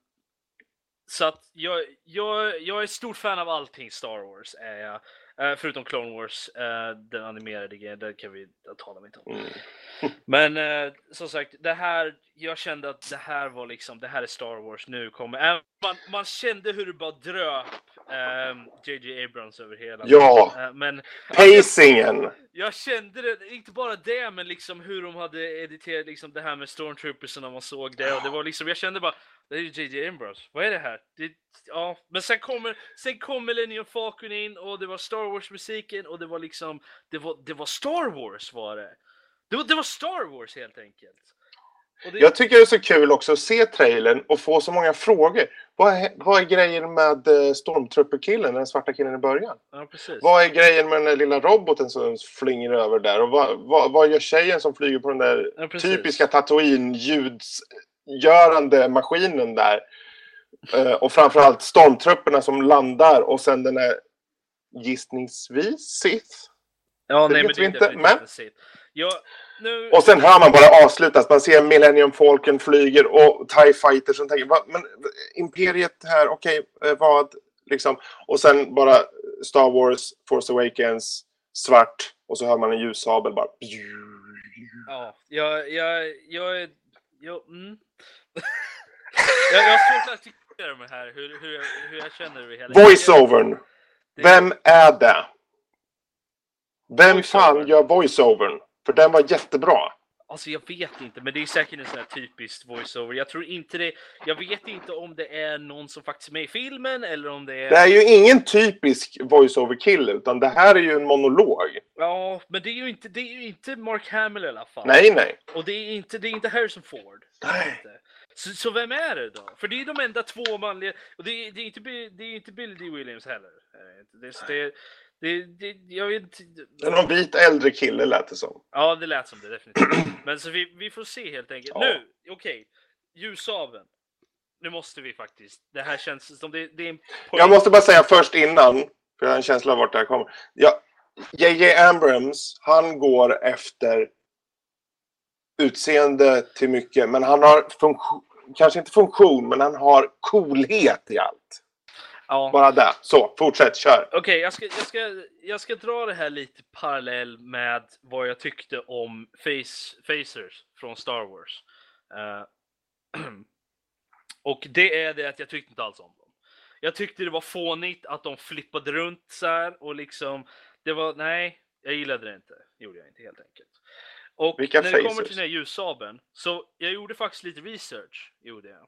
Speaker 3: så att jag, jag, jag är ett stort fan av allting Star Wars, är jag. Eh, förutom Clone Wars, eh, den animerade grejen, den kan vi tala inte om.
Speaker 1: Mm.
Speaker 3: Men eh, som sagt, det här, jag kände att det här var liksom, det här är Star Wars, nu kommer... Man, man kände hur det bara dröp ehm, JJ Abrams över hela.
Speaker 1: Ja.
Speaker 3: Eh, men
Speaker 1: Pacingen.
Speaker 3: jag kände det, inte bara det, men liksom hur de hade editerat liksom det här med Stormtroopers när man såg det. Och det var liksom, jag kände bara, det är ju JJ Abrams, vad är det här? Det, ja, men sen kommer, sen kom Millennium Falcon in och det var Star Wars-musiken och det var liksom, det var, det var Star Wars var det. Det var, det var Star Wars helt enkelt. Det,
Speaker 1: Jag tycker det är så kul också att se trailern och få så många frågor. Vad är, vad är grejen med eh, Stormtrooper-killen, den svarta killen i början?
Speaker 3: ja, presis.
Speaker 1: Vad är grejen med den där lilla roboten som flynger över där? Och vad, vad, vad gör tjejen som flyger på den där
Speaker 3: Ja, precis.
Speaker 1: typiska Tatooine-ljudsgörande maskinen där? Eh, och framförallt stormtrupperna som landar och sen den där gissningsvis Sith.
Speaker 3: Ja,
Speaker 1: det
Speaker 3: nej,
Speaker 1: vet
Speaker 3: men
Speaker 1: vi inte, men-
Speaker 3: inte Sith. Ja, nu...
Speaker 1: Och sen hör man bara avslutas. Man ser Millennium Falcon flyger och TIE Fighter som tänker, "Va, men Imperiet här, okej, eh, vad? Liksom. Och sen bara Star Wars, Force Awakens, svart. Och så hör man en ljussabel bara.
Speaker 3: Ja, jag, jag, jag. Jag, mm. jag, jag har svårt att artikulera mig här, hur, hur, jag, hur jag känner över hela...
Speaker 1: Voiceovern. Vem är det? Vem fan gör voiceovern? För den var jättebra.
Speaker 3: Alltså jag vet inte, men det är säkert en sån här typisk voiceover. Jag tror inte det... Jag vet inte om det är någon som faktiskt är med i filmen eller om det är...
Speaker 1: Det är ju ingen typisk voiceover-kille, utan det här är ju en monolog.
Speaker 3: Ja, men det är ju inte, det är ju inte Mark Hamill i alla fall.
Speaker 1: Nej, nej.
Speaker 3: Och det är inte, det är inte Harrison Ford. Är
Speaker 1: Nej.
Speaker 3: Så, så vem är det då? För det är de enda två manliga, och det är, det är, inte, det är inte Billy D. Williams heller. Eh, Det, det, Det, det, jag vet inte.
Speaker 1: Det är någon vit äldre kille lät det som.
Speaker 3: Ja, det lät som det definitivt. Men så vi, vi får se helt enkelt.
Speaker 1: Ja.
Speaker 3: Nu, okej. Ljusaveln. Nu måste vi faktiskt. Det här känns som det, det är en poäng.
Speaker 1: Jag måste bara säga först innan, för jag har en känsla av vart det här kommer. Ja, JJ Abrams, han går efter utseende till mycket, men han har funktion, kanske inte funktion, men han har coolhet i allt.
Speaker 3: Ja.
Speaker 1: Bara där. Så, fortsätt, kör.
Speaker 3: Okej, jag, ska, jag, ska, jag ska dra det här lite parallell med vad jag tyckte om face, Facers från Star Wars. Eh, och det är det att jag tyckte inte alls om dem. Jag tyckte det var fånigt att de flippade runt så här och liksom, det var, nej, jag gillade det inte. Gjorde jag inte helt enkelt. Och
Speaker 1: Vilka
Speaker 3: när det kommer till den här ljussabeln, så jag gjorde faktiskt lite research, gjorde jag.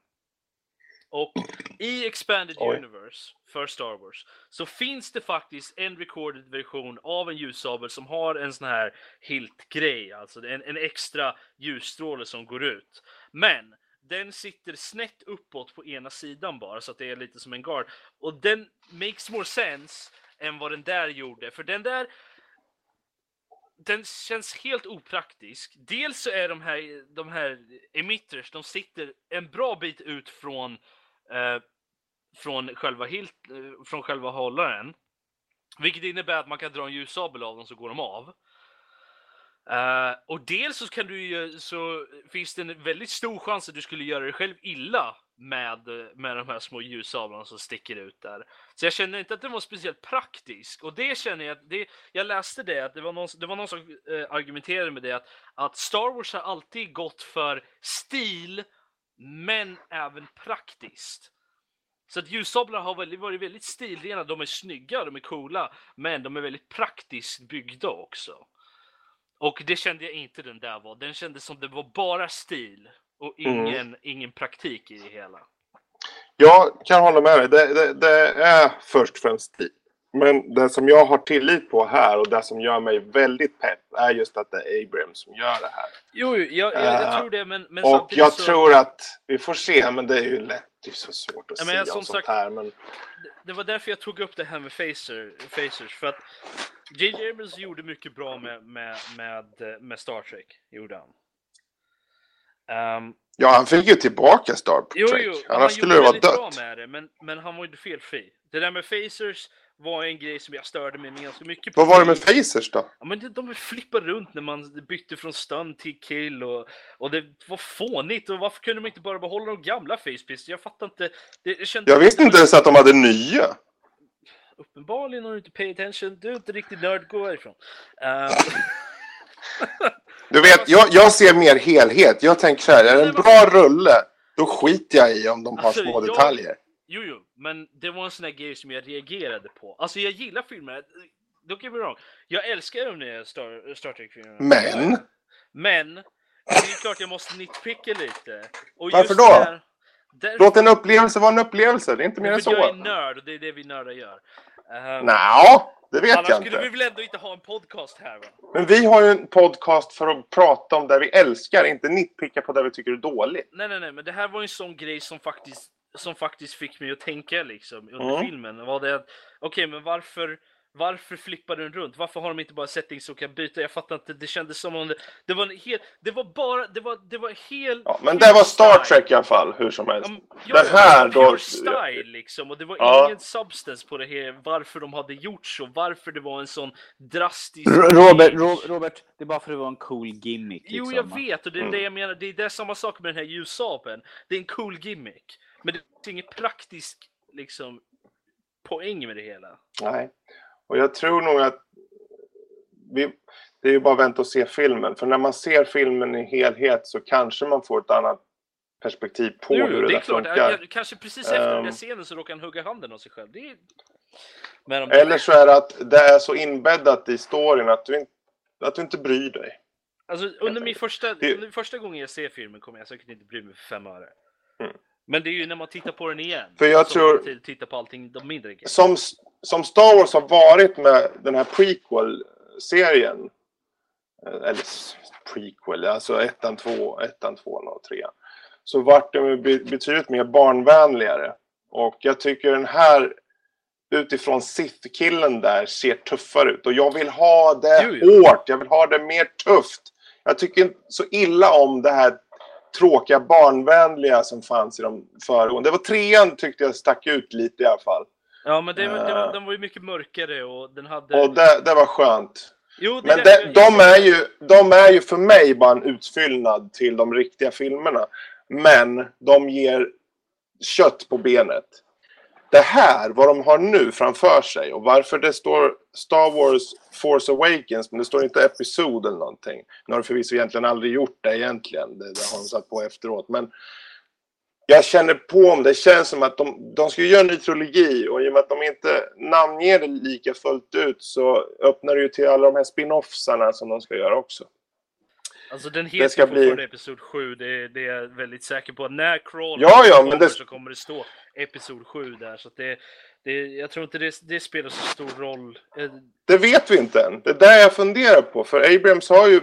Speaker 3: Och i Expanded
Speaker 1: Oj.
Speaker 3: Universe för Star Wars så finns det faktiskt en recorded version av en ljussabel som har en sån här hilt-grej, alltså en, en extra ljusstråle som går ut. Men den sitter snett uppåt på ena sidan bara så att det är lite som en guard. Och den makes more sense än vad den där gjorde, för den där den känns helt opraktisk. Dels så är de här, de här emitters, de sitter en bra bit ut från, eh, från, själva hilt, eh, från själva hållaren. Vilket innebär att man kan dra en ljussabel av dem så går de av. Eh, och dels så, kan du ju, så finns det en väldigt stor chans att du skulle göra dig själv illa med, med de här små ljussablarna som sticker ut där. Så jag känner inte att den var speciellt praktisk. Och det känner jag, det, jag läste det, att det var någon, det var någon som eh, argumenterade med det, att, att Star Wars har alltid gått för stil, men även praktiskt. Så att ljussablar har väldigt, varit väldigt stilrena, de är snygga, de är coola, men de är väldigt praktiskt byggda också. Och det kände jag inte den där var. Den kändes som det var bara stil och
Speaker 1: Mm.
Speaker 3: ingen, ingen praktik i det hela.
Speaker 1: Jag kan hålla med dig. Det, det, det är först och främst stil. Men det som jag har tillit på här och det som gör mig väldigt pepp är just att det är Abrams som gör det här.
Speaker 3: Jo, jo jag, jag, jag
Speaker 1: Eh,
Speaker 3: tror det, men, men
Speaker 1: Och jag
Speaker 3: så,
Speaker 1: tror att vi får se, men det är ju lätt. Det är så svårt att
Speaker 3: Ja,
Speaker 1: säga om sånt här. Men
Speaker 3: det- var därför jag tog upp det här med Facer, Facers, för att J.J. Abrams gjorde mycket bra med, med, med, med Star Trek, gjorde han. Ehm,
Speaker 1: ja, han fick ju tillbaka Star
Speaker 3: Jo,
Speaker 1: Trek.
Speaker 3: jo,
Speaker 1: Annars
Speaker 3: han
Speaker 1: skulle det vara
Speaker 3: väldigt bra
Speaker 1: dött.
Speaker 3: med det, men, men han var ju inte felfri. Det där med Facers var en grej som jag störde mig med ganska mycket på.
Speaker 1: Vad var det med Facers då?
Speaker 3: Ja, men de flippade runt när man bytte från stun till kill och, och det var fånigt. Och varför kunde man inte bara behålla de gamla facepistols? Jag fattar inte. Det, kändes
Speaker 1: Jag visste inte ens att de hade nya.
Speaker 3: Uppenbarligen har du inte pay attention. Du är inte riktigt nörd. Gå härifrån. Uh,
Speaker 1: Du vet, jag, jag ser mer helhet. Jag tänker så här, är det en bra rulle, då skiter jag i om de har
Speaker 3: Alltså,
Speaker 1: små
Speaker 3: jag-
Speaker 1: detaljer.
Speaker 3: Jo, jo, men det var en sån här grej som jag reagerade på. Alltså, jag gillar filmer. Don't get me wrong. Jag älskar de nya Star, Star Trek-filmerna.
Speaker 1: Men,
Speaker 3: Men, det är klart jag måste nitpicka lite. Och
Speaker 1: Varför då?
Speaker 3: Där, där,
Speaker 1: låt en upplevelse vara en upplevelse. Det är inte mer än
Speaker 3: för jag är
Speaker 1: så.
Speaker 3: nörd och det är det vi nördar gör. Uh,
Speaker 1: Nja, det vet
Speaker 3: annars
Speaker 1: jag
Speaker 3: skulle vi
Speaker 1: inte.
Speaker 3: väl ändå inte ha en podcast här va?
Speaker 1: Men vi har ju en podcast för att prata om det vi älskar, inte nitpicka på det vi tycker är dåligt.
Speaker 3: Nej, nej, nej, men det här var ju en sån grej som faktiskt, som faktiskt fick mig att tänka liksom under
Speaker 1: Mm.
Speaker 3: filmen. Var det att, okej, men varför, varför flippar den runt? Varför har de inte bara settings som kan byta? Jag fattar inte, det kändes som om det, det var en hel, det var bara, det var, det var hel...
Speaker 1: Ja, men det var Star Trek i alla fall, hur som helst.
Speaker 3: Ja,
Speaker 1: Det här då-
Speaker 3: pure style liksom och det var
Speaker 1: Ja.
Speaker 3: ingen substance på det här varför de hade gjort så, varför det var en sån drastisk
Speaker 2: Robert,
Speaker 3: change.
Speaker 2: Ro- Robert, det är bara för att det var en cool gimmick.
Speaker 3: Jo,
Speaker 2: Liksom.
Speaker 3: jag vet och det är
Speaker 1: Mm.
Speaker 3: det jag menar. Det är, det samma sak med den här ljussabeln. Det är en cool gimmick. Men det finns ingen praktisk liksom, poäng med det hela.
Speaker 1: Nej. Och jag tror nog att vi, det är ju bara att vänta och se filmen. För när man ser filmen i helhet så kanske man får ett annat perspektiv på
Speaker 3: Jo,
Speaker 1: hur det,
Speaker 3: det är klart.
Speaker 1: funkar.
Speaker 3: Jag, kanske precis efter den där
Speaker 1: Ehm.
Speaker 3: scenen så råkar han hugga handen av sig själv. Det är... Om...
Speaker 1: Eller så är det att det är så inbäddat i storyn att du, inte, att du inte bryr dig.
Speaker 3: Alltså, under, min första,
Speaker 1: Det-
Speaker 3: under första gången jag ser filmen kommer jag säkert inte bry mig för fem öre.
Speaker 1: Mm.
Speaker 3: Men det är ju när man tittar på den igen.
Speaker 1: För jag
Speaker 3: som
Speaker 1: tror-
Speaker 3: tittar på allting, de mindre grejerna.
Speaker 1: Som, som Star Wars har varit med den här prequel-serien. eh, Eller prequel, alltså ettan, två, ettan, tvåan och trean. Så vart de betydligt mer barnvänligare. Och jag tycker den här utifrån Sith-killen där ser tuffare ut. Och jag vill ha det
Speaker 3: Jo, jo.
Speaker 1: hårt, jag vill ha det mer tufft. Jag tycker inte så illa om det här tråkiga barnvänliga som fanns i de föregående. Det var trean tyckte jag stack ut lite i alla fall.
Speaker 3: Ja, men det, var- det
Speaker 1: Eh.
Speaker 3: var, den var ju mycket mörkare och den hade...
Speaker 1: Och det, det var skönt.
Speaker 3: jo, det
Speaker 1: Men
Speaker 3: där-
Speaker 1: de,
Speaker 3: jag-
Speaker 1: de, är ju, de är ju för mig bara en utfyllnad till de riktiga filmerna. Men de ger kött på benet. Det här, vad de har nu framför sig och varför det står Star Wars Force Awakens men det står inte Episod eller någonting. Nu har det förvisso egentligen aldrig gjort det egentligen. Det, det har de satt på efteråt. Men jag känner på om det känns som att de, de ska göra en ny trilogi och i och med att de inte namnger det lika fullt ut så öppnar det ju till alla de här spin-offsarna som de ska göra också.
Speaker 3: Alltså den heter
Speaker 1: ska
Speaker 3: ska
Speaker 1: bli-
Speaker 3: Episod 7, det, det är jag väldigt säker på. När Crawl
Speaker 1: Ja, ja,
Speaker 3: kommer
Speaker 1: det-
Speaker 3: så kommer det stå Episod 7 där. Så det, det, jag tror inte det, det spelar så stor roll. Eh,
Speaker 1: Det vet vi inte än. Det är där jag funderar på. För Abrams har ju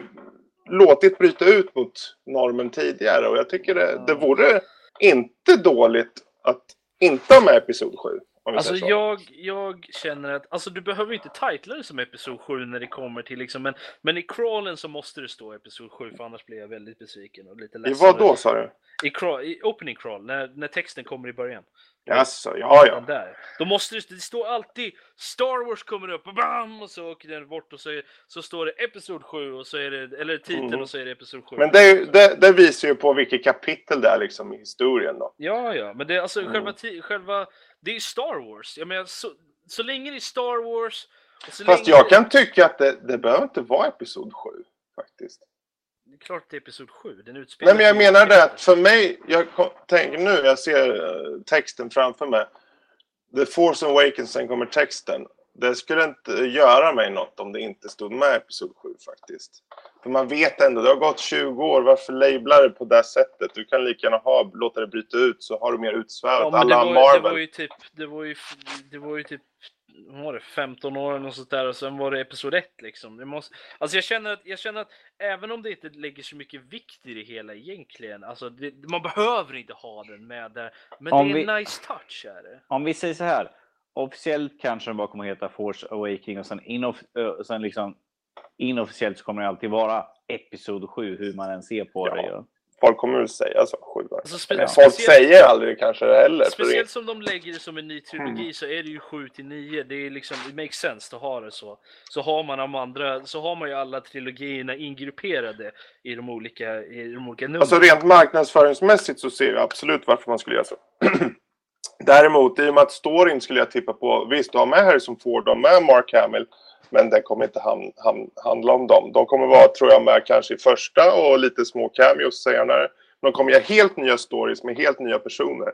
Speaker 1: låtit bryta ut mot normen tidigare och jag tycker det, det vore inte dåligt att inte ha med Episod 7.
Speaker 3: Alltså jag, jag känner att, alltså du behöver inte titla det som Episod 7 när det kommer till liksom, men, men i crawlen så måste det stå Episod 7 för annars blir jag väldigt besviken och lite
Speaker 1: I
Speaker 3: ledsen.
Speaker 1: vad då sa du?
Speaker 3: I, crawl, i opening crawl, när, när texten kommer i början.
Speaker 1: Jaså, ja ja.
Speaker 3: där. Då måste det, det står alltid Star Wars kommer upp och bam och så åker den bort och så, så står det Episod 7 och så är det, eller titeln
Speaker 1: Mhm.
Speaker 3: och så är det Episod 7.
Speaker 1: Men det, det, det visar ju på vilket kapitel det är liksom i historien då.
Speaker 3: Ja, ja, men det är alltså
Speaker 1: Mm.
Speaker 3: själva, själva, det är Star Wars. Jag menar, så, så länge det är Star Wars
Speaker 1: Fast jag kan tycka att det, det behöver inte vara Episod 7 faktiskt.
Speaker 3: Det är klart det är Episod 7, den utspelar
Speaker 1: Nej men jag menar det att för mig, jag tänker nu, jag ser eh, texten framför mig. The Force Awakens, sen kommer texten. Det skulle inte göra mig något om det inte stod med Episod 7 faktiskt. För man vet ändå, det har gått 20 år, varför labla det på det sättet? Du kan lika gärna ha, låta det bryta ut så har du mer utsvävat.
Speaker 3: Ja, men det
Speaker 1: Alla
Speaker 3: var,
Speaker 1: Marvel.
Speaker 3: det var ju typ, det var ju, det var ju typ, vad var det, 15 år något sånt där och sen var det Episod 1 liksom. Det måste, alltså jag känner, att, jag känner att även om det inte lägger så mycket vikt i det hela egentligen, alltså det, man behöver inte ha den med där, men
Speaker 2: Om
Speaker 3: det är
Speaker 2: vi-
Speaker 3: en nice touch är det.
Speaker 2: Om vi säger så här. Officiellt kanske den bara kommer att heta Force Awakening och sen, inoff- ö, sen liksom inofficiellt så kommer det alltid vara Episod 7 hur man än ser på
Speaker 1: Ja.
Speaker 2: det. ju.
Speaker 1: Folk kommer väl säga så, 7
Speaker 3: Alltså,
Speaker 1: folk säger aldrig kanske det heller.
Speaker 3: Speciellt
Speaker 1: det,
Speaker 3: som de lägger det som en ny trilogi
Speaker 1: Mm.
Speaker 3: så är det ju 7 till 9. Det är liksom, it makes sense att ha det så. Så har man de andra, så har man ju alla trilogierna ingrupperade i de olika, i de olika numren.
Speaker 1: Alltså rent marknadsföringsmässigt så ser jag absolut varför man skulle göra så. Däremot, i och med att storyn skulle jag tippa på, visst du har med Harrison Ford, du har med Mark Hamill, men det kommer inte ham, ham, handla om dem. De kommer vara, tror jag, med kanske i första och lite små cameos senare. De kommer göra helt nya stories med helt nya personer.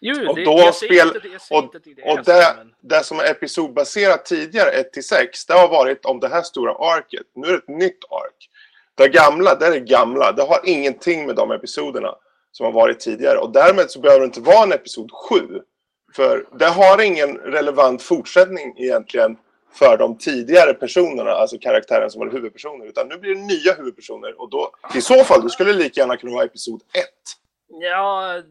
Speaker 3: jo,
Speaker 1: och
Speaker 3: det,
Speaker 1: då
Speaker 3: jag
Speaker 1: spel-
Speaker 3: inte, jag
Speaker 1: och-
Speaker 3: det
Speaker 1: Och det,
Speaker 3: men-
Speaker 1: det som är episodbaserat tidigare, 1 till 6, det har varit om det här stora arket. Nu är det ett nytt ark. Det gamla, det är det gamla. Det har ingenting med de episoderna som har varit tidigare. Och därmed så behöver det inte vara en episod 7. För det har ingen relevant fortsättning egentligen för de tidigare personerna, alltså karaktären som var huvudpersoner. Utan nu blir det nya huvudpersoner. Och då, i så fall, då skulle det lika gärna kunna vara episod 1.
Speaker 3: Ja,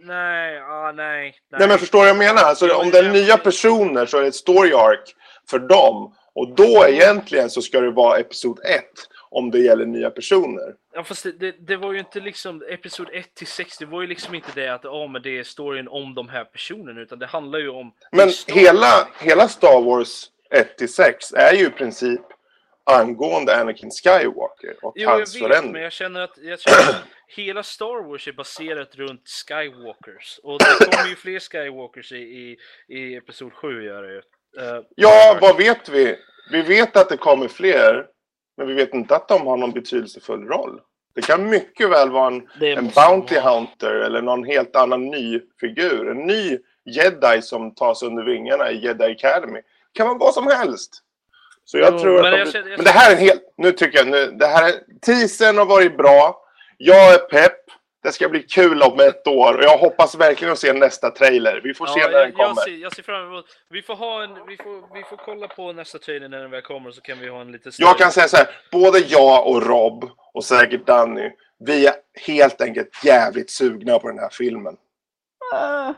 Speaker 3: nej, ja, nej.
Speaker 1: Nej men förstår du vad jag menar? Alltså, om det är nya personer så är det ett story arc för dem. Och då egentligen så ska det vara episod 1 om det gäller nya personer.
Speaker 3: Ja fast det, det, det var ju inte liksom episod 1 till 6, det var ju liksom inte det att oh, men det är storyn om de här personerna utan det handlar ju om
Speaker 1: Men
Speaker 3: historien.
Speaker 1: hela, hela Star Wars 1 till 6 är ju i princip angående Anakin Skywalker och
Speaker 3: Jo, jag
Speaker 1: hans
Speaker 3: vet, men
Speaker 1: förändring.
Speaker 3: jag känner att, jag känner att hela Star Wars är baserat runt Skywalkers. Och det kommer ju fler Skywalkers i, i, i Episod 7 gör det ju. Eh,
Speaker 1: Ja, vad vet vi? Vi vet att det kommer fler. Men vi vet inte att de har någon betydelsefull roll. Det kan mycket väl vara en en Bounty
Speaker 3: ha.
Speaker 1: Hunter eller någon helt annan ny figur. En ny Jedi som tas under vingarna i Jedi Academy. Kan vara vad som helst. Så jag
Speaker 3: Jo,
Speaker 1: tror att
Speaker 3: men
Speaker 1: de,
Speaker 3: jag känner- jag
Speaker 1: men det här är en helt... Nu tycker jag... Nu, det här är, teasern har varit bra. Jag är pepp. Det ska bli kul om ett år. Och jag hoppas verkligen att se nästa trailer. Vi får se när
Speaker 3: jag,
Speaker 1: den kommer.
Speaker 3: jag, ser, jag ser fram emot, vi får ha en, vi får, vi får kolla på nästa trailer när den väl kommer så kan vi ha en lite större...
Speaker 1: Jag kan säga så här. Både jag och Rob och säkert Danny. Vi är helt enkelt jävligt sugna på den här filmen.
Speaker 2: Ah,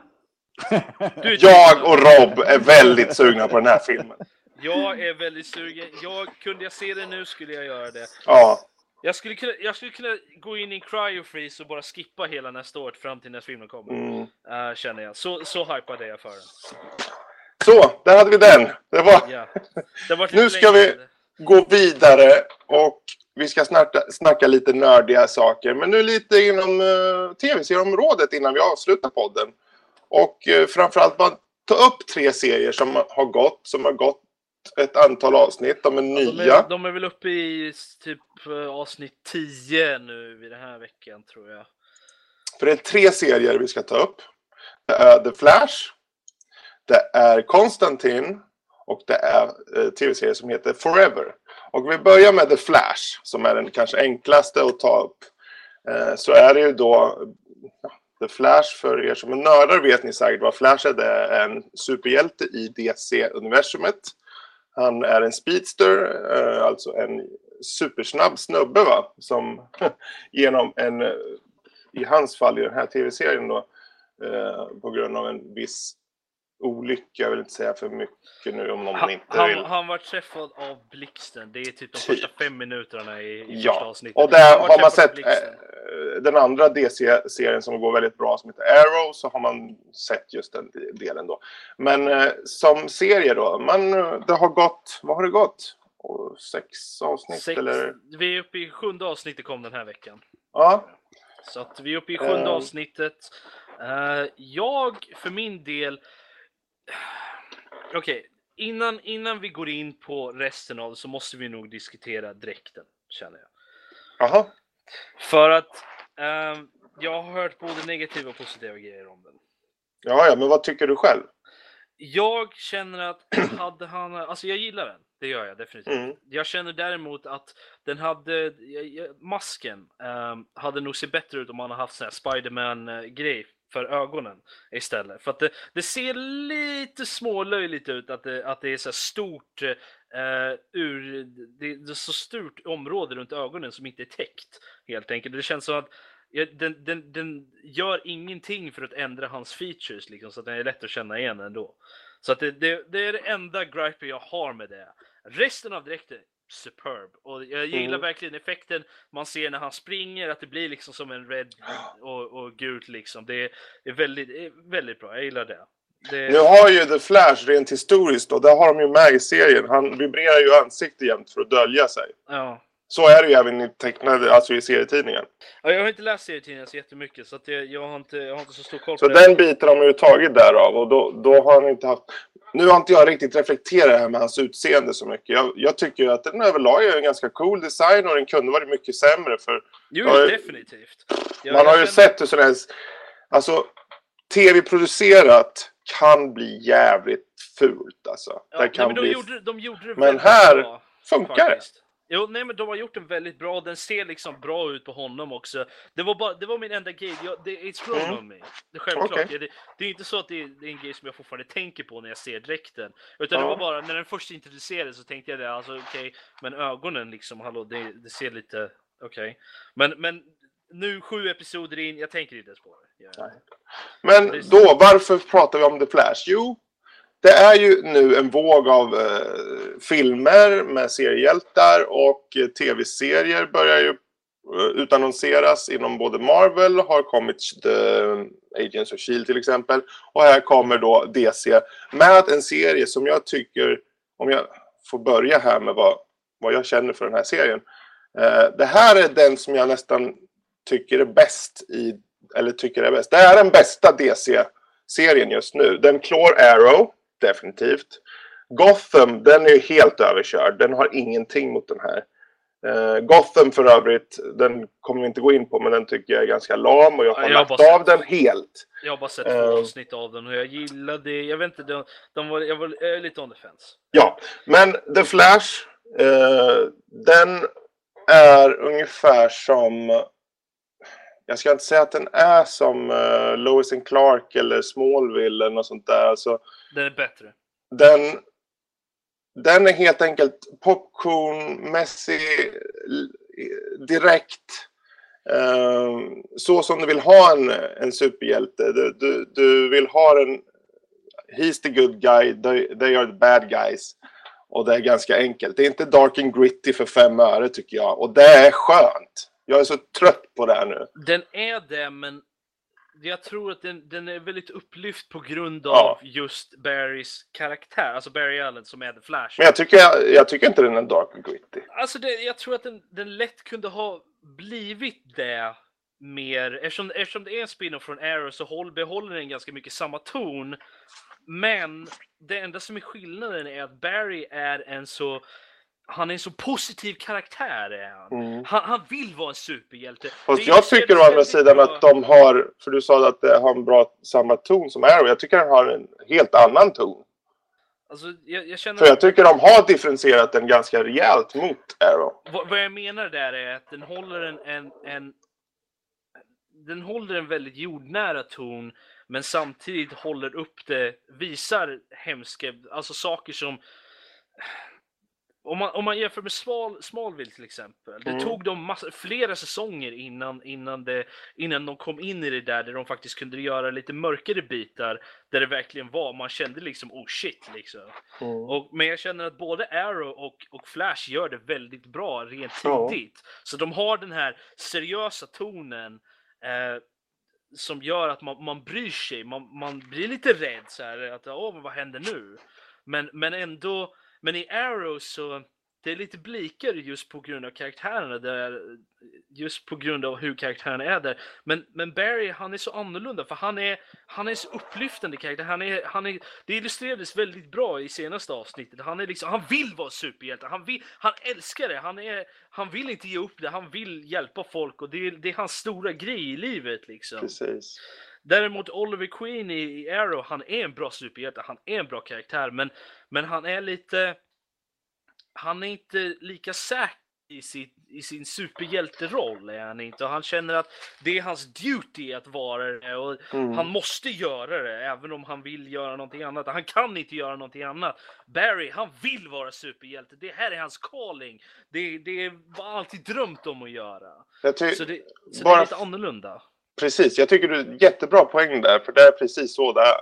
Speaker 1: Jag och Rob är väldigt sugna på den här filmen.
Speaker 3: Jag är väldigt sugen. Jag, kunde jag se det nu skulle jag göra det.
Speaker 1: Ja,
Speaker 3: Jag skulle kunna, jag skulle kunna gå in i en cryo freeze och bara skippa hela nästa år fram till när filmen kommer.
Speaker 1: mm.
Speaker 3: Eh, känner jag. Så, så är jag för den.
Speaker 1: Så, där hade vi den. Det var...
Speaker 3: Ja. Det
Speaker 1: Nu ska vi- gå vidare och vi ska snacka, snacka lite nördiga saker. Men nu lite inom uh, tv-serieområdet innan vi avslutar podden. Och uh, framförallt bara ta upp tre serier som har gått, som har gått ett antal avsnitt. De är nya.
Speaker 3: de, är, de är väl uppe i typ eh, avsnitt 10 nu vid den här veckan tror jag.
Speaker 1: För det är tre serier vi ska ta upp. Det är The Flash, det är Konstantin och det är eh, tv-serier som heter Forever. Och vi börjar med The Flash som är den kanske enklaste att ta upp. Eh, så är det ju då The Flash, för er som är nördar vet ni säkert vad Flash är. Det är en superhjälte i DC-universumet. Han är en speedster, eh, alltså en supersnabb snubbe va? Som genom en, i hans fall i den här tv-serien då, eh, på grund av en viss olycka, jag vill inte säga för mycket nu om någon
Speaker 3: Han,
Speaker 1: inte
Speaker 3: han,
Speaker 1: vill.
Speaker 3: han var träffad av blixten. Det är typ de
Speaker 1: Typ.
Speaker 3: första fem minuterna i, i första
Speaker 1: Ja,
Speaker 3: avsnittet.
Speaker 1: och där har man sett eh, den andra DC-serien som går väldigt bra som heter Arrow så har man sett just den delen då. Men eh, som serie då, man, det har gått, vad har det gått? Och sex avsnitt
Speaker 3: Sex,
Speaker 1: eller?
Speaker 3: Vi är uppe i sjunde avsnittet kom den här veckan.
Speaker 1: Ja,
Speaker 3: Så att vi är uppe i sjunde
Speaker 1: Ehm.
Speaker 3: avsnittet. Eh, jag för min del... Okej, innan, innan vi går in på resten av det så måste vi nog diskutera dräkten, känner jag.
Speaker 1: jaha.
Speaker 3: För att ehm, jag har hört både negativa och positiva grejer om den.
Speaker 1: Ja, ja, men vad tycker du själv?
Speaker 3: Jag känner att hade han, alltså jag gillar den, det gör jag definitivt.
Speaker 1: Mm.
Speaker 3: Jag känner däremot att den hade, masken ehm, hade nog sett bättre ut om man hade haft sån här Spiderman-grej för ögonen istället. För att det, det ser lite smålöjligt ut att det, att det är så här stort, eh, ur, det, det är så stort område runt ögonen som inte är täckt helt enkelt. Det känns som att ja, den, den, den gör ingenting för att ändra hans features liksom, så att den är lätt att känna igen ändå. Så att det, det, det är det enda gripe jag har med det. Resten av dräkten, superb. Och jag gillar
Speaker 1: Mm.
Speaker 3: verkligen effekten man ser när han springer, att det blir liksom som en red och, och gult liksom. Det är, väldigt, väldigt bra, jag gillar det. det
Speaker 1: Nu har ju The Flash rent historiskt och det har de ju med i serien. Han vibrerar ju ansiktet jämt för att dölja sig.
Speaker 3: ja.
Speaker 1: Så är det ju även i tecknade, alltså i serietidningen.
Speaker 3: Ja, jag har inte läst serietidningen så jättemycket så att jag, jag, har inte, jag har inte så stor koll på
Speaker 1: Så
Speaker 3: det.
Speaker 1: den biten har man ju tagit därav och då, då har han inte haft... Nu har inte jag riktigt reflekterat det här med hans utseende så mycket. Jag, jag tycker att den överlag är en ganska cool design och den kunde varit mycket sämre för
Speaker 3: Jo,
Speaker 1: Ja,
Speaker 3: definitivt. Jag-
Speaker 1: man har ju sett hur sådana här... Alltså, tv-producerat kan bli jävligt fult alltså.
Speaker 3: Ja,
Speaker 1: det
Speaker 3: nej,
Speaker 1: kan
Speaker 3: men de,
Speaker 1: bli...
Speaker 3: gjorde, de gjorde det
Speaker 1: Men här
Speaker 3: bra.
Speaker 1: Funkar det?
Speaker 3: Jo, nej men de har gjort den väldigt bra, den ser liksom bra ut på honom också. Det var, bara, det var min enda grej, jag, det, it's grown
Speaker 1: Mm.
Speaker 3: me. Det är självklart,
Speaker 1: Okej.
Speaker 3: det, det är inte så att det är, det är en grej som jag fortfarande tänker på när jag ser dräkten. Utan
Speaker 1: Ja.
Speaker 3: det var bara, när den först introducerades så tänkte jag det, alltså okej, men ögonen liksom, hallå, det, det ser lite, okej. Men, men nu sju episoder in, jag tänker inte ens på det. Jag.
Speaker 1: Men då, varför pratar vi om The Flash? Jo, det är ju nu en våg av eh, filmer med seriehjältar och eh, tv-serier börjar ju eh, utannonseras inom både Marvel, har kommit The Agents of Shield till exempel. Och här kommer då DC med en serie som jag tycker, om jag får börja här med vad, vad jag känner för den här serien. Eh, det här är den som jag nästan tycker är bäst i, eller tycker är bäst. Det är den bästa DC-serien just nu. Den klår Arrow, definitivt. Gotham, den är ju helt överkörd. Den har ingenting mot den här. Eh, Gotham för övrigt, den kommer vi inte gå in på, men den tycker jag är ganska lam och jag har
Speaker 3: Ja, jag har
Speaker 1: lagt
Speaker 3: bara
Speaker 1: av
Speaker 3: sett-
Speaker 1: den helt.
Speaker 3: jag har bara sett
Speaker 1: Eh.
Speaker 3: två avsnitt av den och jag gillade, jag vet inte, de, de var, jag var är lite on the fence.
Speaker 1: Ja, men The Flash, eh, den är ungefär som... Jag ska inte säga att den är som eh, Lois and Clark eller Smallville eller något sånt där. Alltså,
Speaker 3: Den är bättre.
Speaker 1: den, den är helt enkelt popcornmässig, l- direkt. eh, så som du vill ha en, en superhjälte. Du, du, du vill ha en He's the good guy, they, they are the bad guys. Och det är ganska enkelt. Det är inte dark and gritty för fem öre tycker jag. Och det är skönt. Jag är så trött på det här nu.
Speaker 3: Den är det, men jag tror att den, den är väldigt upplyft på grund av
Speaker 1: Ja.
Speaker 3: just Barrys karaktär, alltså Barry Allen som är The Flash.
Speaker 1: Men jag tycker, jag, jag tycker inte den är dark and gritty.
Speaker 3: Alltså det, jag tror att den, den lätt kunde ha blivit det mer, eftersom, eftersom det är en spin-off från Arrow så håll, behåller den ganska mycket samma ton. Men det enda som är skillnaden är att Barry är en så han är en så positiv karaktär är han.
Speaker 1: Mm.
Speaker 3: Han, han vill vara en superhjälte.
Speaker 1: Fast jag tycker å andra sidan
Speaker 3: bra.
Speaker 1: att de har, för du sa att det har en bra samma ton som Arrow. Jag tycker den har en helt annan ton.
Speaker 3: Alltså, jag, jag känner
Speaker 1: För jag tycker de har differentierat den ganska rejält mot Arrow.
Speaker 3: vad, vad jag menar där är att den håller en, en, en den håller en väldigt jordnära ton men samtidigt håller upp det, visar hemska, alltså saker som om man, om man jämför med Smal, Smallville till exempel. Det
Speaker 1: Mm.
Speaker 3: tog dem massa, flera säsonger innan, innan, det, innan de kom in i det där, där de faktiskt kunde göra lite mörkare bitar. Där det verkligen var, man kände liksom oh shit liksom. Och, men jag känner att både Arrow och, och Flash gör det väldigt bra rent tidigt. Så de har den här seriösa tonen eh, som gör att man, man bryr sig. Man, man blir lite rädd så här att åh, vad händer nu? Men, men ändå, men i Arrow så det är lite blikare just på grund av karaktärerna där, just på grund av hur karaktärerna är där. Men, men Barry, han är så annorlunda för han är, han är så upplyftande karaktär. Han är, han är, det illustrerades väldigt bra i senaste avsnittet. Han är liksom, han vill vara superhjälte. Han vill, han älskar det. Han är, han vill inte ge upp det. Han vill hjälpa folk och det är, det är hans stora grej i livet liksom.
Speaker 1: Precis.
Speaker 3: Däremot Oliver Queen i, Arrow, han är en bra superhjälte, han är en bra karaktär, men, men han är lite... Han är inte lika säker i, sitt, i sin superhjälteroll, är han inte. Och han känner att det är hans duty att vara det och
Speaker 1: Mm.
Speaker 3: han måste göra det, även om han vill göra någonting annat. Han kan inte göra någonting annat. Barry, han vill vara superhjälte. Det här är hans calling. Det, det var alltid drömt om att göra. Så det, så det
Speaker 1: bara
Speaker 3: är lite annorlunda.
Speaker 1: Precis, jag tycker du är jättebra poäng där, för det är precis så det är.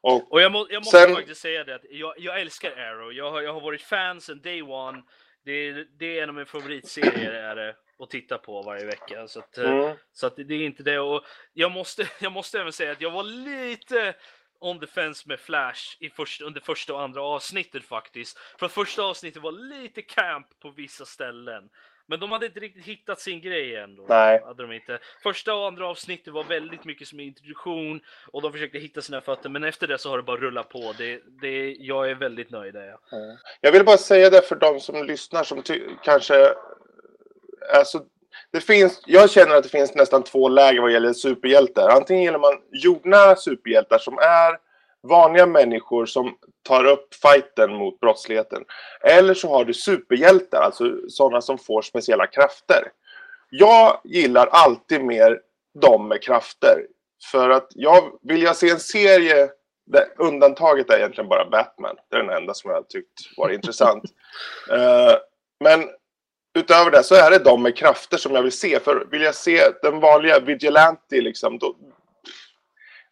Speaker 1: Och
Speaker 3: Och jag, må, jag måste
Speaker 1: Sen-
Speaker 3: faktiskt säga det att jag, jag älskar Arrow. Jag har, jag har varit fan sedan day one. Det, är- det är en av mina favoritserier är det, att titta på varje vecka. Så, att, eh,
Speaker 1: mm,
Speaker 3: så att det är inte det. Och jag, måste, jag måste även säga att jag var lite on the fence med Flash i först, under första och andra avsnittet faktiskt. För första avsnittet var lite camp på vissa ställen. Men de hade inte riktigt hittat sin grej ändå.
Speaker 1: Nej.
Speaker 3: Hade de inte. Första och andra avsnittet var väldigt mycket som introduktion och de försökte hitta sina fötter. Men efter det så har det bara rullat på. Det, det, jag är väldigt nöjd där. Ja.
Speaker 1: jag vill bara säga det för de som lyssnar som kanske... Alltså, det finns, jag känner att det finns nästan två läger vad gäller superhjältar. Antingen gillar man jordnära superhjältar som är vanliga människor som tar upp fighten mot brottsligheten. Eller så har du superhjältar, alltså sådana som får speciella krafter. Jag gillar alltid mer de med krafter. För att jag vill jag se en serie där undantaget är egentligen bara Batman. Det är den enda som jag har tyckt var intressant. Eh, men utöver det så är det de med krafter som jag vill se. För vill jag se den vanliga vigilante liksom, då,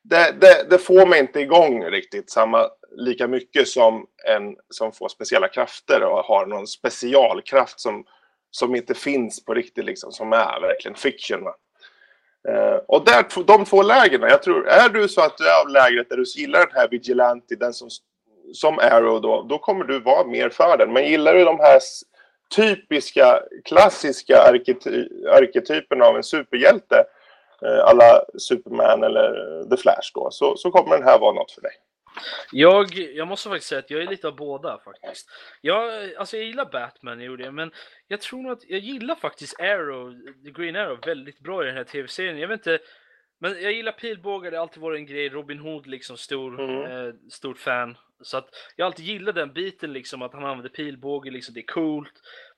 Speaker 1: det, det, det får mig inte igång riktigt samma, lika mycket som en som får speciella krafter och har någon specialkraft som, som inte finns på riktigt, liksom, som är verkligen fiction. Eh, och där, de två lägren, jag tror, är du så att du är av lägret där du gillar den här vigilante, den som, som Arrow då, då kommer du vara mer för den. Men gillar du de här typiska, klassiska arkety arketyperna av en superhjälte, alla Superman eller The Flash då, så, så kommer den här vara något för dig.
Speaker 3: Jag, jag måste faktiskt säga att jag är lite av båda faktiskt. Jag, alltså jag gillar Batman, jag gjorde det, men jag tror nog att jag gillar faktiskt Arrow, The Green Arrow, väldigt bra i den här tv-serien. Jag vet inte, men jag gillar pilbågar, det har alltid varit en grej. Robin Hood liksom, stor,
Speaker 1: Mm.
Speaker 3: eh, stort fan. Så att jag alltid gillat den biten liksom, att han använder pilbåge, liksom, det är coolt.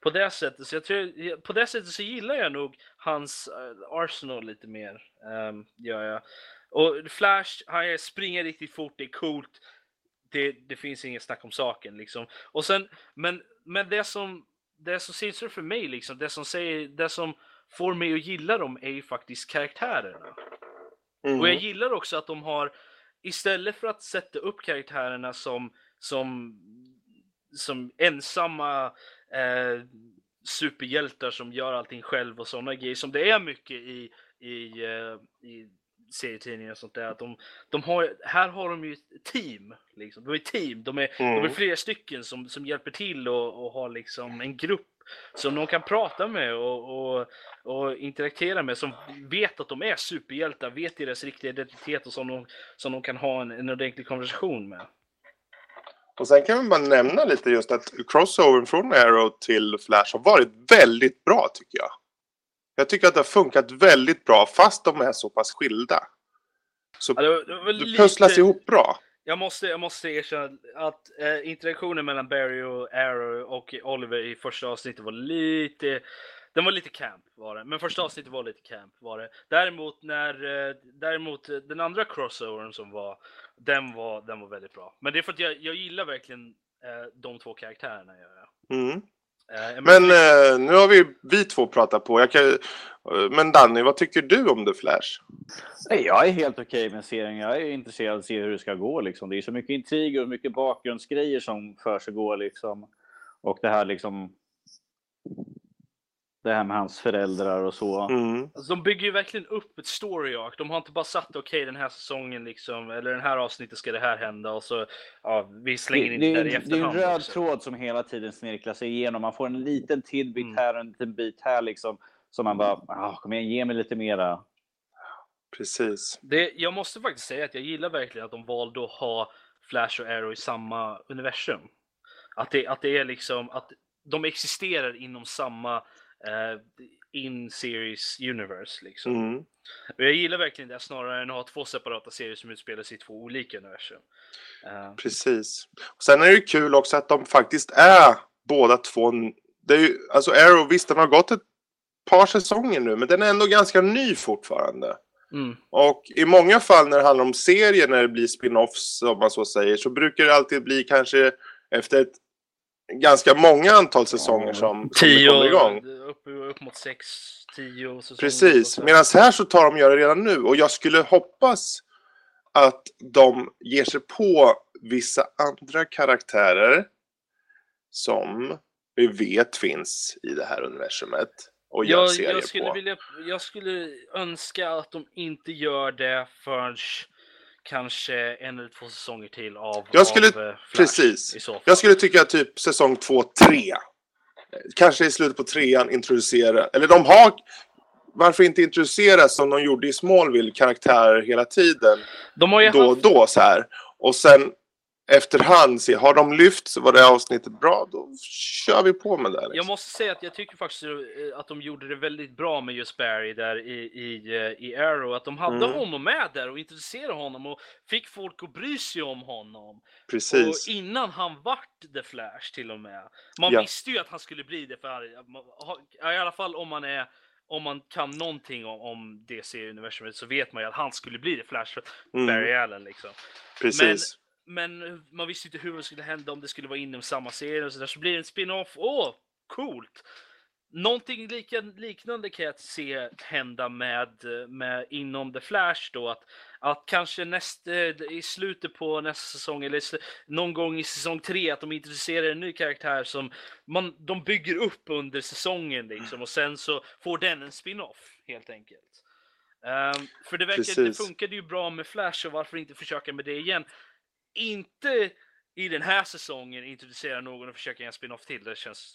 Speaker 3: På det sättet, så jag tror, på det sättet så gillar jag nog hans eh, Arsenal lite mer. Um, gör jag. Och Flash, han springer riktigt fort, det är coolt. Det, det finns ingen snack om saken liksom. Och sen, men, men det som det som ut för mig liksom, det som säger, det som får mig att gilla dem är ju faktiskt karaktärerna.
Speaker 4: Mm.
Speaker 3: Och jag gillar också att de har, istället för att sätta upp karaktärerna som, som, som ensamma eh, superhjältar som gör allting själv och sådana grejer som det är mycket i, i, eh, i serietidningar och sånt där. Att de, de har, här har de ju team. Liksom. De är team. De är, de är
Speaker 4: Mm.
Speaker 3: flera stycken som, som hjälper till och, och har liksom en grupp som de kan prata med och, och, och interagera med som vet att de är superhjältar, vet deras riktiga identitet och som de, som de kan ha en, en ordentlig konversation med.
Speaker 1: Och sen kan vi bara nämna lite just att crossovern från Arrow till Flash har varit väldigt bra tycker jag. Jag tycker att det har funkat väldigt bra fast de är så pass skilda. Så
Speaker 3: Ja, det det lite-
Speaker 1: pusslas ihop bra.
Speaker 3: Jag måste, jag måste erkänna att eh, interaktionen mellan Barry och Arrow och Oliver i första avsnittet var lite den var lite camp var det, men första avsnittet var lite camp var det. Däremot när, eh, däremot den andra crossovern som var, den var, den var väldigt bra. Men det är för att jag, jag gillar verkligen eh, de två karaktärerna. Gör jag.
Speaker 1: Mm.
Speaker 3: Eh,
Speaker 1: Men eh, nu har vi vi två pratat på. Jag kan, eh, men Danny, vad tycker du om The Flash?
Speaker 2: Nej, jag är helt okej med serien. Jag är intresserad av att se hur det ska gå. Liksom. Det är så mycket intriger och mycket bakgrundsgrejer som för sig går. Liksom. Och det här liksom... Det här med hans föräldrar och så.
Speaker 1: Mm.
Speaker 3: Alltså, de bygger ju verkligen upp ett story arc. De har inte bara satt okej den här säsongen liksom, eller den här avsnittet ska det här hända och så ja, vi
Speaker 2: Det,
Speaker 3: slänger in
Speaker 2: det,
Speaker 3: det där i
Speaker 2: är, det är en
Speaker 3: efterhand.
Speaker 2: röd
Speaker 3: också.
Speaker 2: tråd som hela tiden snirklar sig igenom. Man får en liten tidbit
Speaker 3: Mm.
Speaker 2: här och en liten bit här. Liksom, som man bara, ah, kom igen, ge mig lite mera.
Speaker 1: Precis.
Speaker 3: Det, jag måste faktiskt säga att jag gillar verkligen att de valde att ha Flash och Arrow i samma universum. Att det, att det är liksom att de existerar inom samma eh, in-series universe. Liksom.
Speaker 1: Mm.
Speaker 3: Och jag gillar verkligen det snarare än att ha två separata serier som utspelar sig i två olika universum. Eh,
Speaker 1: Precis. Och sen är det ju kul också att de faktiskt är båda två. Det är ju, alltså Arrow, visst den har gått ett par säsonger nu, men den är ändå ganska ny fortfarande.
Speaker 3: mm.
Speaker 1: Och i många fall när det handlar om serier, när det blir spin-offs om man så säger, så brukar det alltid bli kanske efter ett ganska många antal säsonger
Speaker 2: Ja.
Speaker 1: som, som
Speaker 3: Tio,
Speaker 1: kommer igång.
Speaker 3: upp, upp mot sex, tio säsonger.
Speaker 1: Precis, medan här så tar de gör det redan nu och jag skulle hoppas att de ger sig på vissa andra karaktärer som vi vet finns i det här universumet och gör
Speaker 3: Jag,
Speaker 1: serier
Speaker 3: jag, skulle
Speaker 1: på.
Speaker 3: vilja, jag skulle önska att de inte gör det förrän kanske en eller två säsonger till av,
Speaker 1: Jag skulle-
Speaker 3: av eh, Flash,
Speaker 1: precis. Jag skulle tycka typ säsong 2, 3. Kanske i slutet på trean introducera, eller de har varför inte introducera som de gjorde i Smallville karaktärer hela tiden
Speaker 3: de har ju
Speaker 1: då och
Speaker 3: haft,
Speaker 1: då så här. Och sen efterhand se, har de lyft så var det avsnittet bra, då kör vi på med det.
Speaker 3: jag
Speaker 1: Liksom.
Speaker 3: måste säga att jag tycker faktiskt eh, att de gjorde det väldigt bra med just Barry där i, i, eh, i Arrow. Att de hade
Speaker 1: Mm.
Speaker 3: honom med där och introducerade honom och fick folk att bry sig om honom.
Speaker 1: Precis.
Speaker 3: Och innan han vart The Flash till och med. Man
Speaker 1: Ja.
Speaker 3: visste ju att han skulle bli det, för i alla fall om man är om man kan någonting om, om DC-universumet så vet man ju att han skulle bli The Flash för Barry
Speaker 1: Mm,
Speaker 3: Allen liksom.
Speaker 1: precis.
Speaker 3: Men man visste inte hur det skulle hända, om det skulle vara inom samma serie och så där. Så blir det en spin-off. Åh, coolt! Någonting lika, liknande kan jag se hända med, med inom The Flash då. Att, att kanske näst, eh, i slutet på nästa säsong eller någon gång i säsong tre att de introducerar en ny karaktär som man, de bygger upp under säsongen liksom och sen så får den en spin-off helt enkelt. Ehm, för det verkar, det
Speaker 1: Precis.
Speaker 3: funkade ju bra med Flash och varför inte försöka med det igen? Inte i den här säsongen introducera någon och försöka göra en spin-off till. Det känns...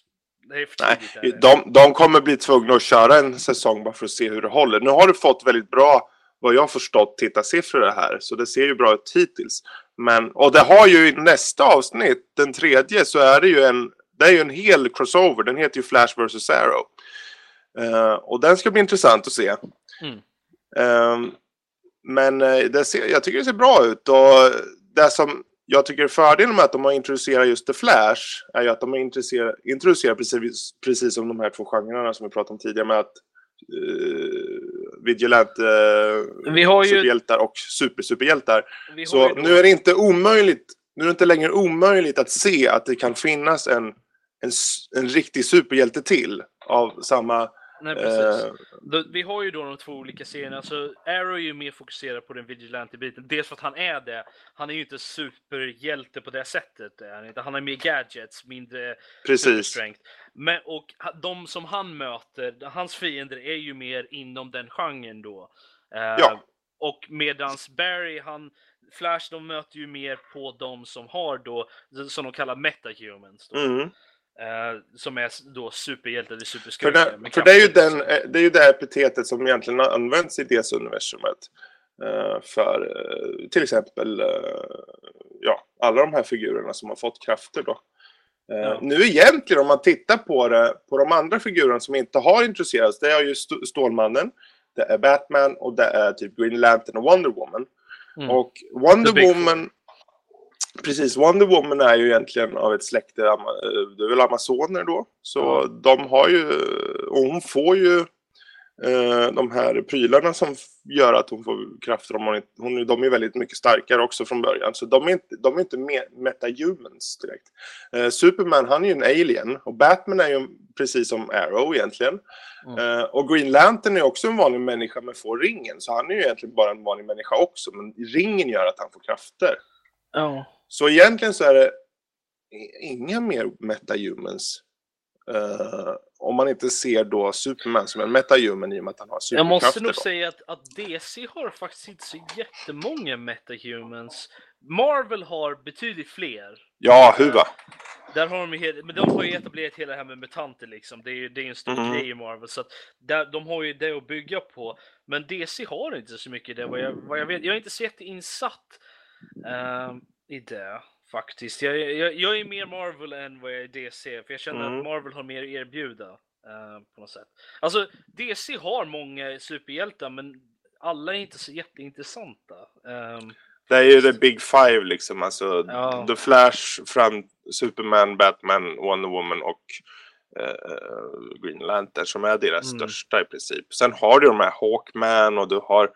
Speaker 3: Det är för
Speaker 1: Nej,
Speaker 3: tidigt.
Speaker 1: de, de kommer bli tvungna att köra en säsong bara för att se hur det håller. Nu har du fått väldigt bra, vad jag har förstått, tittarsiffror det här. Så det ser ju bra ut hittills. Men, och det har ju i nästa avsnitt, den tredje, så är det ju en, det är ju en hel crossover. Den heter ju Flash vs Arrow. Eh, och den ska bli intressant att se.
Speaker 3: Mm.
Speaker 1: Ehm, men eh, det ser, jag tycker det ser bra ut. Och det som jag tycker är fördelen med att de har introducerat just The Flash är ju att de har introducerat, introducerat precis, precis som de här två genrerna som vi pratade om tidigare med att uh, vigilante uh,
Speaker 3: Vi har ju-
Speaker 1: superhjältar och supersuperhjältar. Så
Speaker 3: ju
Speaker 1: nu är det inte omöjligt, nu är det inte längre omöjligt att se att det kan finnas en, en, en riktig superhjälte till av samma
Speaker 3: Nej, precis.
Speaker 1: Eh,
Speaker 3: Då- Vi har ju då de två olika serierna, så Arrow är ju mer fokuserad på den vigilante-biten. Dels för att han är det. Han är ju inte superhjälte på det sättet. är Han, har mer gadgets, mindre
Speaker 1: precis.
Speaker 3: Men, och de som han möter, hans fiender är ju mer inom den genren då. Eh,
Speaker 1: Ja.
Speaker 3: Och medans Barry, han, Flash, de möter ju mer på de som har då, som de kallar metahumans. Då.
Speaker 1: Mm.
Speaker 3: Eh, som är då superhjältar eller
Speaker 1: För,
Speaker 3: superskurkar.
Speaker 1: det, för det är ju den,
Speaker 3: så.
Speaker 1: eh, det är ju det epitetet som egentligen används i DC-universumet. eh, För till exempel ja, alla de här figurerna som har fått krafter då.
Speaker 3: Ja.
Speaker 1: Nu egentligen om man tittar på det, på de andra figurerna som inte har introducerats, det är ju St- Stålmannen, det är Batman och det är typ Green Lantern och Wonder Woman.
Speaker 3: Mm.
Speaker 1: Och Wonder Woman, precis, Wonder Woman är ju egentligen av ett släkte, eh, det är väl amazoner då. Så
Speaker 3: Ja.
Speaker 1: de har ju, och hon får ju eh, de här prylarna som gör att hon får krafter. Om hon, hon, de är väldigt mycket starkare också från början. Så de är inte, de är inte me- metahumans direkt. Eh, Superman han är ju en alien och Batman är ju precis som Arrow egentligen.
Speaker 3: Mm.
Speaker 1: Eh, och Green Lantern är också en vanlig människa men får ringen. Så han är ju egentligen bara en vanlig människa också. Men ringen gör att han får krafter.
Speaker 3: Ja.
Speaker 1: Så egentligen så är det inga mer metahumans. Uh, om man inte ser då Superman som en metahuman i och med att han har
Speaker 3: Jag
Speaker 1: superkrafter.
Speaker 3: måste nog
Speaker 1: då.
Speaker 3: säga att, att DC har faktiskt inte så jättemånga metahumans. Marvel har betydligt fler.
Speaker 1: Ja, huva.
Speaker 3: Där har de, ju men de har ju etablerat hela det här med mutanter liksom. Det är ju det är en stor
Speaker 1: Mhm.
Speaker 3: grej i Marvel. Så att där, de har ju det att bygga på. Men DC har inte så mycket det vad jag, vad jag vet. Jag är inte så jätteinsatt ehm, i det faktiskt. Jag, jag, jag är mer Marvel än vad jag är DC. För jag känner
Speaker 1: Mm.
Speaker 3: att Marvel har mer att erbjuda. eh, på något sätt. Alltså DC har många superhjältar men alla är inte så jätteintressanta. Ehm,
Speaker 1: Det är ju the big five liksom. Alltså
Speaker 3: Ja.
Speaker 1: The Flash, fram, Superman, Batman, Wonder Woman och eh, Green Lantern som är deras
Speaker 3: Mm.
Speaker 1: största i princip. Sen har du de här Hawkman och du har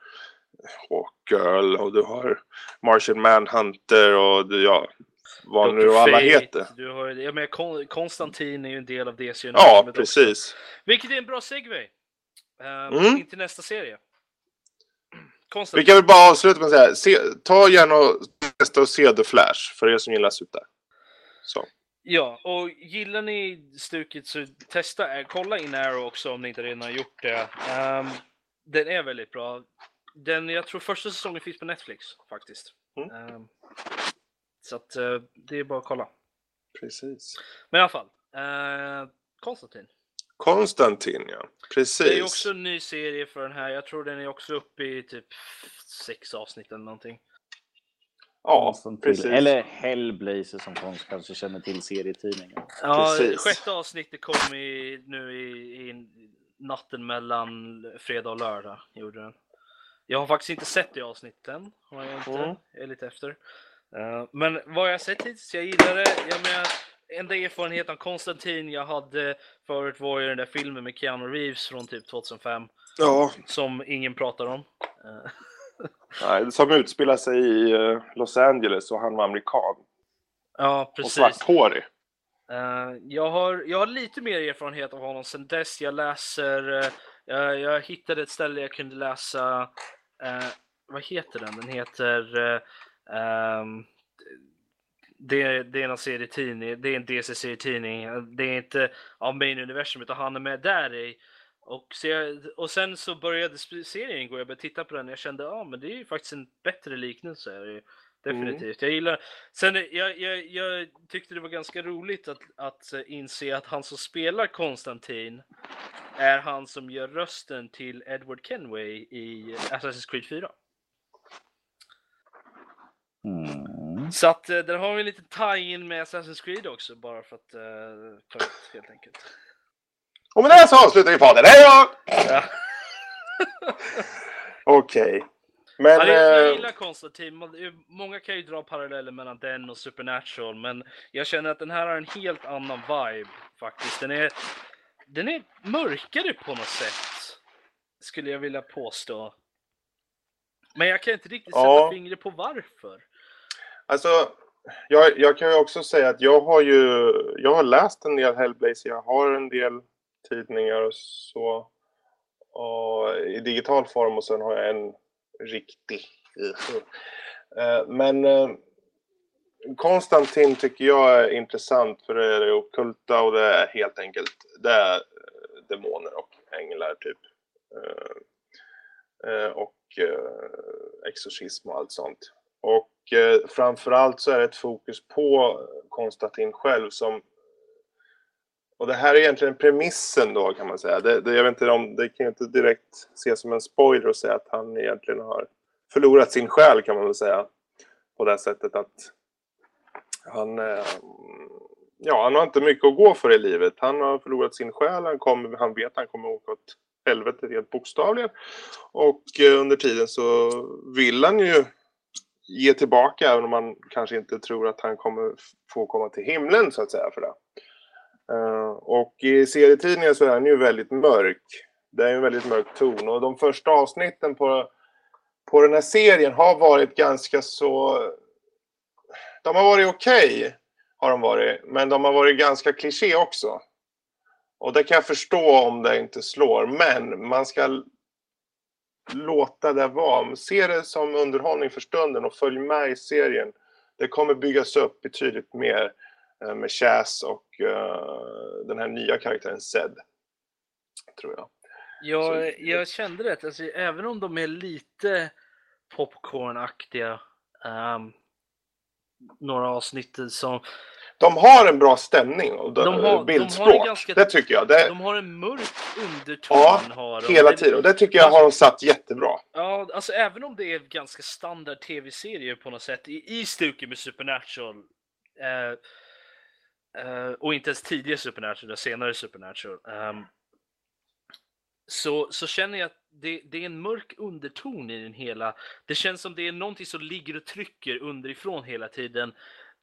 Speaker 1: Hawkgirl och du har Martian Manhunter och du, ja, vad nu
Speaker 3: Dr.
Speaker 1: alla
Speaker 3: Fate,
Speaker 1: heter.
Speaker 3: Du har, jag menar, Kon- Konstantin är ju en del av DC.
Speaker 1: Ja,
Speaker 3: universumet också.
Speaker 1: precis.
Speaker 3: Vilket är en bra segway. Uh,
Speaker 1: Mm.
Speaker 3: In till nästa serie.
Speaker 1: Vi
Speaker 3: Konstantin.
Speaker 1: kan väl bara avsluta med att säga, se, ta gärna och testa och se The Flash för er som gillar super. Så.
Speaker 3: Ja, och gillar ni stuket så testa, eh, kolla in Arrow också om ni inte redan har gjort det. Ehm, den är väldigt bra. Den, jag tror första säsongen finns på Netflix faktiskt.
Speaker 1: Mm.
Speaker 3: Ehm, så att eh, det är bara att kolla.
Speaker 1: Precis.
Speaker 3: Men i alla fall. Uh, Konstantin.
Speaker 1: Konstantin, ja. Precis.
Speaker 3: Det är också en ny serie för den här. Jag tror den är också uppe i typ sex avsnitt eller någonting.
Speaker 1: Ja, precis.
Speaker 2: eller Hellblazer som folk kanske känner till serietidningen.
Speaker 3: Ja,
Speaker 1: Precis.
Speaker 3: sjätte avsnittet kom i, nu i, i natten mellan fredag och lördag. Gjorde den. Jag har faktiskt inte sett det avsnittet än. Har jag inte.
Speaker 1: Mm.
Speaker 3: Jag är lite efter. Eh, men vad jag har sett hittills, jag gillar det. Jag menar, enda erfarenhet av Konstantin jag hade förut var ju den där filmen med Keanu Reeves från typ 2005.
Speaker 1: Ja,
Speaker 3: Som ingen pratar om. Eh,
Speaker 1: nej, som utspelar sig i eh, Los Angeles och han var amerikan.
Speaker 3: ja,
Speaker 1: Och
Speaker 3: precis.
Speaker 1: svarthårig.
Speaker 3: Eh, jag, har, jag har lite mer erfarenhet av honom sen dess. Jag läser, jag, jag hittade ett ställe jag kunde läsa, eh, vad heter den? Den heter, uh, det, det är en serietidning, det är en DC-serietidning. Det är inte av Main Universum utan han är med där i. Och, så jag, och sen så började serien gå, jag började titta på den och jag kände, ja ah, men det är ju faktiskt en bättre liknelse. Definitivt. Jag gillar, sen jag, jag, jag tyckte det var ganska roligt att, att eh, inse att han som spelar Konstantin är han som gör rösten till Edward Kenway i Assassin's Creed 4.
Speaker 2: Mm.
Speaker 3: Så att eh, där har vi lite tie-in med Assassin's Creed också bara för att uh, ta ut helt enkelt.
Speaker 1: Och med det så avslutar vi podden. Hej då!
Speaker 3: Ja.
Speaker 1: Okej. Men...
Speaker 3: Ja, jag
Speaker 1: eh,
Speaker 3: gillar Konstantin. Man- Många kan ju dra paralleller mellan den och Supernatural, men jag känner att den här har en helt annan vibe faktiskt. Den är, den är mörkare på något sätt, skulle jag vilja påstå. Men jag kan inte riktigt sätta
Speaker 1: Ja.
Speaker 3: fingret på varför.
Speaker 1: Alltså, jag, jag kan ju också säga att jag har ju jag har läst en del Hellblazer, jag har en del tidningar och så. och i digital form och sen har jag en riktig. Eh, men eh, Konstantin tycker jag är intressant för det är det ockulta och det är helt enkelt det är eh, demoner och änglar typ. Och exorcism och allt sånt. Och framförallt så är det ett fokus på Konstantin själv som och det här är egentligen premissen då kan man säga. Det, det, jag vet inte om, det kan ju inte direkt ses som en spoiler att säga att han egentligen har förlorat sin själ kan man väl säga. På det sättet att han, eh, ja, han har inte mycket att gå för i livet. Han har förlorat sin själ, han, kommer, han vet att han kommer åka åt helvete rent bokstavligen. Och eh, under tiden så vill han ju ge tillbaka även om man kanske inte tror att han kommer få komma till himlen så att säga för det. Eh, och i serietidningen så är den ju väldigt mörk. Det är en väldigt mörk ton och de första avsnitten på, på den här serien har varit ganska så... De har varit okej, har de varit, men de har varit ganska kliché också. Och det kan jag förstå om det inte slår, men man ska låta det vara. Se det som underhållning för stunden och följ med i serien. Det kommer byggas upp betydligt mer med Chas och eh, den här nya karaktären Zed. Tror jag. Så-
Speaker 3: jag kände det, alltså, även om de är lite popcornaktiga, ehm, några avsnitt som,
Speaker 1: De har en bra stämning och
Speaker 3: De har- de har
Speaker 1: bildspråk.
Speaker 3: ganska-
Speaker 1: Det tycker jag. Det,
Speaker 3: de har en mörk underton.
Speaker 1: Ja,
Speaker 3: har de.
Speaker 1: hela tiden. Och det tycker jag har de satt jättebra.
Speaker 3: Ja, alltså även om det är ganska standard tv-serier på något sätt i, i stuket med Supernatural eh, eh, och inte ens tidigare Supernatural, utan senare Supernatural. ehm, så, så känner jag att det, det är en mörk underton i den hela. Det känns som det är någonting som ligger och trycker underifrån hela tiden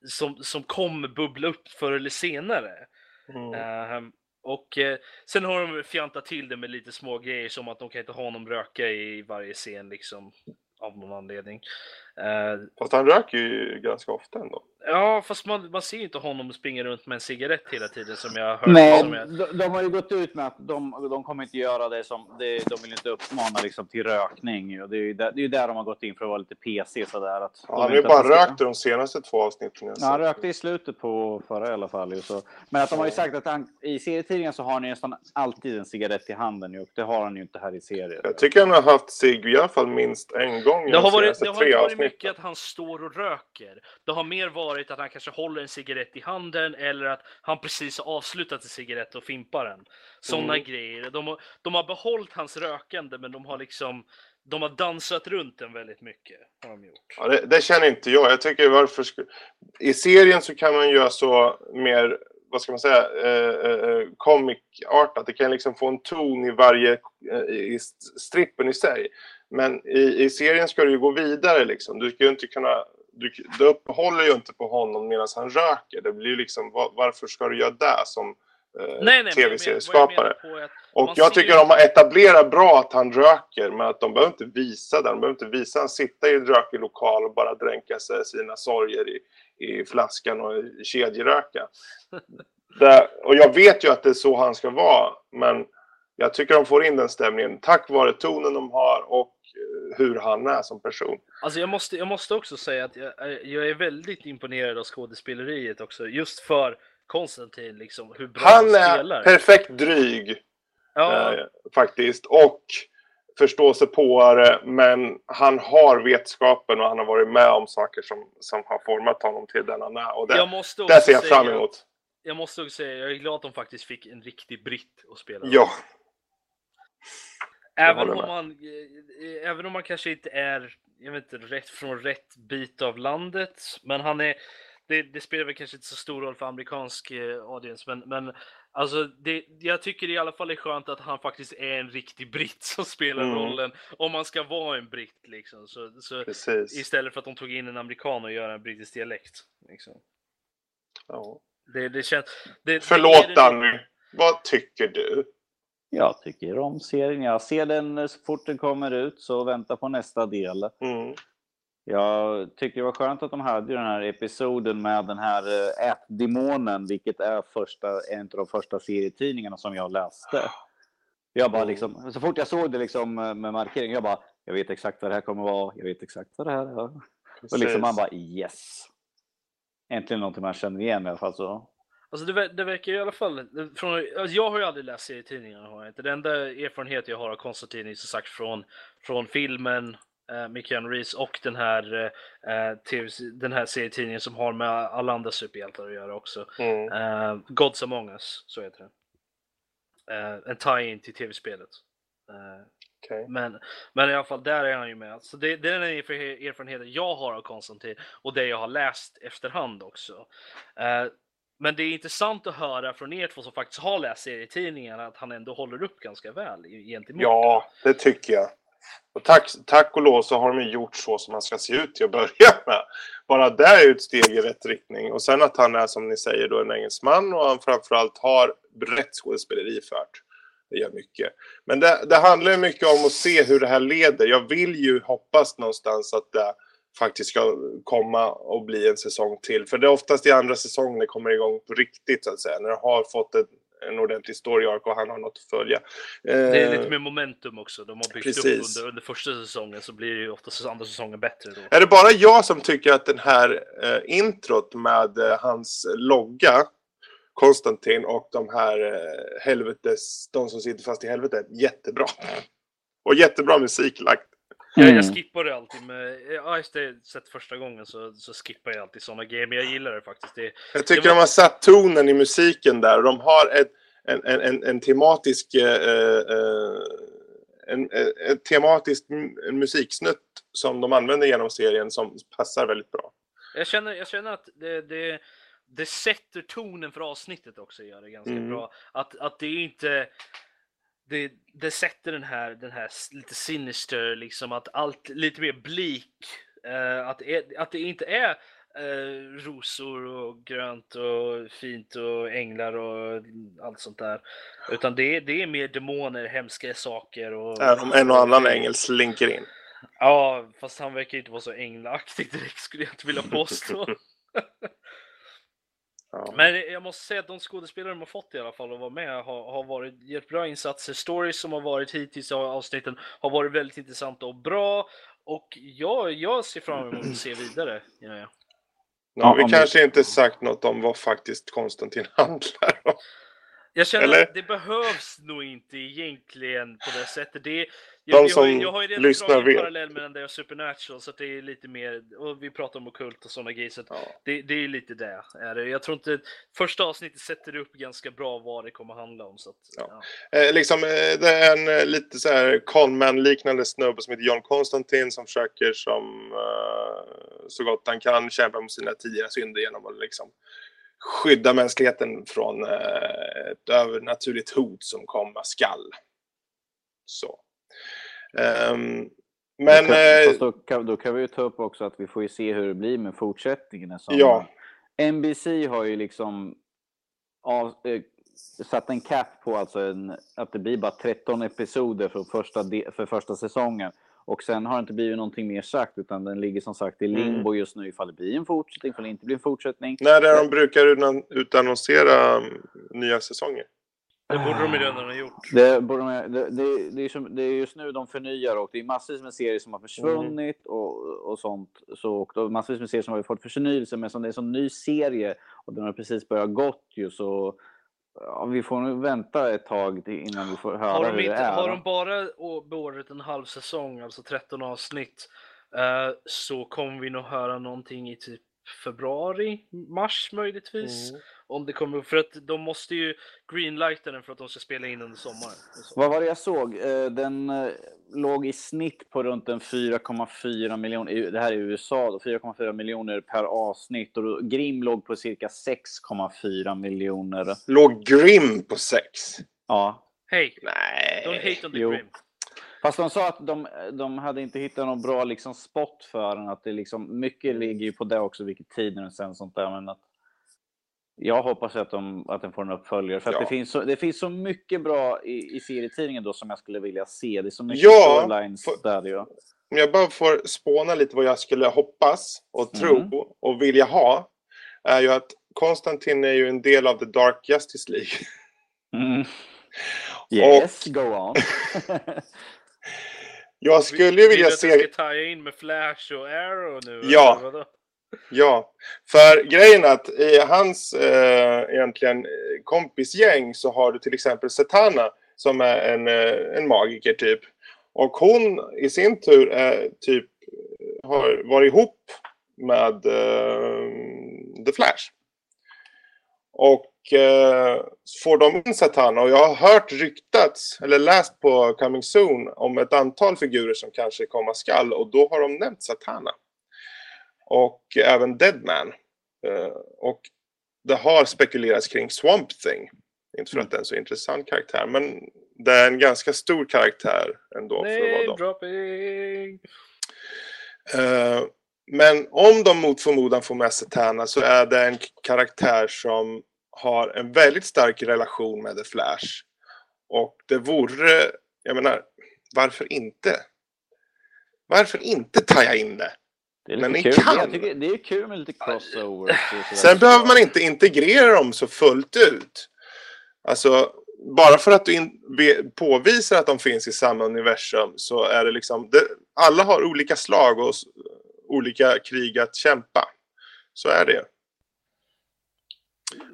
Speaker 3: som, som kommer bubbla upp förr eller senare.
Speaker 1: Mm.
Speaker 3: Ehm, och eh, sen har de fjantat till det med lite små grejer som att de kan inte ha någon röka i varje scen liksom. Av någon anledning. Eh,
Speaker 1: Fast han röker ju ganska ofta ändå.
Speaker 3: ja, fast man, man ser ju inte honom springa runt med en cigarett hela tiden som jag har hört.
Speaker 2: Men
Speaker 3: Som jag,
Speaker 2: de, de har ju gått ut med att de, de kommer inte göra det som, det, de vill inte uppmana liksom till rökning. Och det är ju där, det är ju där de har gått in för att vara lite PC sådär. Att
Speaker 1: Ja,
Speaker 2: de
Speaker 1: han har ju bara rökt de senaste två avsnitten.
Speaker 2: Ja, han rökte i slutet på förra i alla fall. Ju, så. Men att de har ju sagt att han, i serietidningen så har han ju nästan alltid en cigarett i handen ju, och det har han ju inte här i serien.
Speaker 1: Jag tycker han har haft sig i alla fall minst en gång i de
Speaker 3: varit,
Speaker 1: senaste tre avsnitten.
Speaker 3: Mycket att han står och röker. Det har mer varit att han kanske håller en cigarett i handen eller att han precis har avslutat en cigarett och fimpar den. Sådana
Speaker 1: Mm.
Speaker 3: grejer. De har, de har behållit hans rökande men de har liksom de har dansat runt den väldigt mycket. Har de gjort.
Speaker 1: Ja, det, det känner inte jag. Jag tycker varför... I serien så kan man göra så mer, vad ska man säga, eh, eh, comic-artat. Det kan liksom få en ton i varje, eh, i st- strippen i sig. Men i, i serien ska du ju gå vidare liksom. Du ska ju inte kunna... Du, du uppehåller ju inte på honom medan han röker. Det blir ju liksom, var, varför ska du göra det som eh, tv-serieskapare? Och jag tycker de har etablerat bra att han röker, men att de behöver inte visa det. De behöver inte visa han sitta i en rökig lokal och bara dränka sig sina sorger i, i flaskan och kedjeröka. Det, och jag vet ju att det är så han ska vara, men jag tycker de får in den stämningen tack vare tonen de har och hur han är som person.
Speaker 3: Alltså jag måste, jag måste också säga att jag, är- jag är väldigt imponerad av skådespeleriet också, just för Konstantin, liksom, hur bra han,
Speaker 1: Han är
Speaker 3: spelar.
Speaker 1: perfekt dryg.
Speaker 3: ja,
Speaker 1: eh, faktiskt. Och förståsigpåare, men han har vetskapen och han har varit med om saker som, som har format honom till den han är. Och det,
Speaker 3: jag måste
Speaker 1: det ser jag fram emot.
Speaker 3: Jag måste också säga, jag är glad att de faktiskt fick en riktig britt att spela.
Speaker 1: Ja,
Speaker 3: även om man, eh, även om man kanske inte är, jag vet inte, rätt från rätt bit av landet, men han är, det, det spelar väl kanske inte så stor roll för amerikansk eh, audience, men, men alltså det, jag tycker i alla fall det är skönt att han faktiskt är en riktig britt som spelar
Speaker 1: Mm.
Speaker 3: rollen, om man ska vara en britt liksom. Så, så istället för att de tog in en amerikan och gör en brittisk dialekt. Liksom.
Speaker 1: Ja.
Speaker 3: Det, det känns... Det,
Speaker 1: Förlåt Danny, vad tycker du?
Speaker 2: Jag tycker om serien. Jag ser den eh, så fort den kommer ut, så vänta på nästa del.
Speaker 1: Mm.
Speaker 2: Jag tycker det var skönt att de hade den här episoden med den här eh, ätdemonen, vilket är första, en av de första serietidningarna som jag läste. Jag bara liksom, så fort jag såg det liksom med markering, jag bara, jag vet exakt vad det här kommer vara, jag vet exakt vad det här är. Och liksom man bara yes. Äntligen någonting man känner igen i alla fall. Så.
Speaker 3: Alltså det, det verkar i alla fall, från, alltså jag har ju aldrig läst serietidningarna. Har jag inte. Den enda erfarenhet jag har av Konstantin är som sagt från, från filmen eh, Keanu Reeves och den här, eh, TV, den här serietidningen som har med alla andra superhjältar att göra också.
Speaker 1: Mm.
Speaker 3: Eh, Gods Among Us, så heter den. Eh, en tie-in till tv-spelet. Eh,
Speaker 1: Okej.
Speaker 3: men, men i alla fall, där är han ju med. Så det, det är den erf- erfarenheten jag har av Konstantin och det jag har läst efterhand också. Men det är intressant att höra från er två som faktiskt har läst serietidningarna att han ändå håller upp ganska väl gentemot
Speaker 1: Ja, det tycker jag. Och tack, tack och lov så har de ju gjort så som han ska se ut till att börja med. Bara det är ett steg i rätt riktning. Och sen att han är som ni säger då en engelsman och han framförallt har brett skådespeleri fört. Det gör mycket. Men det, det handlar mycket om att se hur det här leder. Jag vill ju hoppas någonstans att det faktiskt ska komma och bli en säsong till. För det är oftast i andra säsongen det kommer igång på riktigt så att säga. När det har fått ett, en ordentlig story arc och han har något att följa.
Speaker 3: Det är
Speaker 1: Eh,
Speaker 3: lite mer momentum också. De har byggt upp
Speaker 1: Precis.
Speaker 3: under, under första säsongen så blir det ju oftast andra säsongen bättre då.
Speaker 1: Är det bara jag som tycker att den här eh, introt med eh, hans logga, Konstantin och de här eh, helvetes, de som sitter fast i helvetet, jättebra. Och jättebra musik lagt.
Speaker 3: Jag,
Speaker 2: Mm.
Speaker 3: jag skippar det alltid med, ja just det, sett första gången så, så skippar jag alltid sådana grejer, men jag gillar det faktiskt. Det,
Speaker 1: Jag tycker
Speaker 3: Det var-
Speaker 1: de har satt tonen i musiken där. De har ett, en, en, en, en tematisk eh, eh, en, en, en tematisk musiksnutt som de använder genom serien som passar väldigt bra.
Speaker 3: jag, känner, jag känner att det, det, det sätter tonen för avsnittet också, gör det ganska
Speaker 1: Mm.
Speaker 3: bra. Att, att det är inte, det, det sätter den här, den här lite sinister, liksom att allt lite mer bleak. Eh, att, det, att det inte är eh, rosor och grönt och fint och änglar och allt sånt där. Utan det, det är mer demoner, hemska saker och...
Speaker 1: Även om en och annan ängel slinker in.
Speaker 3: Ja, fast han verkar inte vara så änglaktig direkt skulle jag inte vilja påstå.
Speaker 1: Ja.
Speaker 3: Men jag måste säga att de skådespelare de har fått i alla fall att vara med har, har varit, gjort bra insatser. Stories som har varit hittills i avsnitten har varit väldigt intressanta och bra. Och jag, jag ser fram emot att se vidare. Ja, ja.
Speaker 2: Ja,
Speaker 1: vi- kanske inte sagt något om vad faktiskt Konstantin handlar om.
Speaker 3: Jag känner
Speaker 1: Eller?
Speaker 3: att det behövs nog inte egentligen på det sättet. Det
Speaker 1: De
Speaker 3: jag, jag, jag har ju redan
Speaker 1: lyssnar
Speaker 3: dragit en
Speaker 1: vet.
Speaker 3: parallell mellan det och Supernatural så det är lite mer, och vi pratar om okult och sådana grejer. Så
Speaker 1: Ja.
Speaker 3: det, det är lite det. Är det. Jag tror inte, första avsnittet sätter upp ganska bra vad det kommer handla om. Så att,
Speaker 1: Ja.
Speaker 3: ja.
Speaker 1: Eh, liksom, eh, det är en eh, lite så här Conman-liknande snubbe som heter John Konstantin som försöker som eh, så gott han kan kämpa mot sina tidigare synder genom att liksom skydda mänskligheten från eh, ett övernaturligt hot som komma skall. Så. Ehm, men
Speaker 2: då, kan,
Speaker 1: eh,
Speaker 2: då, kan, då kan vi ju ta upp också att vi får ju se hur det blir med fortsättningen. Som
Speaker 1: Ja.
Speaker 2: NBC har ju liksom av, eh, satt en cap på alltså en, att det blir bara 13 episoder för första, för första säsongen. Och sen har det inte blivit någonting mer sagt utan den ligger som sagt i
Speaker 1: Mm.
Speaker 2: limbo just nu ifall det blir en fortsättning, ifall det inte blir en fortsättning.
Speaker 1: när är de brukar utan- utannonsera mm, nya säsonger?
Speaker 3: Det borde de ju redan ha gjort.
Speaker 2: Det, borde de- det, det, det, är som, det är just nu de förnyar och det är massvis med serier som har försvunnit och, och sånt. Så, och då, massvis med serier som har fått förnyelse men som det är en sån ny serie och den har precis börjat gått ju så ja, vi får nog vänta ett tag innan vi får höra
Speaker 3: Har
Speaker 2: hur
Speaker 3: de,
Speaker 2: det
Speaker 3: inte,
Speaker 2: är.
Speaker 3: har de bara beordrat en halv säsong, alltså 13 avsnitt, eh, så kommer vi nog höra någonting i typ februari, mars möjligtvis.
Speaker 1: Mm.
Speaker 3: Om det kommer, för att de måste ju greenlighta den för att de ska spela in under sommaren.
Speaker 2: Vad var det jag såg? Eh, Den eh, låg i snitt på runt en 4,4 miljoner. Det här är i USA då, 4,4 miljoner per avsnitt och Grim låg på cirka 6,4 miljoner.
Speaker 1: Låg Grim på sex?
Speaker 2: Ja,
Speaker 3: Hej!
Speaker 1: Nej.
Speaker 3: Don't hate on the
Speaker 2: Jo.
Speaker 3: grim.
Speaker 2: Fast de sa att de, de hade inte hittat någon bra liksom, spot för den. Att det liksom, mycket ligger ju på det också, vilket tiden och sen sånt där. Men att, jag hoppas att, de, att den får en uppföljare. För att
Speaker 1: Ja.
Speaker 2: det, finns så, det finns så mycket bra i, i serietidningen då som jag skulle vilja se. Det är så mycket
Speaker 1: Ja,
Speaker 2: storylines
Speaker 1: för-
Speaker 2: där. Ja.
Speaker 1: Om jag bara får spåna lite vad jag skulle hoppas och tro
Speaker 2: Mm.
Speaker 1: och vilja ha. Är ju att Konstantin är ju en del av The Dark Justice League.
Speaker 2: Mm. Yes, go on.
Speaker 1: Jag skulle ju
Speaker 3: Vill du
Speaker 1: vilja
Speaker 3: att jag
Speaker 1: se...
Speaker 3: ska ta in med Flash och Arrow nu?
Speaker 1: Ja. Ja, för grejen är att i hans eh, egentligen kompisgäng så har du till exempel Setana som är en, eh, en magiker typ. Och hon i sin tur är typ har varit ihop med eh, The Flash. Och eh, får de in Satana och jag har hört ryktats eller läst på Coming Soon om ett antal figurer som kanske komma skall och då har de nämnt Satana. Och även Deadman. Eh, och det har spekulerats kring Swamp Thing. Inte för att det är en så intressant karaktär men det är en ganska stor karaktär ändå för vara
Speaker 3: Name
Speaker 1: dem.
Speaker 3: dropping!
Speaker 1: Eh, men om de mot förmodan får med Satana så är det en karaktär som har en väldigt stark relation med The Flash. Och det vore, jag menar, varför inte? Varför inte taja in det?
Speaker 2: Det är
Speaker 1: Men ni
Speaker 2: kul.
Speaker 1: kan.
Speaker 2: Jag tycker, det är kul med lite crossover.
Speaker 1: Sen behöver man inte integrera dem så fullt ut. Alltså, bara för att du in, be, påvisar att de finns i samma universum så är det liksom, det, alla har olika slag och olika krig att kämpa. Så är det.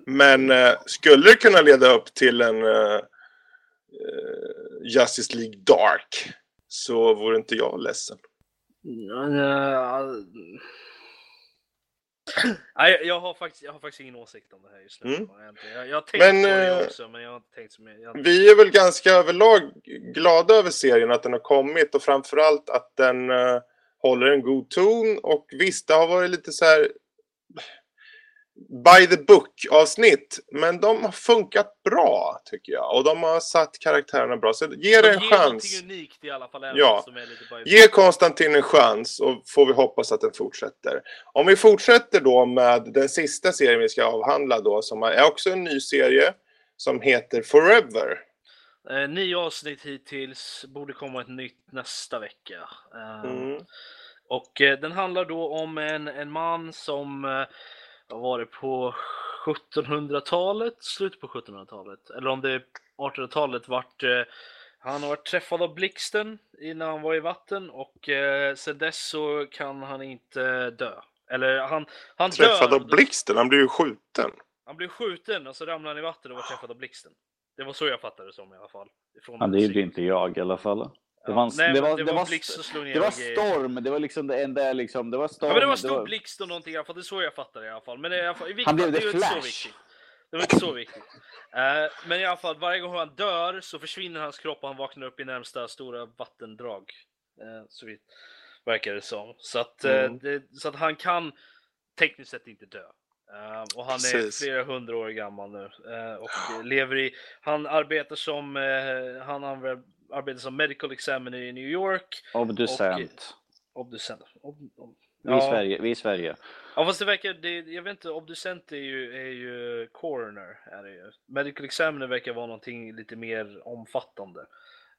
Speaker 1: Men eh, skulle det kunna leda upp till en eh, eh, Justice League Dark så vore inte jag ledsen.
Speaker 3: Nej, jag har, faktiskt, jag har faktiskt ingen åsikt om det här just nu.
Speaker 1: Mm.
Speaker 3: Jag, jag har tänkt
Speaker 1: Men,
Speaker 3: på det
Speaker 1: eh,
Speaker 3: också, men jag har inte tänkt så mycket. Jag,
Speaker 1: Vi är väl ganska överlag glada över serien, att den har kommit och framförallt att den eh, håller en god ton. Och visst, det har varit lite så här by the book avsnitt, men de har funkat bra tycker jag. Och de har satt karaktärerna bra. Så ge det
Speaker 3: de
Speaker 1: en
Speaker 3: ger
Speaker 1: chans.
Speaker 3: unikt i alla fall.
Speaker 1: Ja.
Speaker 3: de är lite
Speaker 1: Ge Konstantin en chans och får vi hoppas att den fortsätter. Om vi fortsätter då med den sista serien vi ska avhandla då som är också en ny serie som heter Forever.
Speaker 3: Eh, nio avsnitt hittills, borde komma ett nytt nästa vecka. Eh,
Speaker 1: Mm.
Speaker 3: Och eh, den handlar då om en, en man som eh, har varit på 1700-talet, slutet på 1700-talet, eller om det är 1800-talet, vart eh, han har varit träffad av blixten innan han var i vatten och eh, sen dess så kan han inte dö. Eller han, han
Speaker 1: Träffad
Speaker 3: dör.
Speaker 1: av blixten, han blir ju skjuten.
Speaker 3: Han blev skjuten och så ramlade han i vatten och var träffad av blixten. Det var så jag fattade det som i alla fall. Från
Speaker 2: Ja, det gjorde inte jag i alla fall. Det var, en-
Speaker 3: Nej,
Speaker 2: det var,
Speaker 3: det
Speaker 2: det
Speaker 3: var
Speaker 2: var,
Speaker 3: blixt som slog ner
Speaker 2: det var storm, det var liksom det enda liksom, det var storm.
Speaker 3: Ja men det var stor blixt och någonting i alla fall, det är så jag fattar det i alla fall. Men i, alla fall, i
Speaker 2: Han blev
Speaker 3: det ju inte så
Speaker 2: Flash.
Speaker 3: viktigt. Det var inte så viktigt. Eh, men i alla fall, varje gång han dör så försvinner hans kropp och han vaknar upp i närmsta stora vattendrag. Uh, så vitt verkar det som. Så att, eh,
Speaker 1: Mm.
Speaker 3: det, så att han kan tekniskt sett inte dö. Eh, och han är
Speaker 1: Precis.
Speaker 3: flera hundra år gammal nu. eh, och lever i, han arbetar som, eh, han använder- arbetar som medical examiner i New York.
Speaker 2: Obducent.
Speaker 3: Obducent. Ob, ob,
Speaker 2: Vi i Sverige. Vi i Sverige.
Speaker 3: Ja fast det verkar, det, jag vet inte, obducent är ju, är ju coroner. Är det ju. Medical examiner verkar vara någonting lite mer omfattande.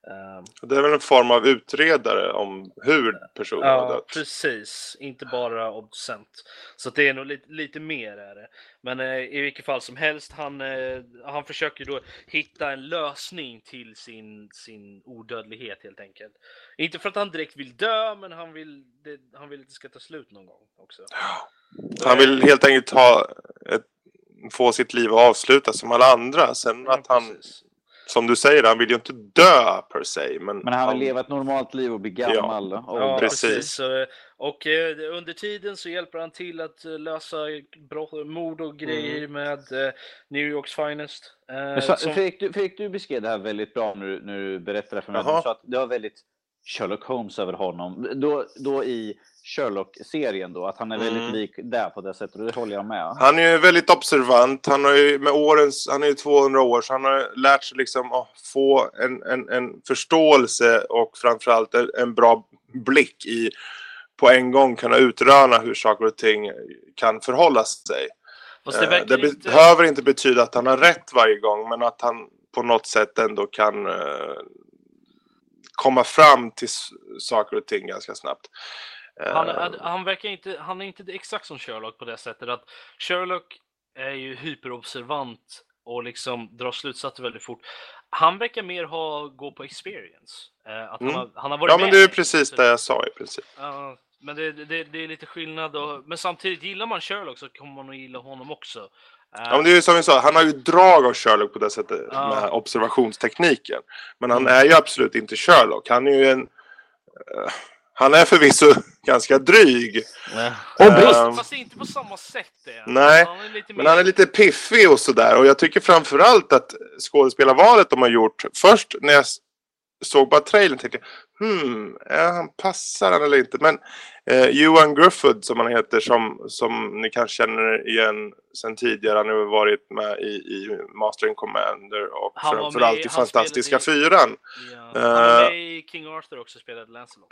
Speaker 3: Ehm,
Speaker 1: Det är väl en form av utredare om hur personen har
Speaker 3: ja,
Speaker 1: dött.
Speaker 3: precis. Inte bara obducent. Så det är nog lite, lite mer är det. Men eh, i vilket fall som helst, han, eh, han försöker då hitta en lösning till sin, sin odödlighet helt enkelt. Inte för att han direkt vill dö, men han vill, det, han vill att det ska ta slut någon gång också.
Speaker 1: Han vill helt enkelt ha ett, få sitt liv att avsluta som alla andra. Sen
Speaker 3: Ja,
Speaker 1: att han,
Speaker 3: precis.
Speaker 1: Som du säger, han vill ju inte dö per se. Men,
Speaker 2: Men han vill leva ett normalt liv och bli gammal. Och
Speaker 3: Ja,
Speaker 1: precis.
Speaker 3: Och eh, under tiden så hjälper han till att eh, lösa brott, mord och grejer med eh, New Yorks finest.
Speaker 2: Så,
Speaker 3: som-
Speaker 2: Fredrik, du, Fredrik, du beskrev det här väldigt bra när du, när du berättade för mig. Du sa att det var väldigt Sherlock Holmes över honom. Då, då i Sherlock-serien då, att han är väldigt
Speaker 1: Mm.
Speaker 2: lik där på det sättet. Och det håller jag med.
Speaker 1: Han är ju väldigt observant. Han har ju med årens, han är ju 200 år så han har lärt sig liksom att få en, en, en förståelse och framförallt en, en bra blick i på en gång kunna utröna hur saker och ting kan förhålla sig.
Speaker 3: Fast det
Speaker 1: Eh, det be-
Speaker 3: inte...
Speaker 1: behöver inte betyda att han har rätt varje gång men att han på något sätt ändå kan eh, komma fram till saker och ting ganska snabbt. Eh,
Speaker 3: Han, han, han verkar inte, han är inte exakt som Sherlock på det sättet att Sherlock är ju hyperobservant och liksom dra slutsatser väldigt fort. Han verkar mer ha gå på experience. Eh, att
Speaker 1: Mm.
Speaker 3: han, har, han har varit
Speaker 1: Ja,
Speaker 3: med
Speaker 1: men det är precis det jag sa i princip.
Speaker 3: Ja, men det, det, det är lite skillnad. Och, men samtidigt, gillar man Sherlock så kommer man att gilla honom också. Eh,
Speaker 1: Ja, men det är ju som vi sa, han har ju drag av Sherlock på det sättet
Speaker 3: Ja.
Speaker 1: med observationstekniken. Men han är ju absolut inte Sherlock. Han är ju en... han är förvisso ganska dryg.
Speaker 2: Och
Speaker 1: Ehm,
Speaker 3: fast, fast inte på samma sätt. Han.
Speaker 1: Nej,
Speaker 3: han är lite
Speaker 1: Men
Speaker 3: mer-
Speaker 1: han är lite piffig och sådär. Och jag tycker framförallt att skådespelarvalet de har gjort. Först när jag såg bara trailern tänkte jag, hmm, är han passar han eller inte? Men eh, Johan Grufford som han heter som, som ni kanske känner igen sen tidigare. Han har varit med i, i Master and Commander och
Speaker 3: Han
Speaker 1: framförallt
Speaker 3: med-
Speaker 1: i Fantastiska
Speaker 3: spelade
Speaker 1: Fyran.
Speaker 3: Ja. Han var
Speaker 1: Eh,
Speaker 3: med i King Arthur också spelade Lancelot.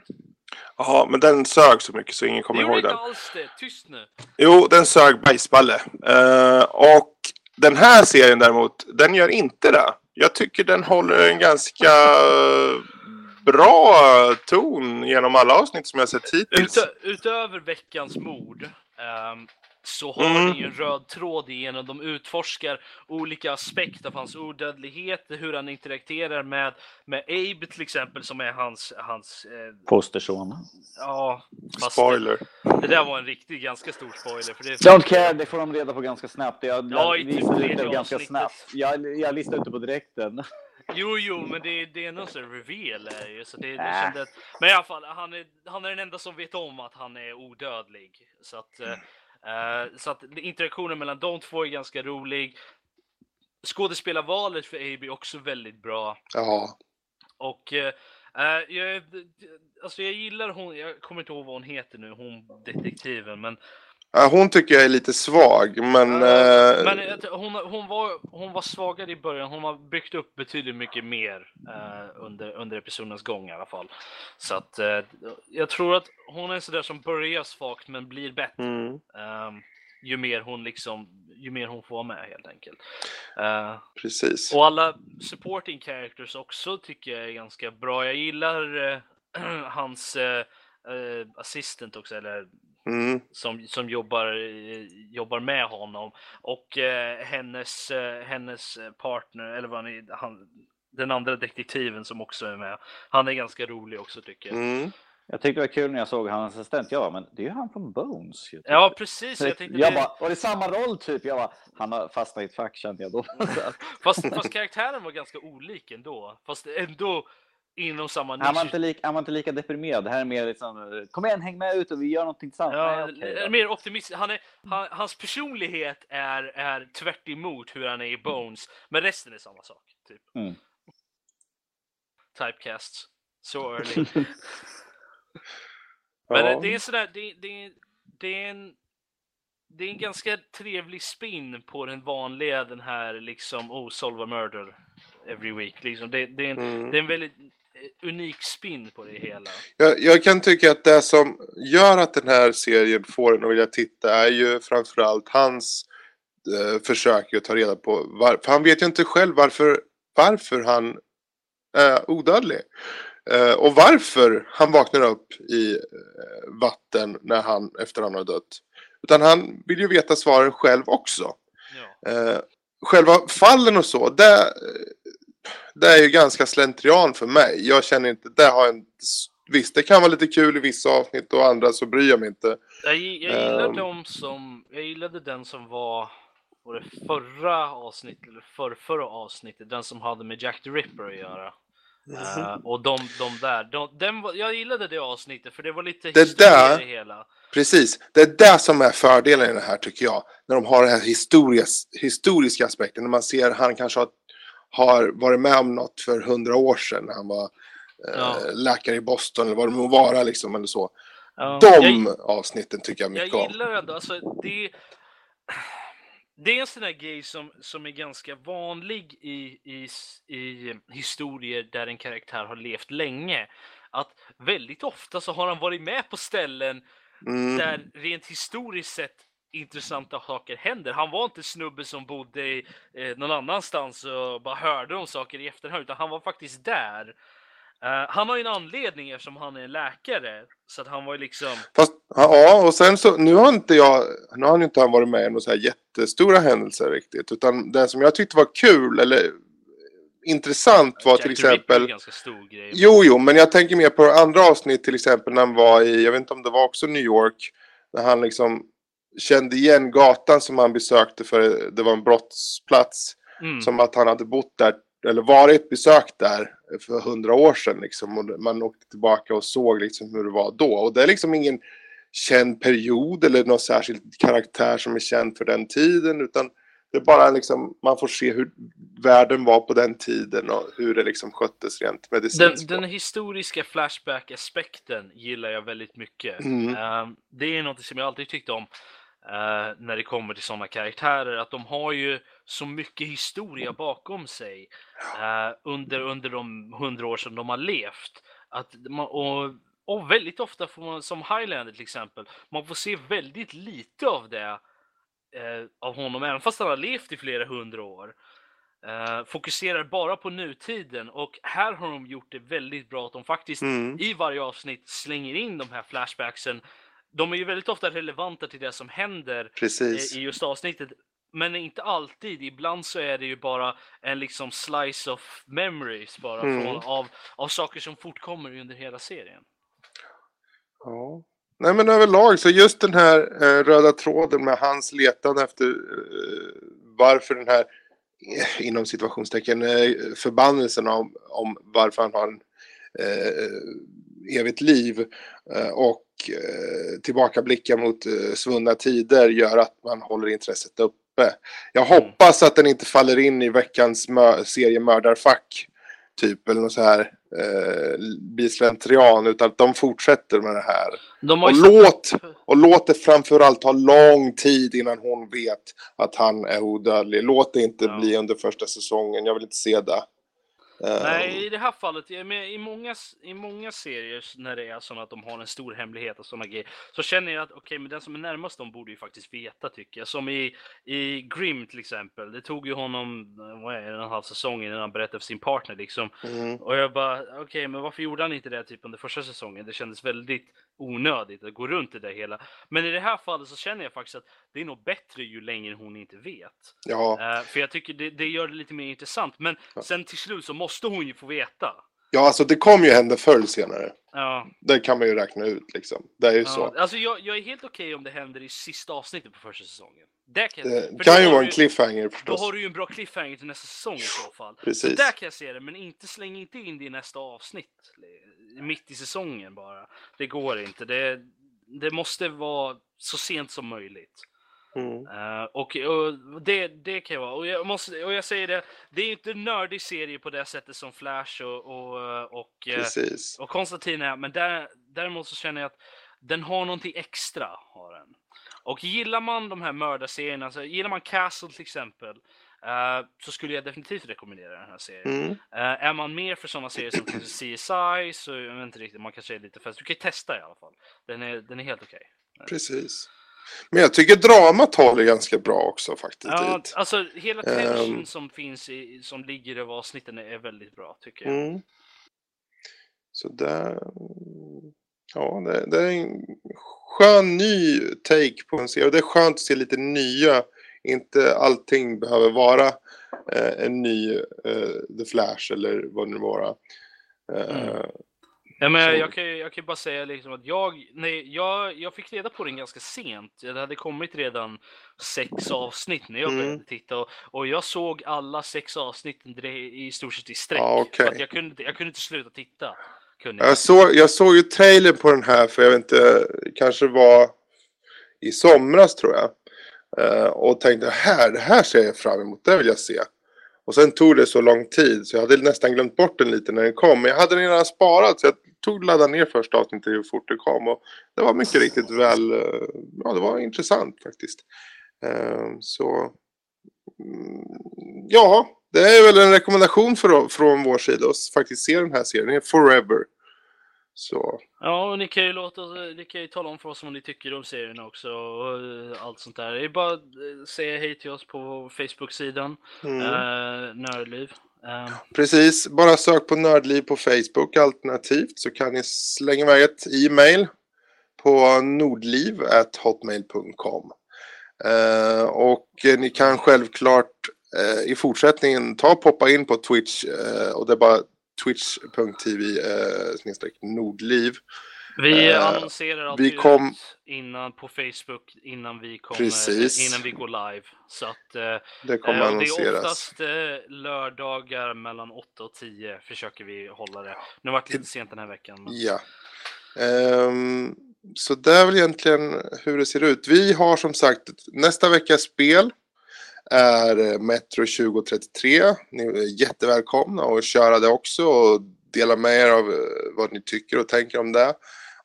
Speaker 1: Ja, men den sög så mycket så ingen kommer
Speaker 3: det
Speaker 1: ihåg
Speaker 3: gjorde
Speaker 1: den.
Speaker 3: inte alls det. Tyst nu.
Speaker 1: Jo, den sög bajsballe. Eh, och den här serien däremot, den gör inte det. Jag tycker den håller en ganska bra ton genom alla avsnitt som jag sett hittills.
Speaker 3: Utö utöver veckans mord ehm, så har
Speaker 1: Mm.
Speaker 3: den ju en röd tråd igenom. De utforskar olika aspekter av hans odödlighet, hur han interakterar med, med Abe till exempel som är hans, hans eh,
Speaker 2: Fosterson.
Speaker 3: ja, fast
Speaker 1: Spoiler.
Speaker 3: Det, det där var en riktigt ganska stor spoiler. För det
Speaker 2: Don't care, det får de reda på ganska snabbt. Jag,
Speaker 3: Ja,
Speaker 2: jag
Speaker 3: typ
Speaker 2: listade ut det ganska snabbt. Jag, jag listade ut det på direkten.
Speaker 3: Jo, jo, men det, det är någon sån reveal är ju, så det, det
Speaker 2: Äh.
Speaker 3: kände att, Men i alla fall, han är, han är den enda som vet om att han är odödlig. Så att, eh, eh, så att interaktionen mellan de två är ganska rolig. Skådespelarvalet för Abe är också väldigt bra.
Speaker 1: Ja.
Speaker 3: Och eh, jag, alltså jag gillar hon, jag kommer inte ihåg vad hon heter nu, hon detektiven, men
Speaker 1: Hon tycker jag är lite svag, men... Eh,
Speaker 3: Men hon, hon, var, hon var svagare i början, hon har byggt upp betydligt mycket mer eh, under, under episodens gång i alla fall. Så att eh, jag tror att hon är en sådär som börjar svagt men blir bättre.
Speaker 1: mm,
Speaker 3: ehm, ju mer hon liksom, ju mer hon får vara med helt enkelt. Eh,
Speaker 1: precis.
Speaker 3: och alla supporting characters också tycker jag är ganska bra. Jag gillar hans assistant också, eller
Speaker 1: Mm,
Speaker 3: som, som jobbar, jobbar med honom och eh, hennes, eh, hennes partner, eller vad han, är, han, den andra detektiven som också är med. Han är ganska rolig också tycker jag.
Speaker 1: mm.
Speaker 2: Jag tyckte det var kul när jag såg hans assistent. Jag bara, men det är ju han från Bones. ju, typ.
Speaker 3: Ja precis, jag tänkte
Speaker 2: jag
Speaker 3: det,
Speaker 2: bara, och det är samma roll typ. Jag bara, han har fastnat i ett fack kände jag då.
Speaker 3: fast, fast karaktären var ganska olik ändå. Fast ändå inom samma
Speaker 2: han, var
Speaker 3: nisch.
Speaker 2: inte lika, han var inte lika deprimerad. Det här är mer liksom, kom igen häng med ut och vi gör någonting tillsammans.
Speaker 3: Ja,
Speaker 2: Nej, då.
Speaker 3: mer optimistisk. Han är, han, hans personlighet är, är tvärt emot hur han är i Bones, men resten är samma sak. Typ.
Speaker 2: Mm.
Speaker 3: Typecasts. So early. Men
Speaker 1: Ja.
Speaker 3: det är sådär, det, det, det är en det är en ganska trevlig spin på den vanliga, den här liksom, oh, solve a murder every week. Liksom. Det, det, är en,
Speaker 1: Mm.
Speaker 3: det är en väldigt unik spin på det hela.
Speaker 1: Jag, jag kan tycka att det som gör att den här serien får en att vilja titta är ju framförallt hans eh, försök att ta reda på varför. Han vet ju inte själv varför, varför han är odödlig. Eh, och varför han vaknar upp i eh, vatten när han, efter han har dött. Utan han vill ju veta svaren själv också.
Speaker 3: Ja.
Speaker 1: Eh, själva fallen och så, det, det är ju ganska slentrian för mig. Jag känner inte, det har en, visst det kan vara lite kul i vissa avsnitt och andra så bryr jag mig inte.
Speaker 3: Jag, jag gillar
Speaker 1: Ehm.
Speaker 3: de som, jag gillade den som var, var det förra avsnittet eller för, förra avsnittet, den som hade med Jack the Ripper att göra. Eh, och de, de där, de, den var, jag gillade det avsnittet för det var lite
Speaker 1: Det
Speaker 3: historia
Speaker 1: där-
Speaker 3: i det hela.
Speaker 1: Precis, det är det som är fördelen i det här tycker jag. När de har den här historias, historiska aspekten. När man ser han kanske har, har varit med om något för hundra år sedan. När han var eh,
Speaker 3: Ja.
Speaker 1: läkare i Boston eller vad det må vara liksom. Eller så.
Speaker 3: Ja.
Speaker 1: De
Speaker 3: Jag-
Speaker 1: avsnitten tycker jag mycket
Speaker 3: Jag
Speaker 1: om.
Speaker 3: gillar ändå, alltså det... Det är en sån där grej som, som är ganska vanlig i, i, i historier där en karaktär har levt länge. Att väldigt ofta så har han varit med på ställen
Speaker 1: Mm.
Speaker 3: där rent historiskt sett intressanta saker händer. Han var inte snubbe som bodde i, eh, någon annanstans och bara hörde om saker i efterhand, utan han var faktiskt där. Eh, han har ju en anledning eftersom han är läkare, så att han var ju liksom...
Speaker 1: Fast Ja, och sen så, nu har inte jag, nu har inte han varit med i några så här jättestora händelser riktigt, utan det som jag tyckte var kul, eller intressant var
Speaker 3: Jack
Speaker 1: till exempel,
Speaker 3: ganska stor grej.
Speaker 1: jo, jo, men jag tänker mer på andra avsnitt, till exempel när han var i, jag vet inte om det var också New York, när han liksom kände igen gatan som han besökte för det var en brottsplats,
Speaker 3: Mm.
Speaker 1: som att han hade bott där, eller varit besökt där för hundra år sedan liksom. Och man åkte tillbaka och såg liksom hur det var då. Och det är liksom ingen känd period eller någon särskild karaktär som är känd för den tiden. Utan det är bara liksom, man får se hur världen var på den tiden och hur det liksom sköttes rent
Speaker 3: Den,
Speaker 1: medicinskt.
Speaker 3: den historiska Flashback-aspekten gillar jag väldigt mycket.
Speaker 1: Mm.
Speaker 3: Ehm, det är något som jag alltid tyckt om eh, när det kommer till sådana karaktärer, att de har ju så mycket historia bakom sig eh, under, under de hundra år som de har levt. Att man, och, och väldigt ofta får man, som Highlander till exempel, man får se väldigt lite av det eh, av honom, även fast han har levt i flera hundra år. Eh, fokuserar bara på nutiden och här har de gjort det väldigt bra att de faktiskt
Speaker 1: Mm.
Speaker 3: i varje avsnitt slänger in de här flashbacksen. De är ju väldigt ofta relevanta till det som händer eh,
Speaker 1: Precis.
Speaker 3: i just avsnittet. Men inte alltid. Ibland så är det ju bara en liksom slice of memories bara
Speaker 1: Mm.
Speaker 3: från, av, av saker som fortkommer under hela serien.
Speaker 1: Ja. Nej men överlag så just den här eh, röda tråden med hans letande efter eh, varför den här eh, inom situationstecken eh, förbannelsen om, om varför han har en eh, evigt liv eh, och eh, tillbakablickar mot eh, svunna tider gör att man håller intresset uppe. Jag
Speaker 3: Mm.
Speaker 1: hoppas att den inte faller in i veckans mö- serie Mördarfack typ eller något så här eh, blir slentrian utan att de fortsätter med det här.
Speaker 3: De
Speaker 1: Och låt, och låt det framförallt ta lång tid innan hon vet att han är odödlig. Låt det inte
Speaker 3: Ja.
Speaker 1: bli under första säsongen. Jag vill inte se det. Ehm,
Speaker 3: Nej, i det här fallet, menar, i, många, i många serier när det är så att de har en stor hemlighet och sådana grejer, så känner jag att okej, men den som är närmast dem borde ju faktiskt veta tycker jag. Som i, i Grim till exempel, det tog ju honom, eh, vad är det, en och en halv säsong innan han berättade för sin partner liksom.
Speaker 1: mm,
Speaker 3: Och jag bara, okej, men varför gjorde han inte det typ under första säsongen? Det kändes väldigt onödigt att gå runt i det hela. Men i det här fallet så känner jag faktiskt att det är nog bättre ju längre hon inte vet.
Speaker 1: ja.
Speaker 3: Eh, för jag tycker det, det gör det lite mer intressant. Men sen till slut så måste hon ju få veta.
Speaker 1: ja, alltså det kommer ju hända förr eller senare.
Speaker 3: Ja,
Speaker 1: Det kan man ju räkna ut liksom. Det är ju så.
Speaker 3: ja. Alltså jag, jag är helt okej om det händer i sista avsnittet på första säsongen. Det kan, jag-
Speaker 1: Det
Speaker 3: då
Speaker 1: kan ju vara en cliffhanger
Speaker 3: Då
Speaker 1: förstås.
Speaker 3: har du ju en bra cliffhanger till nästa säsong i så fall. Så
Speaker 1: Precis.
Speaker 3: där kan jag se det, men inte släng inte in det i nästa avsnitt. Mitt i säsongen bara. Det går inte. Det, det måste vara så sent som möjligt.
Speaker 1: Mm.
Speaker 3: Eh, och, och det, det kan jag vara. Och jag, måste, och jag säger det, det är ju inte en nördig serie på det sättet som Flash och, och, och, eh,
Speaker 1: Precis.
Speaker 3: och Konstantin är. Men där, däremot så känner jag att den har någonting extra. Har den. Och gillar man de här mördarserierna, så gillar man Castle till exempel, eh, så skulle jag definitivt rekommendera den här serien.
Speaker 1: Mm.
Speaker 3: Eh, är man mer för sådana serier som kanske CSI, så jag vet inte riktigt, man kanske är lite fast. Du kan ju testa i alla fall. Den är, den är helt okej.
Speaker 1: Precis. Men jag tycker dramat håller ganska bra också faktiskt.
Speaker 3: Ja, alltså hela tension
Speaker 1: Ehm.
Speaker 3: som finns i, som ligger över avsnitten är väldigt bra tycker jag.
Speaker 1: Mm. Så där... Ja, det, det är en skön ny take på en serie. Och det är skönt att se lite nya. Inte allting behöver vara eh, en ny eh, The Flash eller vad det nu vara. Eh,
Speaker 3: Mm. Ja, men
Speaker 1: Så-
Speaker 3: jag, kan, jag kan bara säga liksom att jag, nej, jag, jag fick reda på den ganska sent. Det hade kommit redan sex avsnitt när jag
Speaker 1: Mm.
Speaker 3: började titta och, och jag såg alla sex avsnitten i stort sett i sträck. För att jag, kunde, jag kunde inte sluta titta. Kunde jag.
Speaker 1: Jag såg, jag såg ju trailern på den här för jag vet inte, kanske var i somras tror jag. Eh, och tänkte här, det här ser jag fram emot, det vill jag se. Och sen tog det så lång tid så jag hade nästan glömt bort den lite när den kom. Men jag hade den redan sparat så jag tog ladda ner första avsnittet hur fort det kom. Och det var mycket riktigt väl, eh, ja det var intressant faktiskt. Eh, så mm, ja, det är väl en rekommendation för, från vår sida att faktiskt se den här serien. Forever. Så
Speaker 3: Ja, och ni kan ju låta, ni kan ju tala om för oss vad ni tycker om serierna också och eh, allt sånt där. Det är bara att eh, säga hej till oss på Facebook-sidan,
Speaker 1: mm.
Speaker 3: eh, Nördliv. Ehm.
Speaker 1: Precis, bara sök på Nördliv på Facebook alternativt så kan ni slänga iväg ett e-mail på nordliv.hotmail.com. Eh, och ni kan självklart eh, i fortsättningen ta och poppa in på Twitch eh, och det är bara twitch.tv-nordliv.
Speaker 3: Vi
Speaker 1: Eh,
Speaker 3: annonserar alltid
Speaker 1: vi kom-
Speaker 3: ut innan på Facebook innan vi kommer,
Speaker 1: Precis.
Speaker 3: innan vi går live. Så att eh,
Speaker 1: Det kommer
Speaker 3: eh, och det är
Speaker 1: annonseras.
Speaker 3: oftast eh, lördagar mellan 8 och 10 försöker vi hålla det. Nu har det lite sent den här veckan. Men...
Speaker 1: Ja. Ehm, så det är väl egentligen hur det ser ut. Vi har som sagt nästa veckas spel är eh, Metro 2033. Ni är jättevälkomna att köra det också och dela med er av vad ni tycker och tänker om det.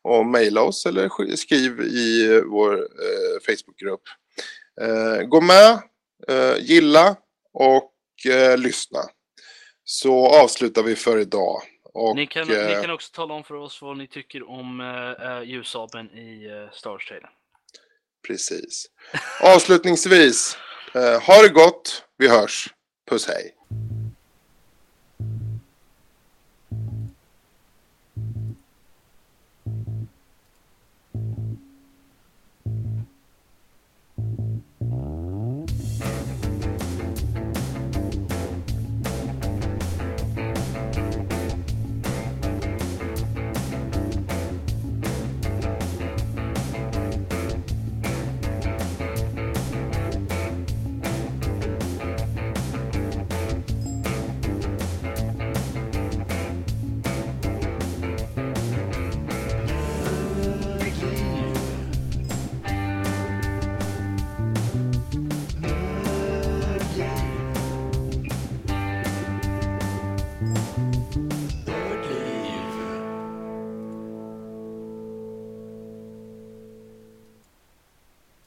Speaker 1: Och mejla oss eller sk- skriv i vår eh, Facebookgrupp. Eh, gå med, eh, gilla och eh, lyssna. Så avslutar vi för idag. Och,
Speaker 3: Ni, kan,
Speaker 1: eh,
Speaker 3: ni kan också tala om för oss vad ni tycker om uh, ljussabeln i uh, Star Wars-trailern.
Speaker 1: Precis. Avslutningsvis, eh, ha det gott. Vi hörs. Puss hej.